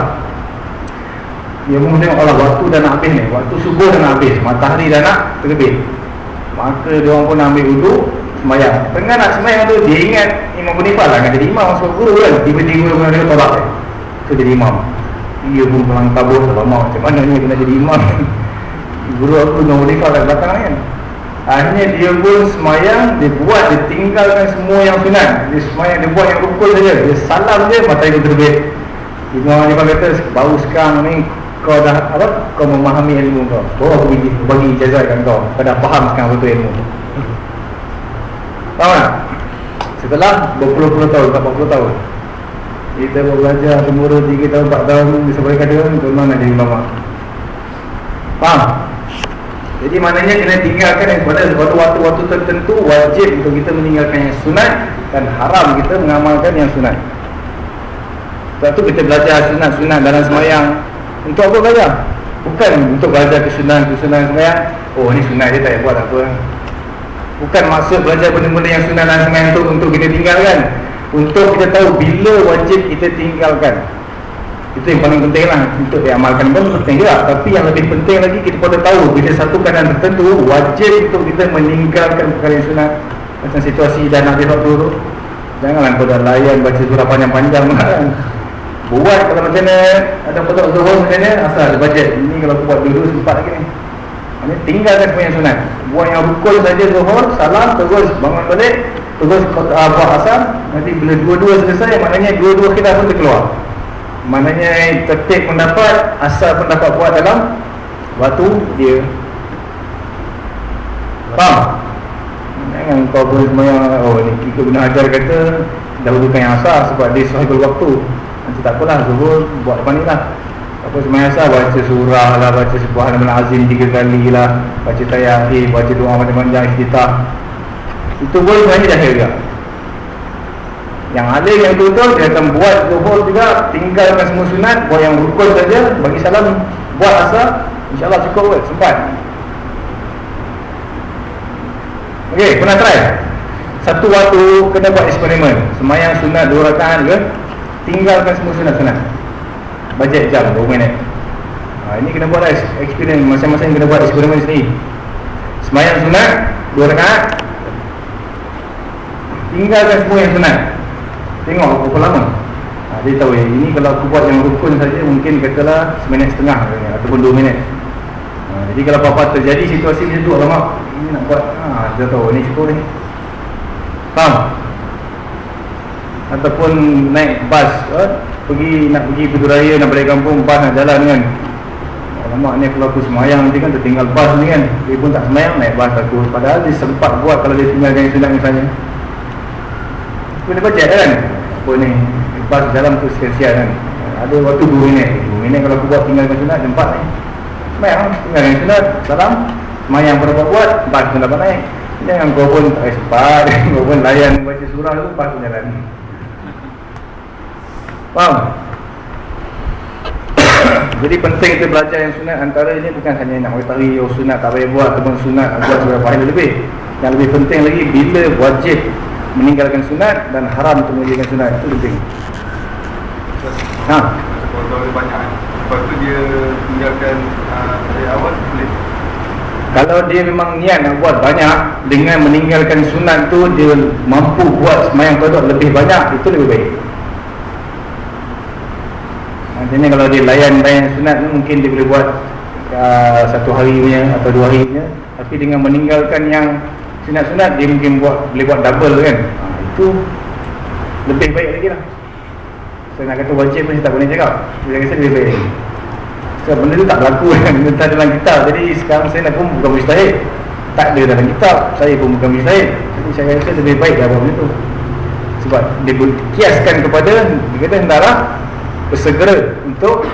Dia pun tengok Allah waktu dah nak habis ni. Waktu subuh dah nak habis. Matahari dah nak terbit. Maka dia orang pun ambil wuduk Semayang. Tengah nak semayang tu Dia ingat Imam Munifah lah. Kan jadi imam Masuk guru kan? Tiba-tiba dia tolak Tu jadi imam. Dia pun pulang kabur Lama. Macam mana ni Kena jadi imam? Guru aku Imam Munifah kat belakang kan Akhirnya dia pun semayang Dia buat, dia tinggalkan semua yang sunat Dia semayang, dia buat yang rukun saja Dia salam je, matahari itu terbit Imam Hanifah kata, baru sekarang ni Kau dah, apa? Kau memahami ilmu kau Baru aku bagi, bagi ijazah kat kau Kau dah faham sekarang betul ilmu Tahu tak? Setelah berpuluh-puluh tahun, 40 tahun Kita belajar umur 3 tahun, 4 tahun Bisa boleh kata, tu mana jadi ulama Faham? Jadi maknanya kena tinggalkan yang pada pada waktu-waktu tertentu wajib untuk kita meninggalkan yang sunat dan haram kita mengamalkan yang sunat. Sebab tu kita belajar sunat-sunat dalam semayang. Untuk apa belajar? Bukan untuk belajar kesunahan-kesunahan semayang. Oh ni sunat dia tak payah buat apa. Bukan maksud belajar benda-benda yang sunat dalam semayang tu untuk kita tinggalkan. Untuk kita tahu bila wajib kita tinggalkan itu yang paling penting lah Untuk diamalkan. Pun penting juga Tapi yang lebih penting lagi Kita perlu tahu Bila satu keadaan tertentu Wajib untuk kita meninggalkan perkara yang sunat Macam situasi dah nak besok tu. Janganlah kau dah layan Baca surah panjang-panjang. Buat kalau macam mana Ada petok zuhur macam mana Asal ada bajet Ini kalau aku buat dulu sempat lagi ni. Ini tinggalkan yang sunat. Buat yang rukun saja zuhur Salam terus bangun balik Terus buat asal Nanti bila dua-dua selesai Maknanya dua-dua kita pun terkeluar Maknanya tertib pendapat Asal pendapat buat dalam Waktu dia. Faham? Jangan kau pun semuanya Oh ni kita benar ajar kata Dahulukan yang asal sebab dia sahibul waktu. Nanti tak apalah Zuhur buat depan ni lah. Apa semuanya asal? Baca surah lah Baca sebuah nama azim tiga kali lah. Baca tayyahir Baca doa macam-macam Istitah Itu pun sebenarnya dah juga yang ada yang betul dia akan buat zuhur juga tinggalkan semua sunat buat yang rukun saja bagi salam buat asal insyaallah cukup kot sempat Okey, pernah try? Satu waktu kena buat eksperimen? Semayang sunat dua rakaat ke? Tinggalkan semua sunat-sunat bajet jam 2 minit. Ha, ini kena buat lah eksperimen masing-masing kena buat eksperimen sendiri semayang sunat dua rakaat. Tinggalkan semua yang sunat Tengok berapa lama. Ha, Dia tahu yang ini kalau aku buat yang rukun saja Mungkin katalah seminit setengah Ataupun dua minit. Ha, Jadi kalau apa-apa terjadi situasi macam tu Alamak ini nak buat ha, Dia tahu ini cukup ni. Faham? Ataupun naik bas eh? Pergi nak pergi Putu Raya Nak balik kampung Bas nak jalan kan. Alamak ni kalau aku semayang Nanti kan tertinggal bas ni kan. Dia pun tak semayang Naik bas aku. Padahal dia sempat buat Kalau dia tinggalkan yang sunat misalnya boleh baca kan apa ni lepas dalam tu sia-sia kan. Ada waktu 2 minit. 2 minit kalau aku buat tinggalkan sunat jempat ni. Semayang tinggalkan sunat salam. Semayang berapa buat bas pun dapat naik. Jangan kau pun tak sempat kau pun layan baca surah tu pas jalan. Faham? Jadi penting kita belajar yang sunat antara ini bukan hanya nak mengetahui oh sunat tak payah buat ataupun sunat buat berapa hari lebih. Yang lebih penting lagi bila wajib meninggalkan sunat dan haram untuk meninggalkan sunat itu penting. Ha.
Kalau dia banyak kan. Lepas tu dia tinggalkan uh, dari awal boleh.
Kalau dia memang niat nak buat banyak dengan meninggalkan sunat tu dia mampu buat semayang qada lebih banyak itu lebih baik. Maksudnya kalau dia layan-layan sunat tu mungkin dia boleh buat uh, satu hari punya atau dua hari punya tapi dengan meninggalkan yang sunat-sunat dia mungkin buat boleh buat double kan? Ha, itu lebih baik lagi lah. Saya nak kata wajib pun saya tak boleh cakap. Saya rasa lebih baik. Sebab benda tu tak berlaku kan? Benda tak dalam kitab. Jadi sekarang saya nak pun bukan mustahil. Tak ada dalam kitab. Saya pun bukan mustahil. Jadi saya rasa lebih baik dah benda tu. Sebab dia kiaskan kepada dia kata hendaklah bersegera untuk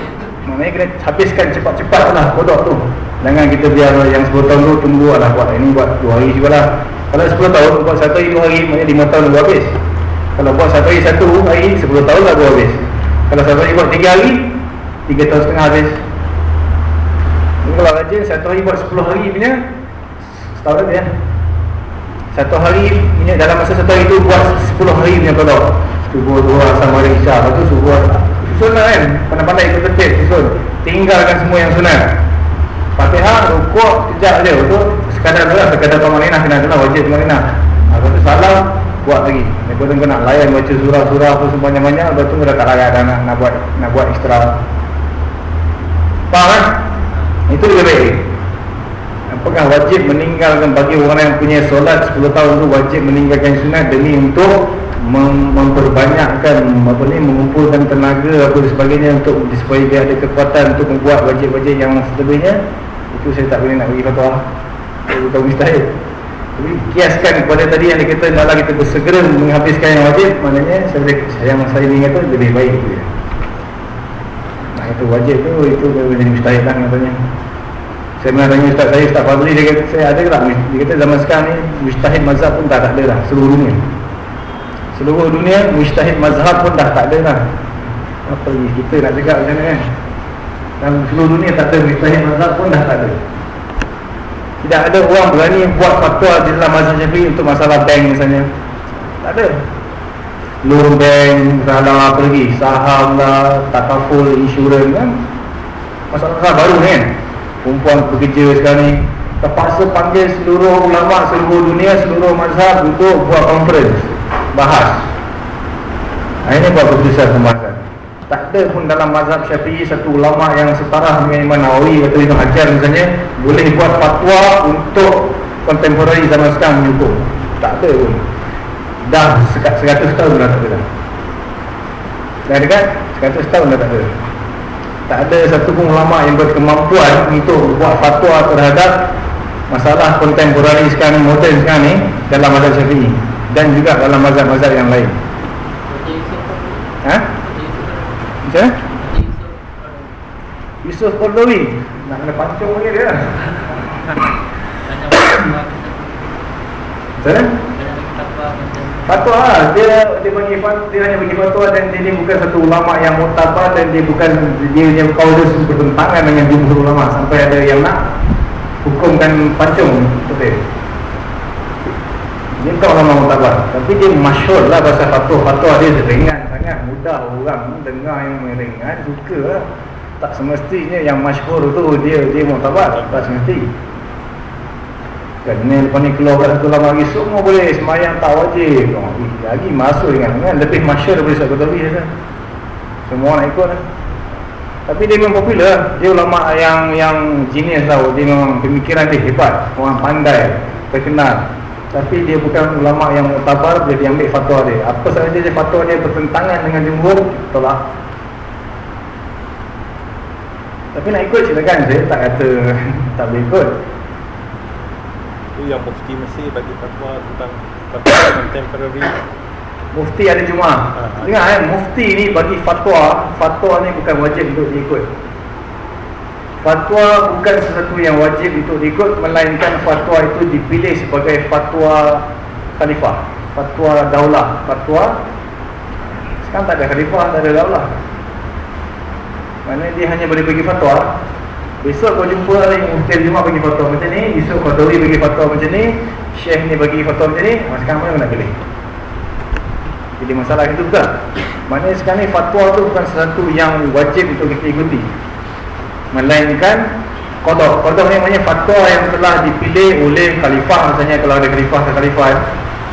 maknanya kena habiskan cepat-cepat lah kodok tu jangan kita biar yang 10 tahun tu tunggu lah buat. Ini buat 2 hari juga lah. Kalau 10 tahun buat 1 hari 2 hari maknanya 5 tahun baru habis. Kalau buat 1 hari 1 hari 10 tahun lah baru habis. Kalau 1 hari buat 3 hari 3 tahun setengah habis. Ini kalau rajin 1 hari buat 10 hari punya setahun lagi ya. Satu hari punya dalam masa satu hari tu buat 10 hari punya kodok subuh dua asal maghrib isyak lepas tu subuh sunat kan. Pandai-pandai ikut tertib susun. Tinggalkan semua yang sunat Fatihah, rukuk, kejap je. Itu sekadar tu lah, sekadar pemalinah Kena lah, wajib pemalinah Lepas tu salam, buat lagi. Lepas tu nak layan baca surah-surah apa sebanyak-banyak Lepas tu dah tak layan dah nak, nak buat nak buat istirahat Faham kan? Itu lebih baik. Apakah wajib meninggalkan bagi orang yang punya solat 10 tahun tu wajib meninggalkan sunat demi untuk mem memperbanyakkan apa ni mengumpulkan tenaga apa sebagainya untuk supaya dia ada kekuatan untuk membuat wajib-wajib yang selebihnya itu saya tak boleh nak bagi fatwa saya tahu mustahil tapi kiaskan kepada tadi yang dikata adalah kita bersegera menghabiskan yang wajib. Maknanya saya, yang saya ingin kata lebih baik itu ya. nah itu wajib tu. Itu menjadi mustahil lah katanya. Saya pernah tanya Ustaz saya, Ustaz Fadli dia kata, saya ada ke tak? Dia kata zaman sekarang ni Mustahid mazhab pun tak, tak ada lah Seluruh dunia. Seluruh dunia Mustahid mazhab pun dah tak ada lah Apa ni kita nak cakap macam mana kan Dalam seluruh dunia tak ada Mustahid mazhab pun dah tak ada. Tidak ada orang berani buat fatwa di dalam mazhab syafi'i Untuk masalah bank misalnya. Tak ada. Loan bank, masalah apa lagi Saham lah, takaful, insurans kan. Masalah-masalah baru kan. Perempuan bekerja sekarang ni Terpaksa panggil seluruh ulama seluruh dunia Seluruh mazhab untuk buat conference Bahas. Ini buat keputusan pembahasan Tak ada pun dalam mazhab syafi'i Satu ulama yang setara dengan Imam Nawawi Atau Ibn Hajar misalnya Boleh buat fatwa untuk Contemporary zaman sekarang menyukup Tak ada pun. Dah seratus tahun dah tak ada dah Dah dekat Seratus tahun dah tak ada tak ada satu pun ulama yang berkemampuan untuk buat fatwa terhadap masalah kontemporari sekarang moden sekarang ni dalam mazhab syafi'i. Dan juga dalam mazhab-mazhab yang lain. Ha? Macam mana? Yusuf Kordowi nak kena pancung lagi dia macam mana? Fatwa lah. Dia dia bagi fatwa, dia hanya bagi fatwa dan dia ni bukan satu ulama yang mutabar dan dia bukan dia yang kaudus bertentangan dengan jumhur ulama sampai ada yang nak hukumkan pancung betul. Dia bukan ulama mutabar tapi dia masyhur lah pasal fatwa. Fatwa dia ringan mudah orang dengar yang ringan suka lah. Tak semestinya yang masyhur tu dia dia mutabar, tak semestinya. Kan ni lepas ni keluar satu lama lagi Semua boleh semayang tak wajib oh, Lagi masuk dengan kan? Lebih masyur daripada Ustaz Qadhabi kan? Semua nak ikut kan? Tapi dia memang popular Dia ulama yang yang genius tau Dia memang pemikiran dia hebat Orang pandai Terkenal Tapi dia bukan ulama yang mutabar Dia diambil fatwa dia. Apa sahaja dia fatwa dia bertentangan dengan jumhur Tolak. Tapi nak ikut silakan. Saya tak kata tak boleh ikut.
Itu yang mufti Mesir bagi fatwa tentang fatwa contemporary
Mufti ada cuma ha, Dengar eh, mufti ni bagi fatwa. Fatwa ni bukan wajib untuk diikut Fatwa bukan sesuatu yang wajib untuk diikut Melainkan fatwa itu dipilih sebagai fatwa khalifah Fatwa daulah Fatwa. Sekarang tak ada khalifah, tak ada daulah. Mana dia hanya boleh bagi fatwa. Besok kau jumpa ni Mufti Jumat bagi fatwa macam ni Besok kau Tawi bagi fatwa macam ni Syekh ni bagi fatwa macam ni Sekarang mana nak pilih? Jadi masalah itu bukan. Maknanya sekarang ni fatwa tu bukan sesuatu yang wajib untuk kita ikuti Melainkan Kodok Kodok ni maknanya fatwa yang telah dipilih oleh khalifah Misalnya kalau ada khalifah ke khalifah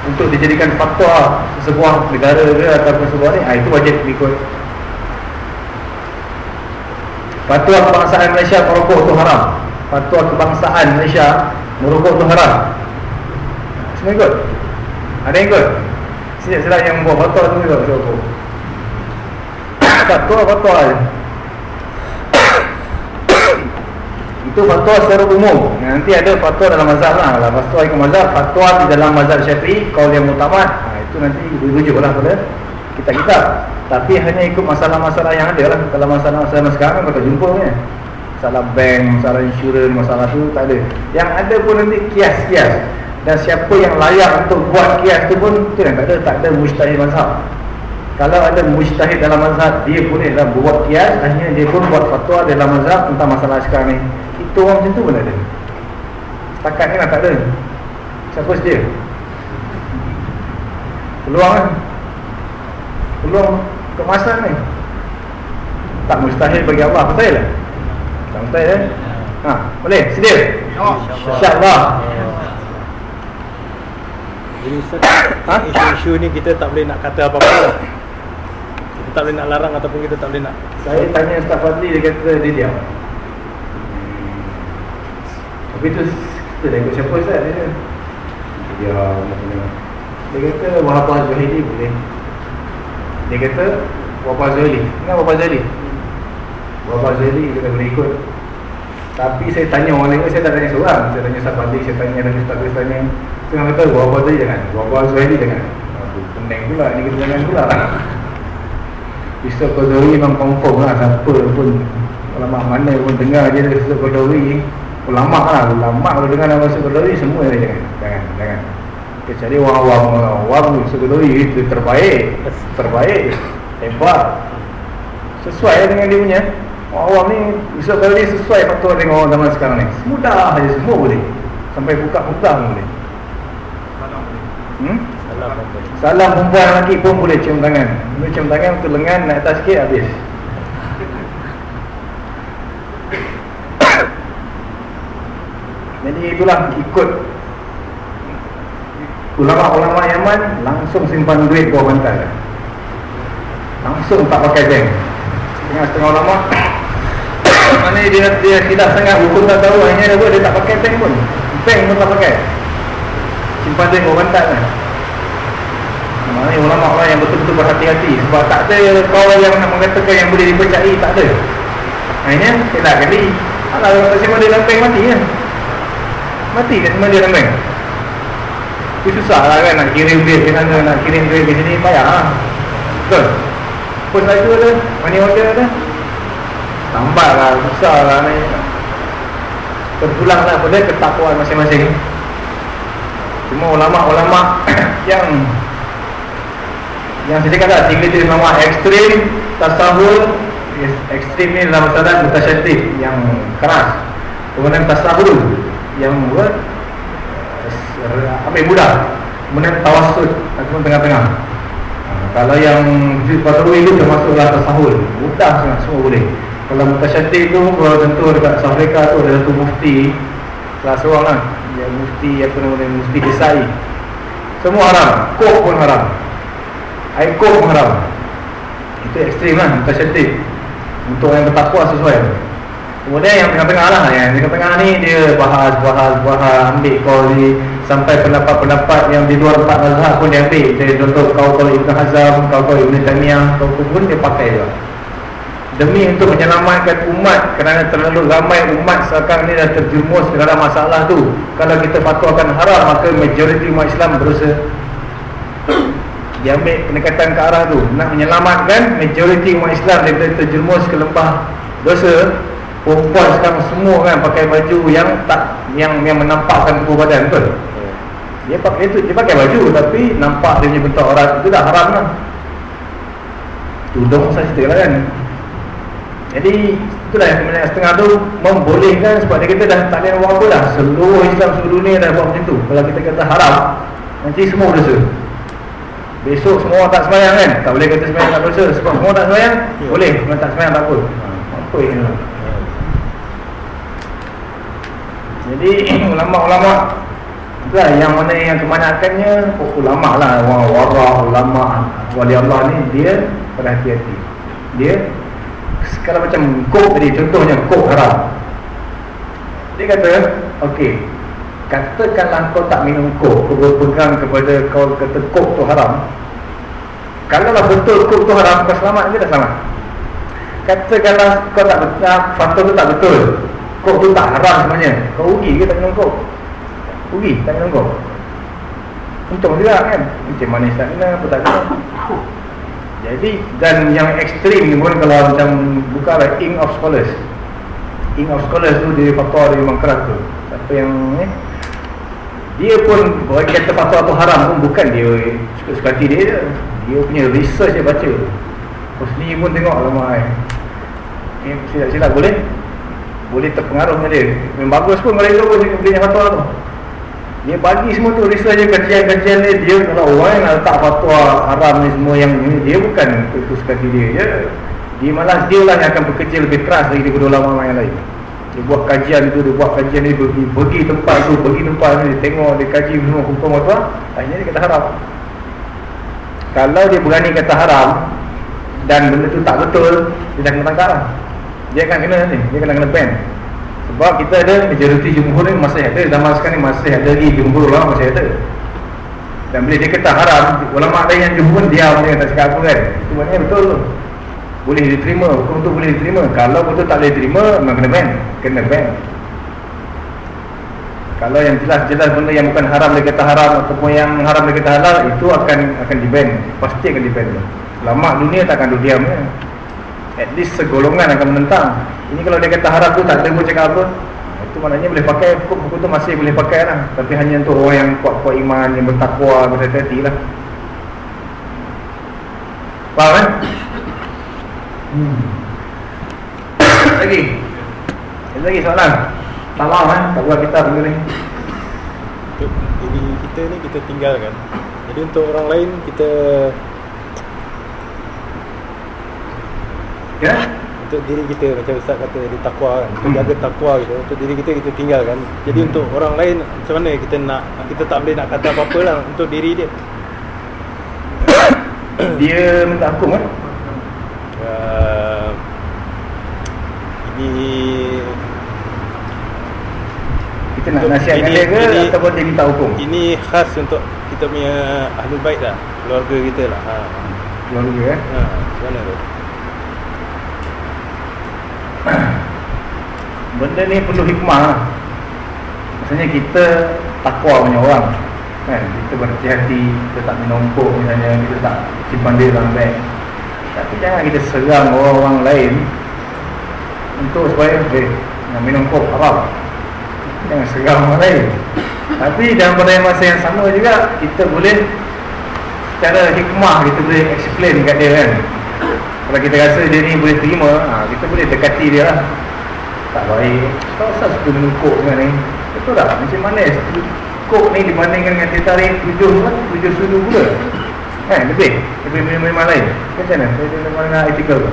Untuk dijadikan fatwa sebuah negara ke ataupun sebuah ni ha, Itu wajib diikut Fatwa kebangsaan Malaysia merokok itu haram. Fatwa kebangsaan Malaysia merokok itu haram. Semua ikut? Ada yang ikut? Sila-sila yang buat fatwa tu ikut merokok. Fatwa, fatwa Itu fatwa secara umum. Nanti ada fatwa dalam mazhab lah. Kalau fatwa ikut mazhab Fatwa di dalam mazhab syafi'i Kau yang mutamad ha, Itu nanti dirujuk lah pada kitab-kitab. Tapi hanya ikut masalah-masalah yang ada lah. Kalau masalah-masalah sekarang kau tak jumpa kan? Masalah bank, masalah insurans, masalah tu tak ada. Yang ada pun nanti kias-kias. Dan siapa yang layak untuk buat kias tu pun Tu yang tak ada, tak ada mustahil mazhab. Kalau ada mustahil dalam mazhab Dia boleh lah buat kias. Hanya dia pun buat fatwa dalam mazhab Tentang masalah sekarang ni Itu orang macam tu pun ada Setakat ni lah tak ada Siapa sedia? Peluang kan? Peluang kemasan ni Tak mustahil bagi Allah Betul lah? Tak mustahil eh? Ha, boleh? Sedia? InsyaAllah
Jadi Ustaz,
Ha?
isu-isu ni kita tak boleh nak kata apa-apa Kita tak boleh nak larang ataupun kita tak boleh nak
Saya tanya Ustaz Fadli Dia kata dia diam Tapi tu Kita dah ikut siapa Ustaz Dia. Diam Dia diam Dia kata Wahabah Zuhaili boleh. Dia kata Wahabah Zuhaili Ingat Wahabah Zuhaili Wahabah Zuhaili Dia kata boleh ikut. Tapi saya tanya orang lain Saya tak tanya seorang. Saya tanya Ustaz Fadli Saya tanya tanya Ustaz Fadli Tanya Tengah kata Wahabah Zuhaili jangan. Wahabah Zuhaili jangan. Aduh pening pula Ni kita jangan pula. Yusuf Qadari memang confirm lah Siapa pun Ulama mana pun dengar je Yusuf Qadari Ulama lah Ulama kalau dengar nama Qadari Semua dia jangan Jangan. Jangan Kecuali orang awam Orang awam Qadari Itu terbaik Terbaik Hebat. Sesuai lah dengan dia punya. Orang awam ni Yusuf Qadari sesuai Fatwa dengan orang zaman sekarang ni. Mudah je Semua boleh. Sampai buka-buka pun boleh. Hmm? Salam perempuan lelaki pun boleh cium tangan. Cium tangan untuk lengan naik atas sikit habis Jadi itulah ikut. Ulama-ulama Yaman langsung simpan duit bawah bantal. Langsung tak pakai bank. Setengah-setengah ulama Mana dia dia tidak sangat hukum tak tahu Hanya dia buat dia tak pakai bank pun. Bank pun tak pakai. Simpan duit bawah bantal kan Maknanya ulama orang yang betul-betul berhati-hati. Sebab tak ada kawan yang nak mengatakan yang boleh dipercayai Tak ada. Akhirnya tak kali Alah simpan dia dalam bank mati kan Mati kan simpan dia bank Itu susah lah kan nak kirim duit ke sana Nak kirim duit ke sini payah lah. Betul? Pun itu ada? Money order ada? Lambat lah susah lah ni. Terpulang lah pada ketakwaan masing-masing. Cuma ulama-ulama yang yang saya cakap tak tiga jenis ulama ekstrim tasawur yes, ekstrim ni dalam masalah mutasyaddid yang keras. Kemudian tasawur yang buat ambil mudah kemudian tawassut ataupun tengah-tengah. Ha, kalau yang Fatawi itu termasuklah tasawur mudah sangat semua boleh. Kalau mutasyaddid tu kalau tentu dekat South Africa tu ada satu mufti salah seorang lah yang mufti apa nama dia mufti desai. Semua haram kok pun haram. Air kok pun haram. Itu ekstrim lah Mutasyaddid Untuk yang bertakwa sesuai Kemudian yang tengah-tengah lah Yang tengah-tengah ni Dia bahas, bahas, bahas Ambil kau ni Sampai pendapat-pendapat Yang di luar empat mazhab pun dia ambil. Jadi contoh kau kalau Ibn Hazam Kau kalau Ibn Taymiyah Kau pun dia pakai juga Demi untuk menyelamatkan umat Kerana terlalu ramai umat Sekarang ni dah terjerumus ke dalam masalah tu. Kalau kita fatwakan haram Maka majoriti umat Islam berusaha. Dia ambil pendekatan ke arah tu. Nak menyelamatkan majoriti umat Islam daripada terjerumus ke lembah dosa perempuan sekarang semua kan pakai baju yang tak yang yang menampakkan tubuh badan betul? Dia pakai itu dia pakai baju tapi nampak dia punya bentuk aurat itu dah haram lah tudung saya cerita lah kan? Jadi itulah yang kemudian setengah tu membolehkan sebab dia kata dah tak ada orang apa dah. Seluruh Islam seluruh dunia dah buat macam tu. Kalau kita kata haram nanti semua dosa. Besok semua orang tak semayang kan? Tak boleh kata semayang tak dosa. Sebab semua tak semayang
Ya.
Boleh. Semua tak semayang tak apa. Ha, Apa ini Jadi ulama-ulama. Itulah yang mana yang kebanyakannya Ulama lah. Orang warah Ulama. Wali Allah ni Dia berhati-hati. Dia Kalau macam kok tadi Contohnya kok haram. Dia kata Okey Katakanlah kau tak minum kok Kau berpegang kepada kau kata kok tu haram. Kalaulah betul kok tu haram Kau selamat ke tak selamat. Katakanlah kau tak betul Fatwa tu tak betul Kok tu tak haram sebenarnya? Kau rugi ke minum kok Rugi minum kok Untung juga kan? Macam mana tak minum apa tak minum Jadi dan yang ekstrim ni pun kalau macam buka lah Ing of Scholars. Ing of Scholars tu dia fatwa dia memang keras tu. Siapa yang ni? Dia pun bagi kata fatwa tu haram pun bukan dia suka-suka hati dia je. Dia punya research dia baca. Kau sendiri pun tengok lama eh. Ni silap-silap boleh Boleh terpengaruh dengan dia. Memang bagus pun itu pun dia punya fatwa tu. Dia bagi semua tu research dia kajian-kajian dia dia kalau orang yang nak letak fatwa haram ni semua yang ni dia bukan itu sekali dia je. Dia malas dia lah yang akan bekerja lebih keras lagi daripada ulama yang lain. Dia buat kajian tu dia buat kajian ni pergi, pergi tempat tu pergi tempat ni dia tengok dia kaji semua hukum apa akhirnya dia kata haram. Kalau dia berani kata haram dan benda tu tak betul dia dah kena tangkap lah dia akan kena ni dia kena kena ban. Sebab kita ada majoriti jumhur ni masih ada. Zaman sekarang ni masih ada lagi jumhur ulama masih ada. Dan bila dia kata haram Ulama lain yang jumhur dia tak cakap apa kan? Itu maknanya betul tu. Boleh diterima, hukum tu boleh diterima. Kalau betul tak boleh diterima, memang kena ban. Kena ban. Kalau yang jelas-jelas benda yang bukan haram dia kata haram Ataupun yang haram dia kata halal Itu akan akan di-ban Pasti akan di-ban Lama dunia tak akan duduk diam ya. At least segolongan akan menentang ini kalau dia kata harap tu tak terima cakap apa Itu maknanya boleh pakai Hukum-hukum tu masih boleh pakai lah Tapi hanya untuk orang yang kuat-kuat iman Yang bertakwa, berhati-hati lah Faham kan? Hmm. lagi Ada lagi soalan? Tak mahu kan? Tak buat kita benda ni
Untuk diri kita ni kita tinggalkan Jadi untuk orang lain kita
Ya?
untuk diri kita macam ustaz kata di takwa kan kita
Hmm.
jaga takwa gitu untuk diri kita kita tinggalkan jadi
Hmm.
untuk orang lain macam mana kita nak kita tak boleh nak kata apa-apa lah untuk diri dia
Dia minta hukum kan?
uh, ini
Kita nak nasihatkan
ini-
dia ke
ini-
Ataupun dia minta hukum?
ini khas untuk kita punya ahli baik lah keluarga kita lah ha.
Keluarga eh
ha macam mana tu
Benda ni perlu hikmah lah. Maksudnya kita takwa punya orang kan? Kita berhati-hati Kita tak menumpuk misalnya Kita tak simpan dia dalam beg Tapi jangan kita serang orang-orang lain Untuk supaya Eh, nak minum kok haram Jangan serang orang lain Tapi dalam pada masa yang sama juga Kita boleh Secara hikmah kita boleh explain kat dia kan Kalau kita rasa dia ni boleh terima ha, Kita boleh dekati dia lah tak baik Kau asal suka minum kok dengan ni Betul tak? Macam mana Kok ni dibandingkan dengan teh tarik Tujuh kan? Tujuh sudu pula Kan? Lebih? Lebih minuman lain Macam mana? Saya tengok mana artikel tu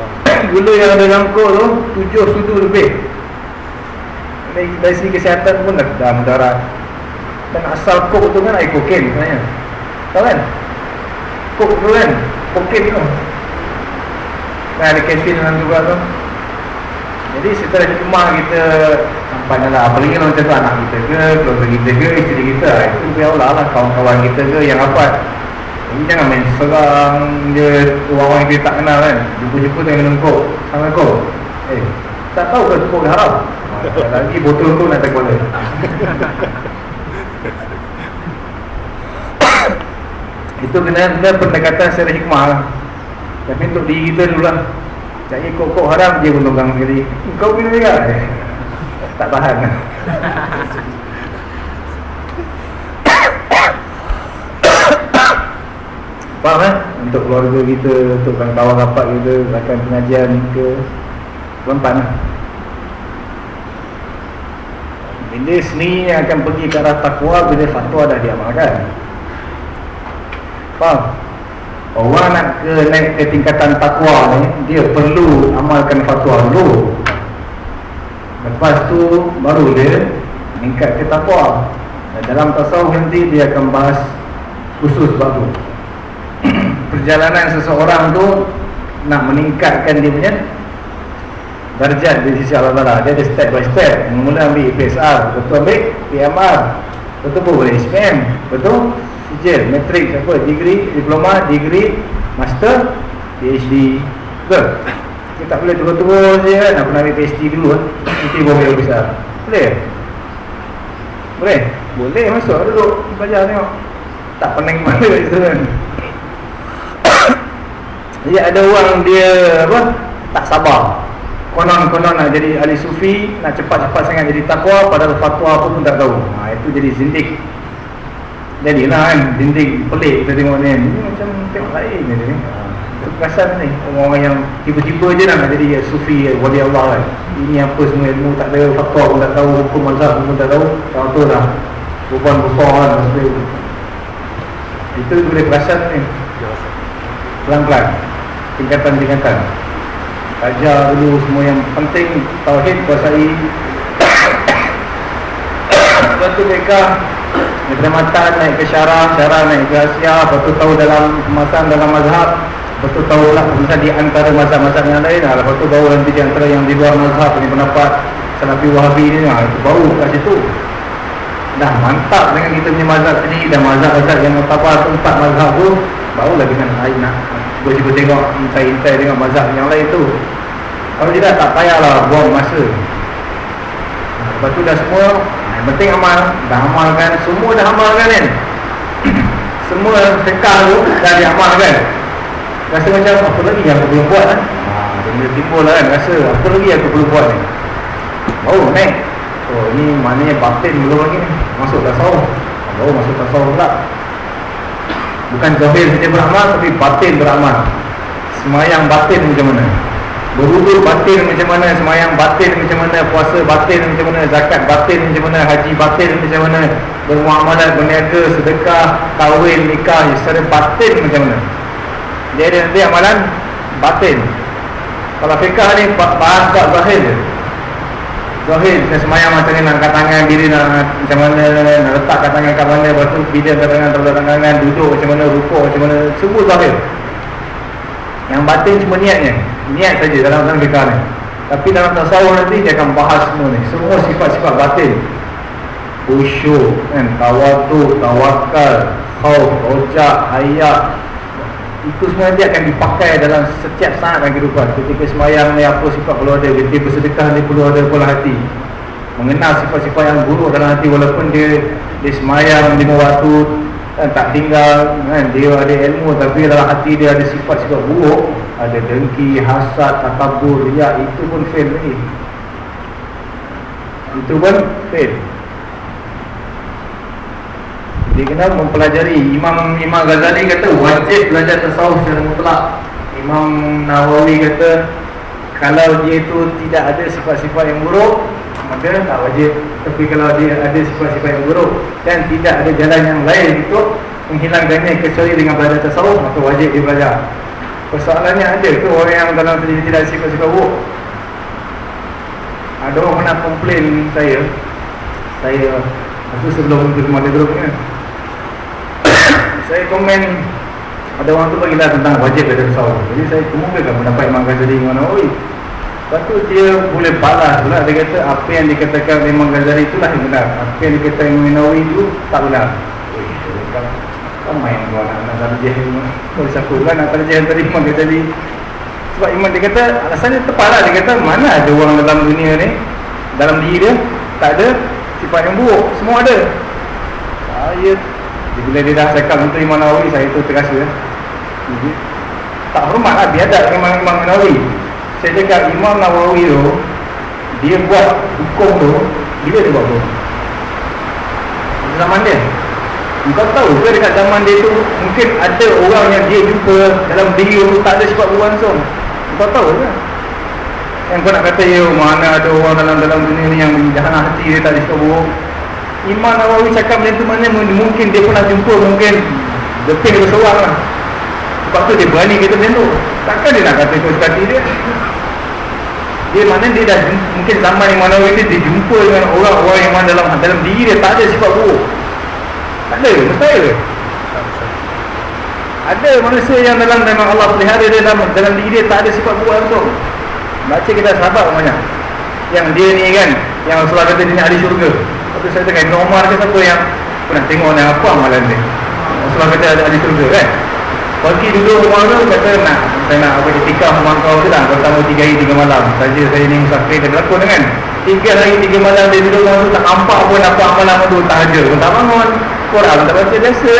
Gula yang ada dalam kok tu Tujuh sudu lebih Dari, dari segi kesihatan pun dah, dah mudarat Dan asal kok tu kan air kokain sebenarnya Tahu kan? Kok tu kan? Kokain tu Kan ada kasin dalam juga tu. Jadi setelah hikmah kita. Nampaknya lah Apalagi kalau macam tu anak kita ke Keluarga kita ke Isteri kita. Itu lebih Allah lah Kawan-kawan kita ke Yang rapat. Jadi jangan main serang dia Orang-orang yang kita tak kenal kan Jumpa-jumpa dengan kok Sama kok Eh Tak tahu ke kok dia haram? Ha, Lagi botol tu nak terkola Itu kena, kena pendekatan secara hikmah lah Tapi untuk diri kita dulu lah Jadi kok-kok haram dia pun pegang sekali Kau minum juga? Eh, Tak tahan. Lah Faham kan? Untuk keluarga kita, untuk kawan-kawan rapat kita Rakan pengajian ke. Lempan lah Bila sendiri yang akan pergi ke arah takwa Bila fatwa dah diamalkan. Faham? Orang nak ke naik ke tingkatan takwa ni Dia perlu amalkan fatwa dulu. Lepas tu baru dia meningkat ke takwa. Dan dalam tasawuf nanti dia akan bahas khusus bab tu. Perjalanan seseorang tu Nak meningkatkan dia punya Darjat di sisi Allah Ta'ala. Dia ada step by step. Mula ambil PSR tu ambil PMR tu boleh SPM Betul? Sijil, matrik, apa? Degree, diploma, degree, master, PhD Betul? Kita tak boleh turun-turun je kan Aku nak ambil PhD dulu kan Nanti boleh besar Boleh? Boleh? Boleh masuk duduk Belajar tengok Tak pening mana situ kan Jadi ada orang dia apa? Tak sabar. Konon-konon nak jadi ahli sufi, nak cepat-cepat sangat jadi takwa padahal fatwa pun tak tahu. Ha, itu jadi zindik. Jadilah kan zindik pelik kita tengok ni. Ini macam tengok lain ni. Ha, itu perasan ni orang-orang yang tiba-tiba je lah nak jadi sufi wali Allah kan. Ini apa semua ilmu tak ada fatwa pun tak tahu, hukum mazhab pun tak tahu. Tahu tu dah. Beban besar kan maksudnya itu. Itu boleh perasan ni. Pelan-pelan. Tingkatan-tingkatan. Ajar dulu semua yang penting Tauhid kuasai Lepas tu mereka Daripada matan naik ke syarah Syarah naik ke Asia tu tahu dalam kemasan dalam mazhab tu tahu lah Misal di antara mazhab-mazhab yang lain lah. Lepas tu baru nanti di antara yang di luar mazhab Ini pendapat Salafi Wahabi ni lah. Baru kat situ Dah mantap dengan kita punya mazhab sendiri Dan mazhab-mazhab yang mutabar tu Empat mazhab tu Barulah dengan lain nak Cuba-cuba tengok Intai-intai tengok mazhab yang lain tu Kalau tidak tak payahlah Buang masa Lepas tu dah semua Yang penting amal. Dah amalkan Semua dah amalkan kan? Semua sekar tu Dah diamalkan. Rasa macam Apa lagi yang aku belum buat kan ha, Benda timbul lah kan Rasa. Apa lagi aku belum buat ni? Oh naik Oh ni maknanya batin belum lagi Masuk tasawuf Oh masuk tasawuf pula. Bukan zahir saja beramal Tapi batin beramal. Semayang batin macam mana Berhubung batin macam mana Semayang batin macam mana Puasa batin macam mana Zakat batin macam mana Haji batin macam mana Bermuamalat, berniaga, sedekah Kahwin, nikah Secara batin macam mana? Dia ada nanti amalan Batin. Kalau fiqah ni bahas kat zahir je? Zahir, kita semayang macam ni nak angkat tangan diri nak, macam mana Nak letakkan tangan kat mana Lepas tu bila angkat tangan, terletak tangan Duduk macam mana, rukuk macam mana Semua zahir. Yang batin cuma niatnya Niat saja dalam dalam fikah ni. Tapi dalam tasawuf nanti dia akan bahas semua ni. Semua sifat-sifat batin. Khusyuk, kan, tawadu, tawakal Khawf, rojak, hayat. Itu semua dia akan dipakai dalam setiap saat dalam kehidupan. Ketika semayang ni apa sifat perlu ada? Ketika bersedekah ni perlu ada pola hati. Mengenal sifat-sifat yang buruk dalam hati Walaupun dia, dia semayang lima waktu kan, Tak tinggal kan, Dia ada ilmu Tapi dalam hati dia ada sifat-sifat buruk Ada dengki, hasad, takabur, riak Itu pun fail lagi. Itu pun fail. Dia kena mempelajari. Imam Imam Ghazali kata wajib belajar tasawuf secara mutlak. Imam Nawawi kata kalau dia itu tidak ada sifat-sifat yang buruk maka tak wajib. Tapi kalau dia ada sifat-sifat yang buruk dan tidak ada jalan yang lain untuk menghilangkannya kecuali dengan belajar tasawuf maka wajib dia belajar persoalannya ada ke orang yang dalam diri tidak sifat-sifat buruk ada orang pernah komplain saya. Saya itu sebelum ke rumah dia grup kan. Saya komen ada orang tu bagilah tentang wajib dari tasawuf jadi saya kemukakan pendapat Imam Ghazali Imam Nawawi lepas tu dia boleh balas pula. Dia kata apa yang dikatakan Imam Ghazali itulah yang benar. Apa yang dikatakan Imam Nawawi itu tak benar main kau nak nak tarjih kau siapa pula nak tarjih tadi Imam Ghazali sebab Imam dia kata alasannya tepat lah. Dia kata mana ada orang dalam dunia ni? Dalam diri dia tak ada. Sifat yang buruk semua ada. Saya bila dia dah cakap untuk Imam Nawawi Saya tu terasa. Ya. Tak hormat lah biadab dengan Imam Nawawi. Saya cakap Imam Nawawi tu Dia buat hukum tu Bila dia buat tu Zaman dia Kau tahu ke dekat zaman dia tu Mungkin ada orang yang dia jumpa Dalam diri tu tak ada sifat buruk langsung? Kau tahu ke? Yang kau nak kata ya Mana ada orang dalam dalam dunia ni Yang jahanam hati dia tak ada sifat buruk Imam Nawawi cakap macam tu mana mungkin dia pernah jumpa mungkin Deping dia berseorang lah. Sebab tu dia berani kata macam tu. Takkan dia nak kata itu sekali dia? Dia mana dia dah Mungkin zaman Imam Nawawi ni dia jumpa dengan orang-orang yang mana dalam dalam diri dia tak ada sifat buruk Ada, mustahil ke? Ada manusia yang dalam memang Allah pelihara dia dalam, dalam diri dia tak ada sifat buruk langsung Baca kita sahabat banyak Yang dia ni kan Yang Rasulullah kata dia ni ahli syurga. Lepas saya tengok Ibn Omar ke siapa yang Pernah tengok ni apa amalan dia. Rasulullah kata ada ahli syurga kan? Pagi duduk rumah tu kata nak Saya nak apa etika rumah kau tu lah. Tamu tiga hari tiga malam. Saja saya ni musafir dan berlakon kan? Tiga hari tiga malam dia duduk rumah tu Tak nampak pun apa amalan tu Tak pun tak bangun Quran tak baca biasa.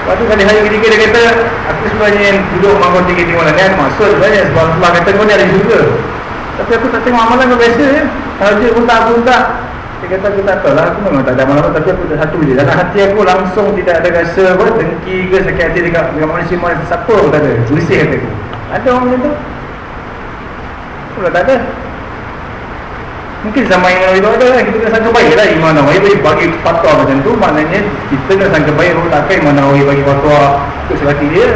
Lepas tu kali hari ketiga dia kata Aku sebenarnya yang duduk bangun tiga tiga malam kan Maksud sebenarnya sebab Allah kata kau ni ada juga. Tapi aku tak tengok amalan kau biasa je Kalau dia pun tak aku pun tak. Dia kata aku tak tahu lah Aku memang tak ada amalan Tapi aku ada satu je. Dalam hati aku langsung tidak ada rasa apa Dengki ke sakit hati dekat, dekat manusia Siapa pun tak ada. Bersih kata aku. Ada orang macam tu? Aku tak ada Mungkin zaman yang itu ada kan Kita kena sangka baik lah Imam Nawawi bagi, bagi fatwa macam tu Maknanya kita kena sangka baik Orang takkan Imam Nawawi bagi fatwa Untuk selaki dia.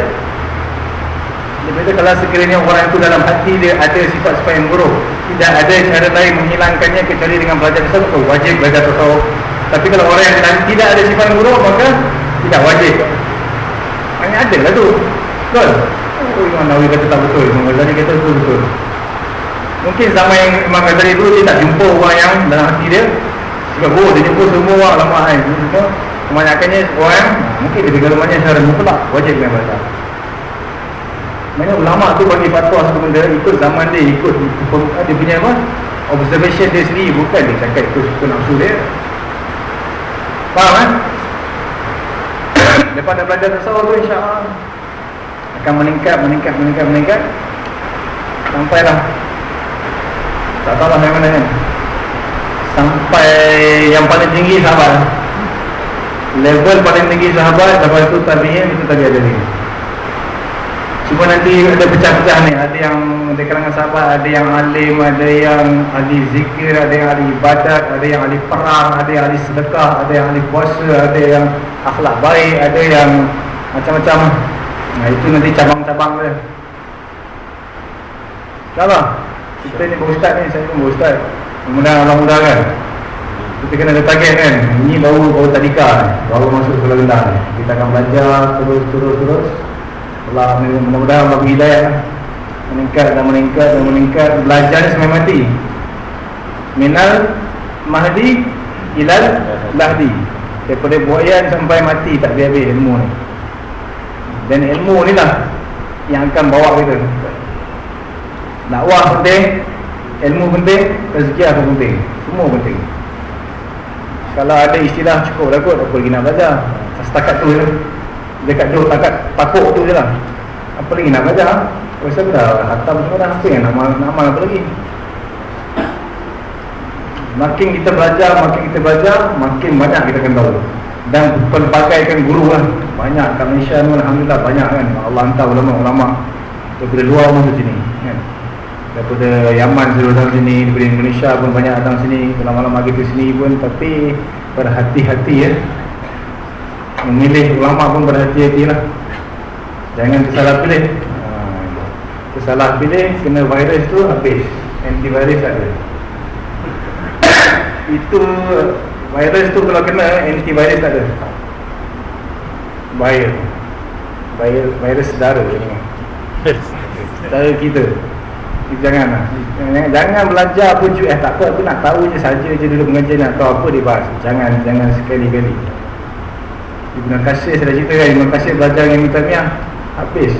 Dia kata kalau sekiranya orang itu dalam hati dia Ada sifat-sifat yang buruk. Tidak ada cara lain menghilangkannya Kecuali dengan belajar tasawuf oh, Wajib belajar tasawuf Tapi kalau orang yang tidak ada sifat yang buruk Maka tidak wajib. Hanya ada lah tu. Betul? Oh Imam Nawawi kata tak betul. Imam Ghazali kata betul-betul Mungkin zaman yang Imam Ghazali dulu dia tak jumpa orang yang dalam hati dia. Sebab oh dia jumpa semua orang lama kan Semua Kebanyakannya orang yang Mungkin dia kegalanya secara mutlak. Wajib dengan baca Maksudnya ulama tu bagi fatwa satu benda Ikut zaman dia Ikut dia punya apa? Observation dia sendiri Bukan dia cakap ikut suka nafsu dia. Faham kan? Lepas dah belajar tasawuf tu insyaAllah Akan meningkat, meningkat, meningkat, meningkat. Sampailah tak tahu lah mana. Kan Sampai yang paling tinggi sahabat Level paling tinggi sahabat Lepas itu tabi'in itu tadi ada ni. Cuma nanti ada pecah-pecah ni. Ada yang ada kalangan sahabat Ada yang alim Ada yang ahli zikir Ada yang ahli ibadat Ada yang ahli perang Ada yang ahli sedekah Ada yang ahli puasa Ada yang akhlak baik Ada yang macam-macam. Nah itu nanti cabang-cabang dia. InsyaAllah kita ni berustad ni, saya pun berustad Mudah-mudahan Allah mudah kan. Kita kena ada target kan. Ini baru baru tadika Baru masuk sekolah rendah ni. Kita akan belajar terus-terus-terus Allah mudah-mudahan Allah beri hidayah lah. Meningkat dan meningkat dan meningkat. Belajar ni sampai mati. Minal Mahdi Ilal Lahdi. Daripada buayan sampai mati Tak habis-habis ilmu ni. Dan ilmu ni lah Yang akan bawa kita Dakwah penting? Ilmu penting Rezeki apa penting? Semua penting. Kalau ada istilah cukup dah kot Apa lagi nak belajar. Setakat tu je. Dekat tu takat takut tu je lah. Apa lagi nak belajar. Rasa dah Hatam semua dah. Apa yang nak amal, nak amal apa lagi? Makin kita belajar Makin kita belajar Makin banyak kita akan tahu. Dan pelbagaikan guru lah. Banyak kat Malaysia ni Alhamdulillah banyak kan. Allah hantar ulama-ulama. Daripada luar masuk sini daripada Yaman seluruh datang sini daripada Indonesia pun banyak datang sini. Malam-malam lagi ke sini pun. Tapi berhati-hati ya. Memilih ulama pun berhati-hati lah. Jangan tersalah pilih. Ha, tersalah pilih kena virus tu habis. Antivirus ada. Itu virus tu kalau kena antivirus ada. Bahaya. Virus, virus sedara sedara kita Jangan lah. Jangan belajar pun Eh tak apa Aku nak tahu je saja je Dulu mengajar nak tahu apa dia bahas. Jangan Jangan sekali-kali. Ibn Qasir saya dah cerita kan. Ibn Qasir belajar dengan Ibn Tamiyah Habis.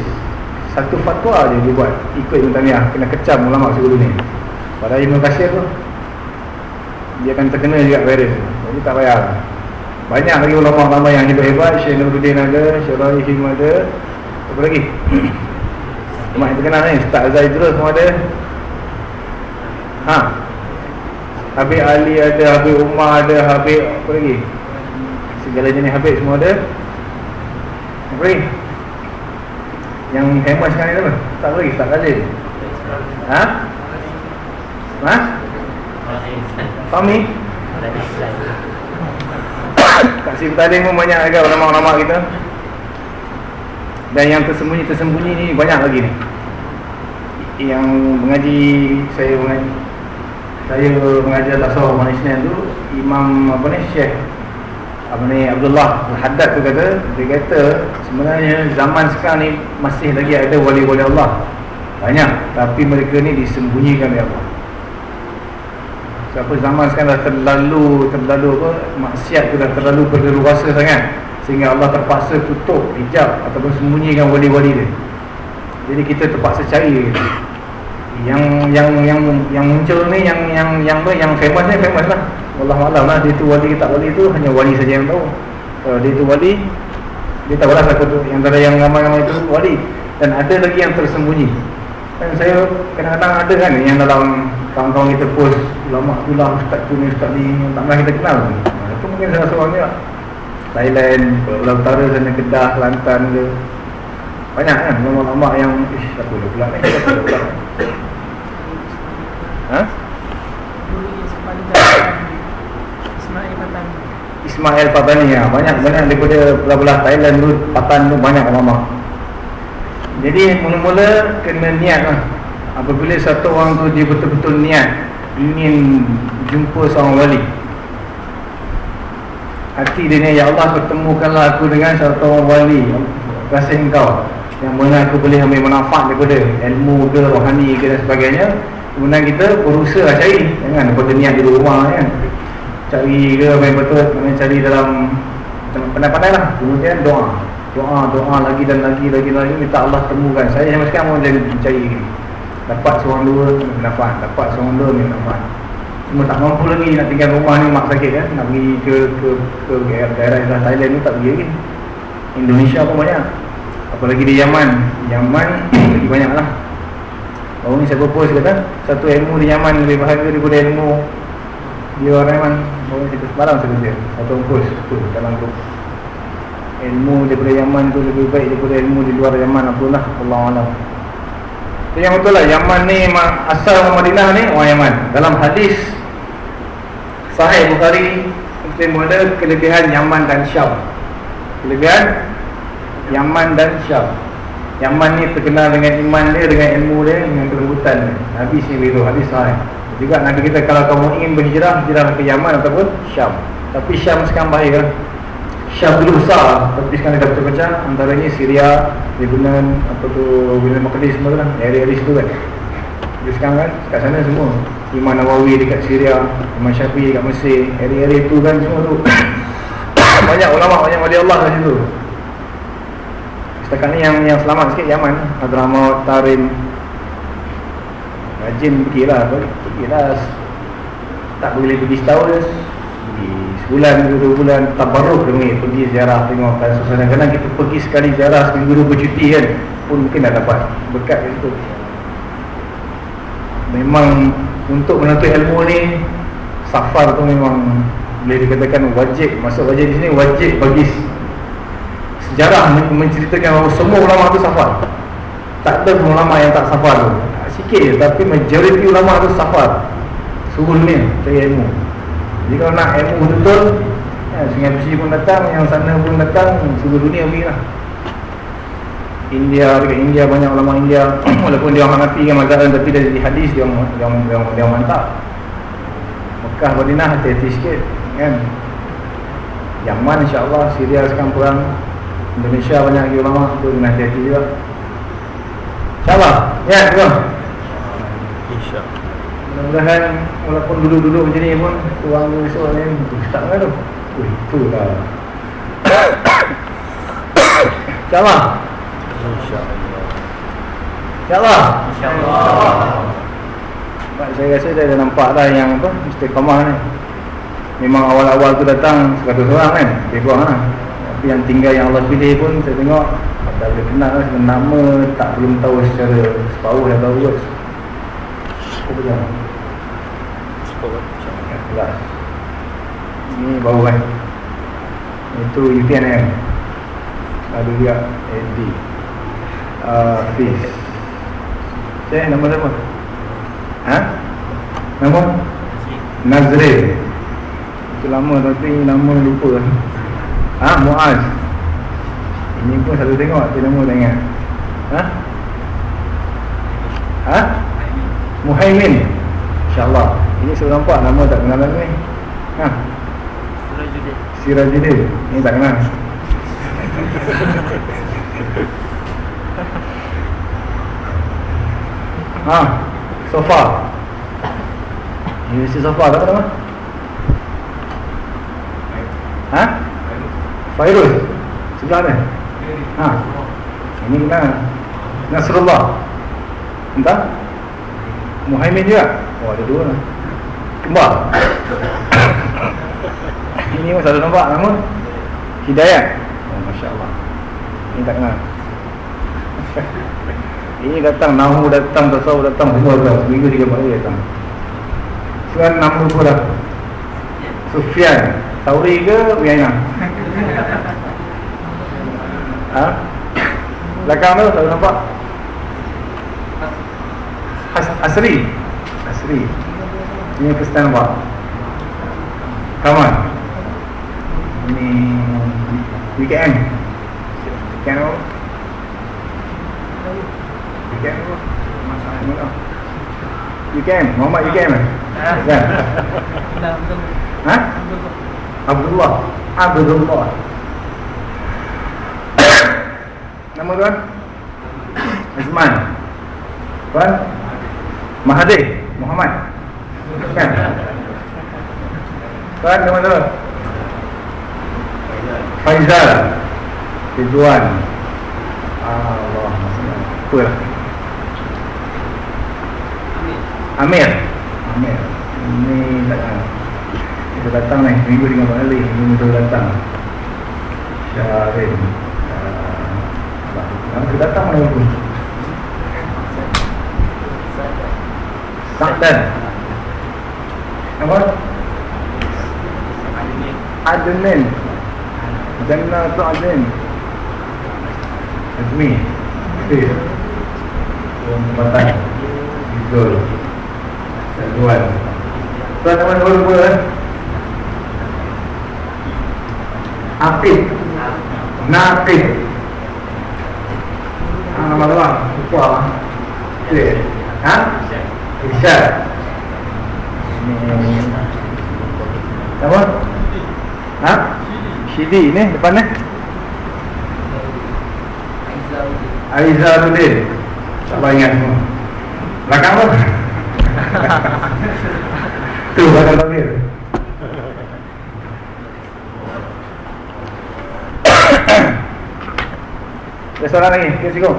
Satu fatwa je dia buat Ikut Ibn Tamiyah Kena kecam ulama sebelum ni. Pada Ibn Qasir tu Dia akan terkena juga virus. Jadi tak payah. Banyak lagi ulama-ulama yang hebat-hebat Syekh Nuruddin ada Syekh Rahim ada. Apa lagi Mak yang terkenal ni Ustaz Idrus semua ada? Ha? Habib Ali ada Habib Umar ada Habib apa lagi? Segala jenis Habib semua ada? Apa lagi? Yang famous sekarang ni apa? Tak lagi Ustaz Khalil. Ha? Ha? Kat Sri Bertanding pun banyak agak ulama-ulama kita dan yang tersembunyi-tersembunyi ni banyak lagi ni. Yang mengaji Saya mengaji. Saya tasawuf Malaysia tu Imam apa ni Syekh apa ni Abdullah Al-Haddad tu kata Dia kata sebenarnya zaman sekarang ni Masih lagi ada wali-wali Allah. Banyak Tapi mereka ni disembunyikan oleh Allah. Sebab zaman sekarang dah terlalu Terlalu apa Maksiat tu dah terlalu berleluasa sangat Sehingga Allah terpaksa tutup hijab Ataupun sembunyikan wali-wali dia. Jadi kita terpaksa cari. Yang yang yang yang muncul ni Yang yang yang yang, yang famous ni famous lah. Allah malam lah Dia tu wali tak wali tu Hanya wali saja yang tahu. Kalau dia tu wali Dia tak balas aku tu. Yang antara yang ramai-ramai itu wali. Dan ada lagi yang tersembunyi. Dan saya kadang-kadang ada kan Yang dalam kawan-kawan kita post Ulama tu lah ustaz tu ni ustaz ni Tak pernah kita kenal. Itu mungkin salah seorang lah Thailand, Pulau Utara sana Kedah, Kelantan ke Banyak kan ulama-ulama yang Ish, apa dia pula Siapa dia pula Ha?
Ismail Patan
Ismail Patani ya. Banyak banyak daripada belah-belah Thailand tu Patan tu banyak ulama. Jadi mula-mula kena niat lah. Apabila satu orang tu dia betul-betul niat ingin jumpa seorang wali. Hati dia ni ya Allah pertemukanlah aku dengan satu orang wali. Kasih engkau yang mana aku boleh ambil manfaat daripada ilmu ke rohani ke dan sebagainya. Kemudian kita berusaha cari Jangan daripada niat di rumah kan. Cari ke apa yang betul mana cari dalam pandai-pandai lah. Kemudian doa. Doa doa lagi dan lagi lagi lagi minta Allah temukan. Saya sampai sekarang pun jadi ni dapat seorang dua dapat. Dapat seorang dua dapat cuma tak mampu lagi nak tinggal rumah ni mak sakit kan nak pergi ke ke ke daerah-daerah Thailand ni tak pergi lagi. Indonesia pun banyak. Apalagi di Yaman. Yaman lagi banyak lah. Baru ni saya propose kata Satu ilmu di Yaman lebih bahagia daripada ilmu Di orang Yaman. Baru kita sebarang saya kata Satu propose tu dalam tu. Ilmu daripada Yaman tu lebih baik daripada ilmu di luar Yaman Apalah Allah Allah So yang betul lah Yaman ni Asal Madinah ni orang Yaman Dalam hadis Sahih Bukhari Muslim ada kelebihan Yaman dan Syam Kelebihan Yaman dan Syam Yaman ni terkenal dengan iman dia, dengan ilmu dia, dengan kelembutan dia. Nabi beritahu hadis sahih. Juga Nabi kita kalau kamu ingin berhijrah, hijrah ke Yaman ataupun Syam. Tapi Syam sekarang bahaya kan? Syam dulu besar, tapi sekarang dia pecah-pecah. Antaranya Syria, Lebanon, apa tu, Lebanon Maqdis semua tu kan. Area-area situ kan. Jadi sekarang kan, kat sana semua. Imam Nawawi dekat Syria, Imam Syafi'i dekat Mesir, area-area tu kan semua tu. banyak ulama, banyak wali Allah kat situ. Setakat ni yang yang selamat sikit Yaman Hadramaut, Tarim Rajin pergilah Pergilah Tak boleh pergi setahun sebulan ke dua bulan Tabaruk demi pergi ziarah Tengok suasana Kadang kita pergi sekali ziarah Seminggu dua bercuti kan Pun mungkin dah dapat berkat kat situ. Memang Untuk menuntut ilmu ni Safar tu memang Boleh dikatakan wajib. Masuk wajib di sini Wajib bagi sejarah menceritakan bahawa semua ulama tu safar. Tak ada ulama yang tak safar tu. Sikit je tapi majoriti ulama tu safar. Seluruh dunia cari ilmu jadi kalau nak ilmu betul ya, Sungai Besi pun datang yang sana pun datang seluruh dunia pergi lah India, dekat India banyak ulama India walaupun dia orang Hanafi kan mazharan tapi dari hadis dia dia dia dia orang mantap Mekah Madinah hati-hati sikit kan Yaman insyaAllah Syria sekarang perang Indonesia banyak lagi ulama tu dengan hati-hati juga. InsyaAllah. Ya, semua.
InsyaAllah.
Mudah-mudahan walaupun duduk-duduk macam ni pun tuang tu esok ni tak kan tu. Ui, tu lah. InsyaAllah.
InsyaAllah.
InsyaAllah.
InsyaAllah.
Sebab saya rasa saya dah nampak dah yang apa istiqamah ni. Memang awal-awal tu datang 100 orang kan. Dia buang lah. Tapi yang tinggal yang Allah pilih pun saya tengok tak boleh kenal lah nama tak belum tahu secara separuh yang tahu kot. Apa jam?
Cukup InsyaAllah.
11 Ini baru kan Itu UTNM Ada juga AD uh, Fiz Saya nama siapa? Ha? Nama? Nazril Itu lama tapi nama lupa Ha? Muaz Ini pun selalu tengok Dia nama tak ingat Ha? Ha? Muhaimin InsyaAllah Ini saya nampak nama tak kenal lagi ni Ha?
Sirajuddin.
Sirajuddin Ini tak kenal Ha? Sofa Universiti Sofa tak apa nama? Ha? Fairuz Sebelah mana? Ha? Ini kenal Nasrullah Entah? Muhaimin juga? Oh ada dua lah Kembar. Ini pun selalu nampak nama. Hidayat. Oh Masya Allah Ini tak kenal. Ini datang, Nahu datang, Tasawuf datang Semua datang, seminggu tiga kali datang. Sekarang nama pun dah Sufyan. Tauri ke Wiana? ha? Belakang tu, tak nampak? As Asri Ini kesetan nampak? Kawan Ini WKM WKM apa? WKM apa? Mana? UKM, Muhammad eh? Kan? Ha? Abdullah Abdullah Nama tuan? Azman Tuan? Mahathir Muhammad Kan? Tuan nama tuan? Faizal. Ridwan. Allah Apa? Lah? Amir. Amir. Ini tak tahu Kita datang ni. Minggu dengan Abang Ali Minggu tu datang. Syarif Nama kita datang mana pun Sa'dan Apa? Adnan. Jannah tu Adnan. Azmi. Okey Tempatan Izul Saduan Tuan nama nama lupa kan? Aqib Naqib Ah, nama lupa Lupa lah Okey Ha? Isyad. Ini Apa? Ha? Shidi ni depan ni? Aizaruddin Tak apa ingat semua. Belakang apa? tu belakang tabir Ada soalan lagi? Okay, cikgu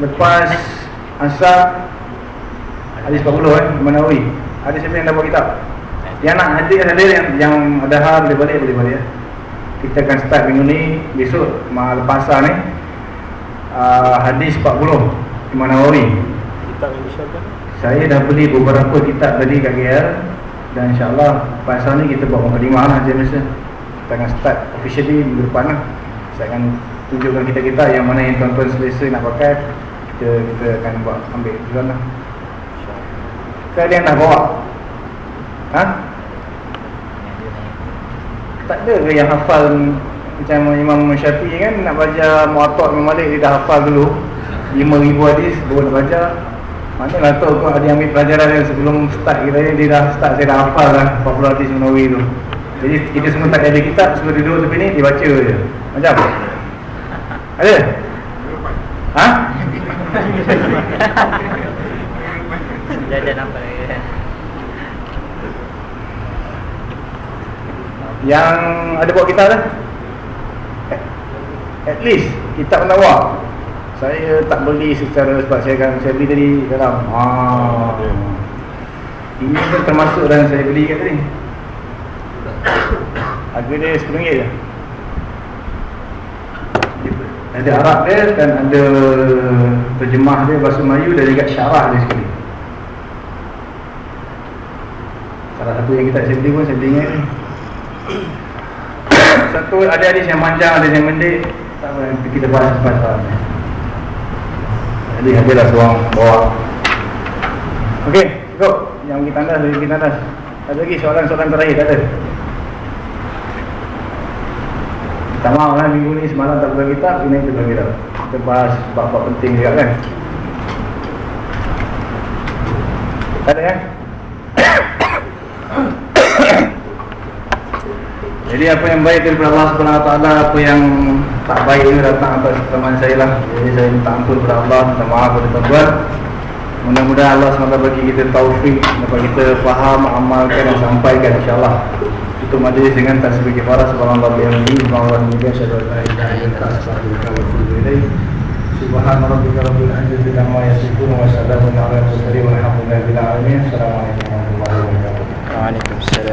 Lepas Asar Hadis 40 eh Nawawi Ada siapa yang dah buat kitab? Yang nak hadis ada yang, yang ada hal boleh balik boleh balik ya. Kita akan start minggu ni Besok Lepas asar ni uh, Hadis 40 Imam Nawawi
Kitab yang disyarkan
Saya dah beli beberapa kitab tadi kat KL Dan insyaAllah Pasal ni kita buat mukadimah lah je biasa. Kita akan start officially minggu depan lah. Saya akan tunjukkan kita-kita yang mana yang tuan-tuan selesa nak pakai. Kita, kita akan buat ambil duluan lah. Ada yang nak bawa? Ha? Tak ada ke yang hafal Macam Imam Syafi'i kan Nak baca Mu'atak Imam Malik Dia dah hafal dulu. 5,000 hadis Baru nak baca Mana lah tahu kau ada yang ambil pelajaran dia Sebelum start kita ni Dia dah start Saya dah hafal lah 40 hadis Imam Nawawi tu. Jadi kita semua tak ada kitab Semua duduk tepi ni Dia baca je. Macam Ada? Ha?
Jajan apa lagi kan
Yang ada buat kita dah? At- least Kitab penawar Saya tak beli secara Sebab saya kan Saya beli tadi dalam. Ah. Ini pun termasuk dalam saya beli kat tadi. Harga dia RM10 je. Ada Arab dia Dan ada Terjemah dia Bahasa Melayu Dan juga syarah dia sekali Salah satu yang kita saya beli pun Saya beli ni satu ada hadis yang panjang, ada yang pendek. Tak kita bahas lepas Jadi adalah seorang bawa. Okey, cukup. Yang pergi tandas, dia pergi tandas. Ada lagi soalan-soalan terakhir, tak ada Tak mahu lah minggu ni semalam tak pegang kitab Ini kita pegang kitab Kita bahas bab-bab penting juga kan? Tak ada kan Jadi apa yang baik daripada Allah Taala, apa yang tak baik itu datang atas teman saya lah. Jadi saya minta ampun kepada Allah, minta maaf kepada tuan-tuan. Mudah-mudahan Allah SWT bagi kita taufik dapat kita faham, amalkan dan sampaikan insya-Allah. Itu majlis dengan tasbih kifara subhanallah bihamdihi subhanallah wa syadu la ilaha illa anta astaghfiruka wa atubu ilaik. Subhana rabbika rabbil izzati amma yasifun wa salamun ala al mursalin walhamdulillahi rabbil alamin. Assalamualaikum warahmatullahi wabarakatuh.
Waalaikumsalam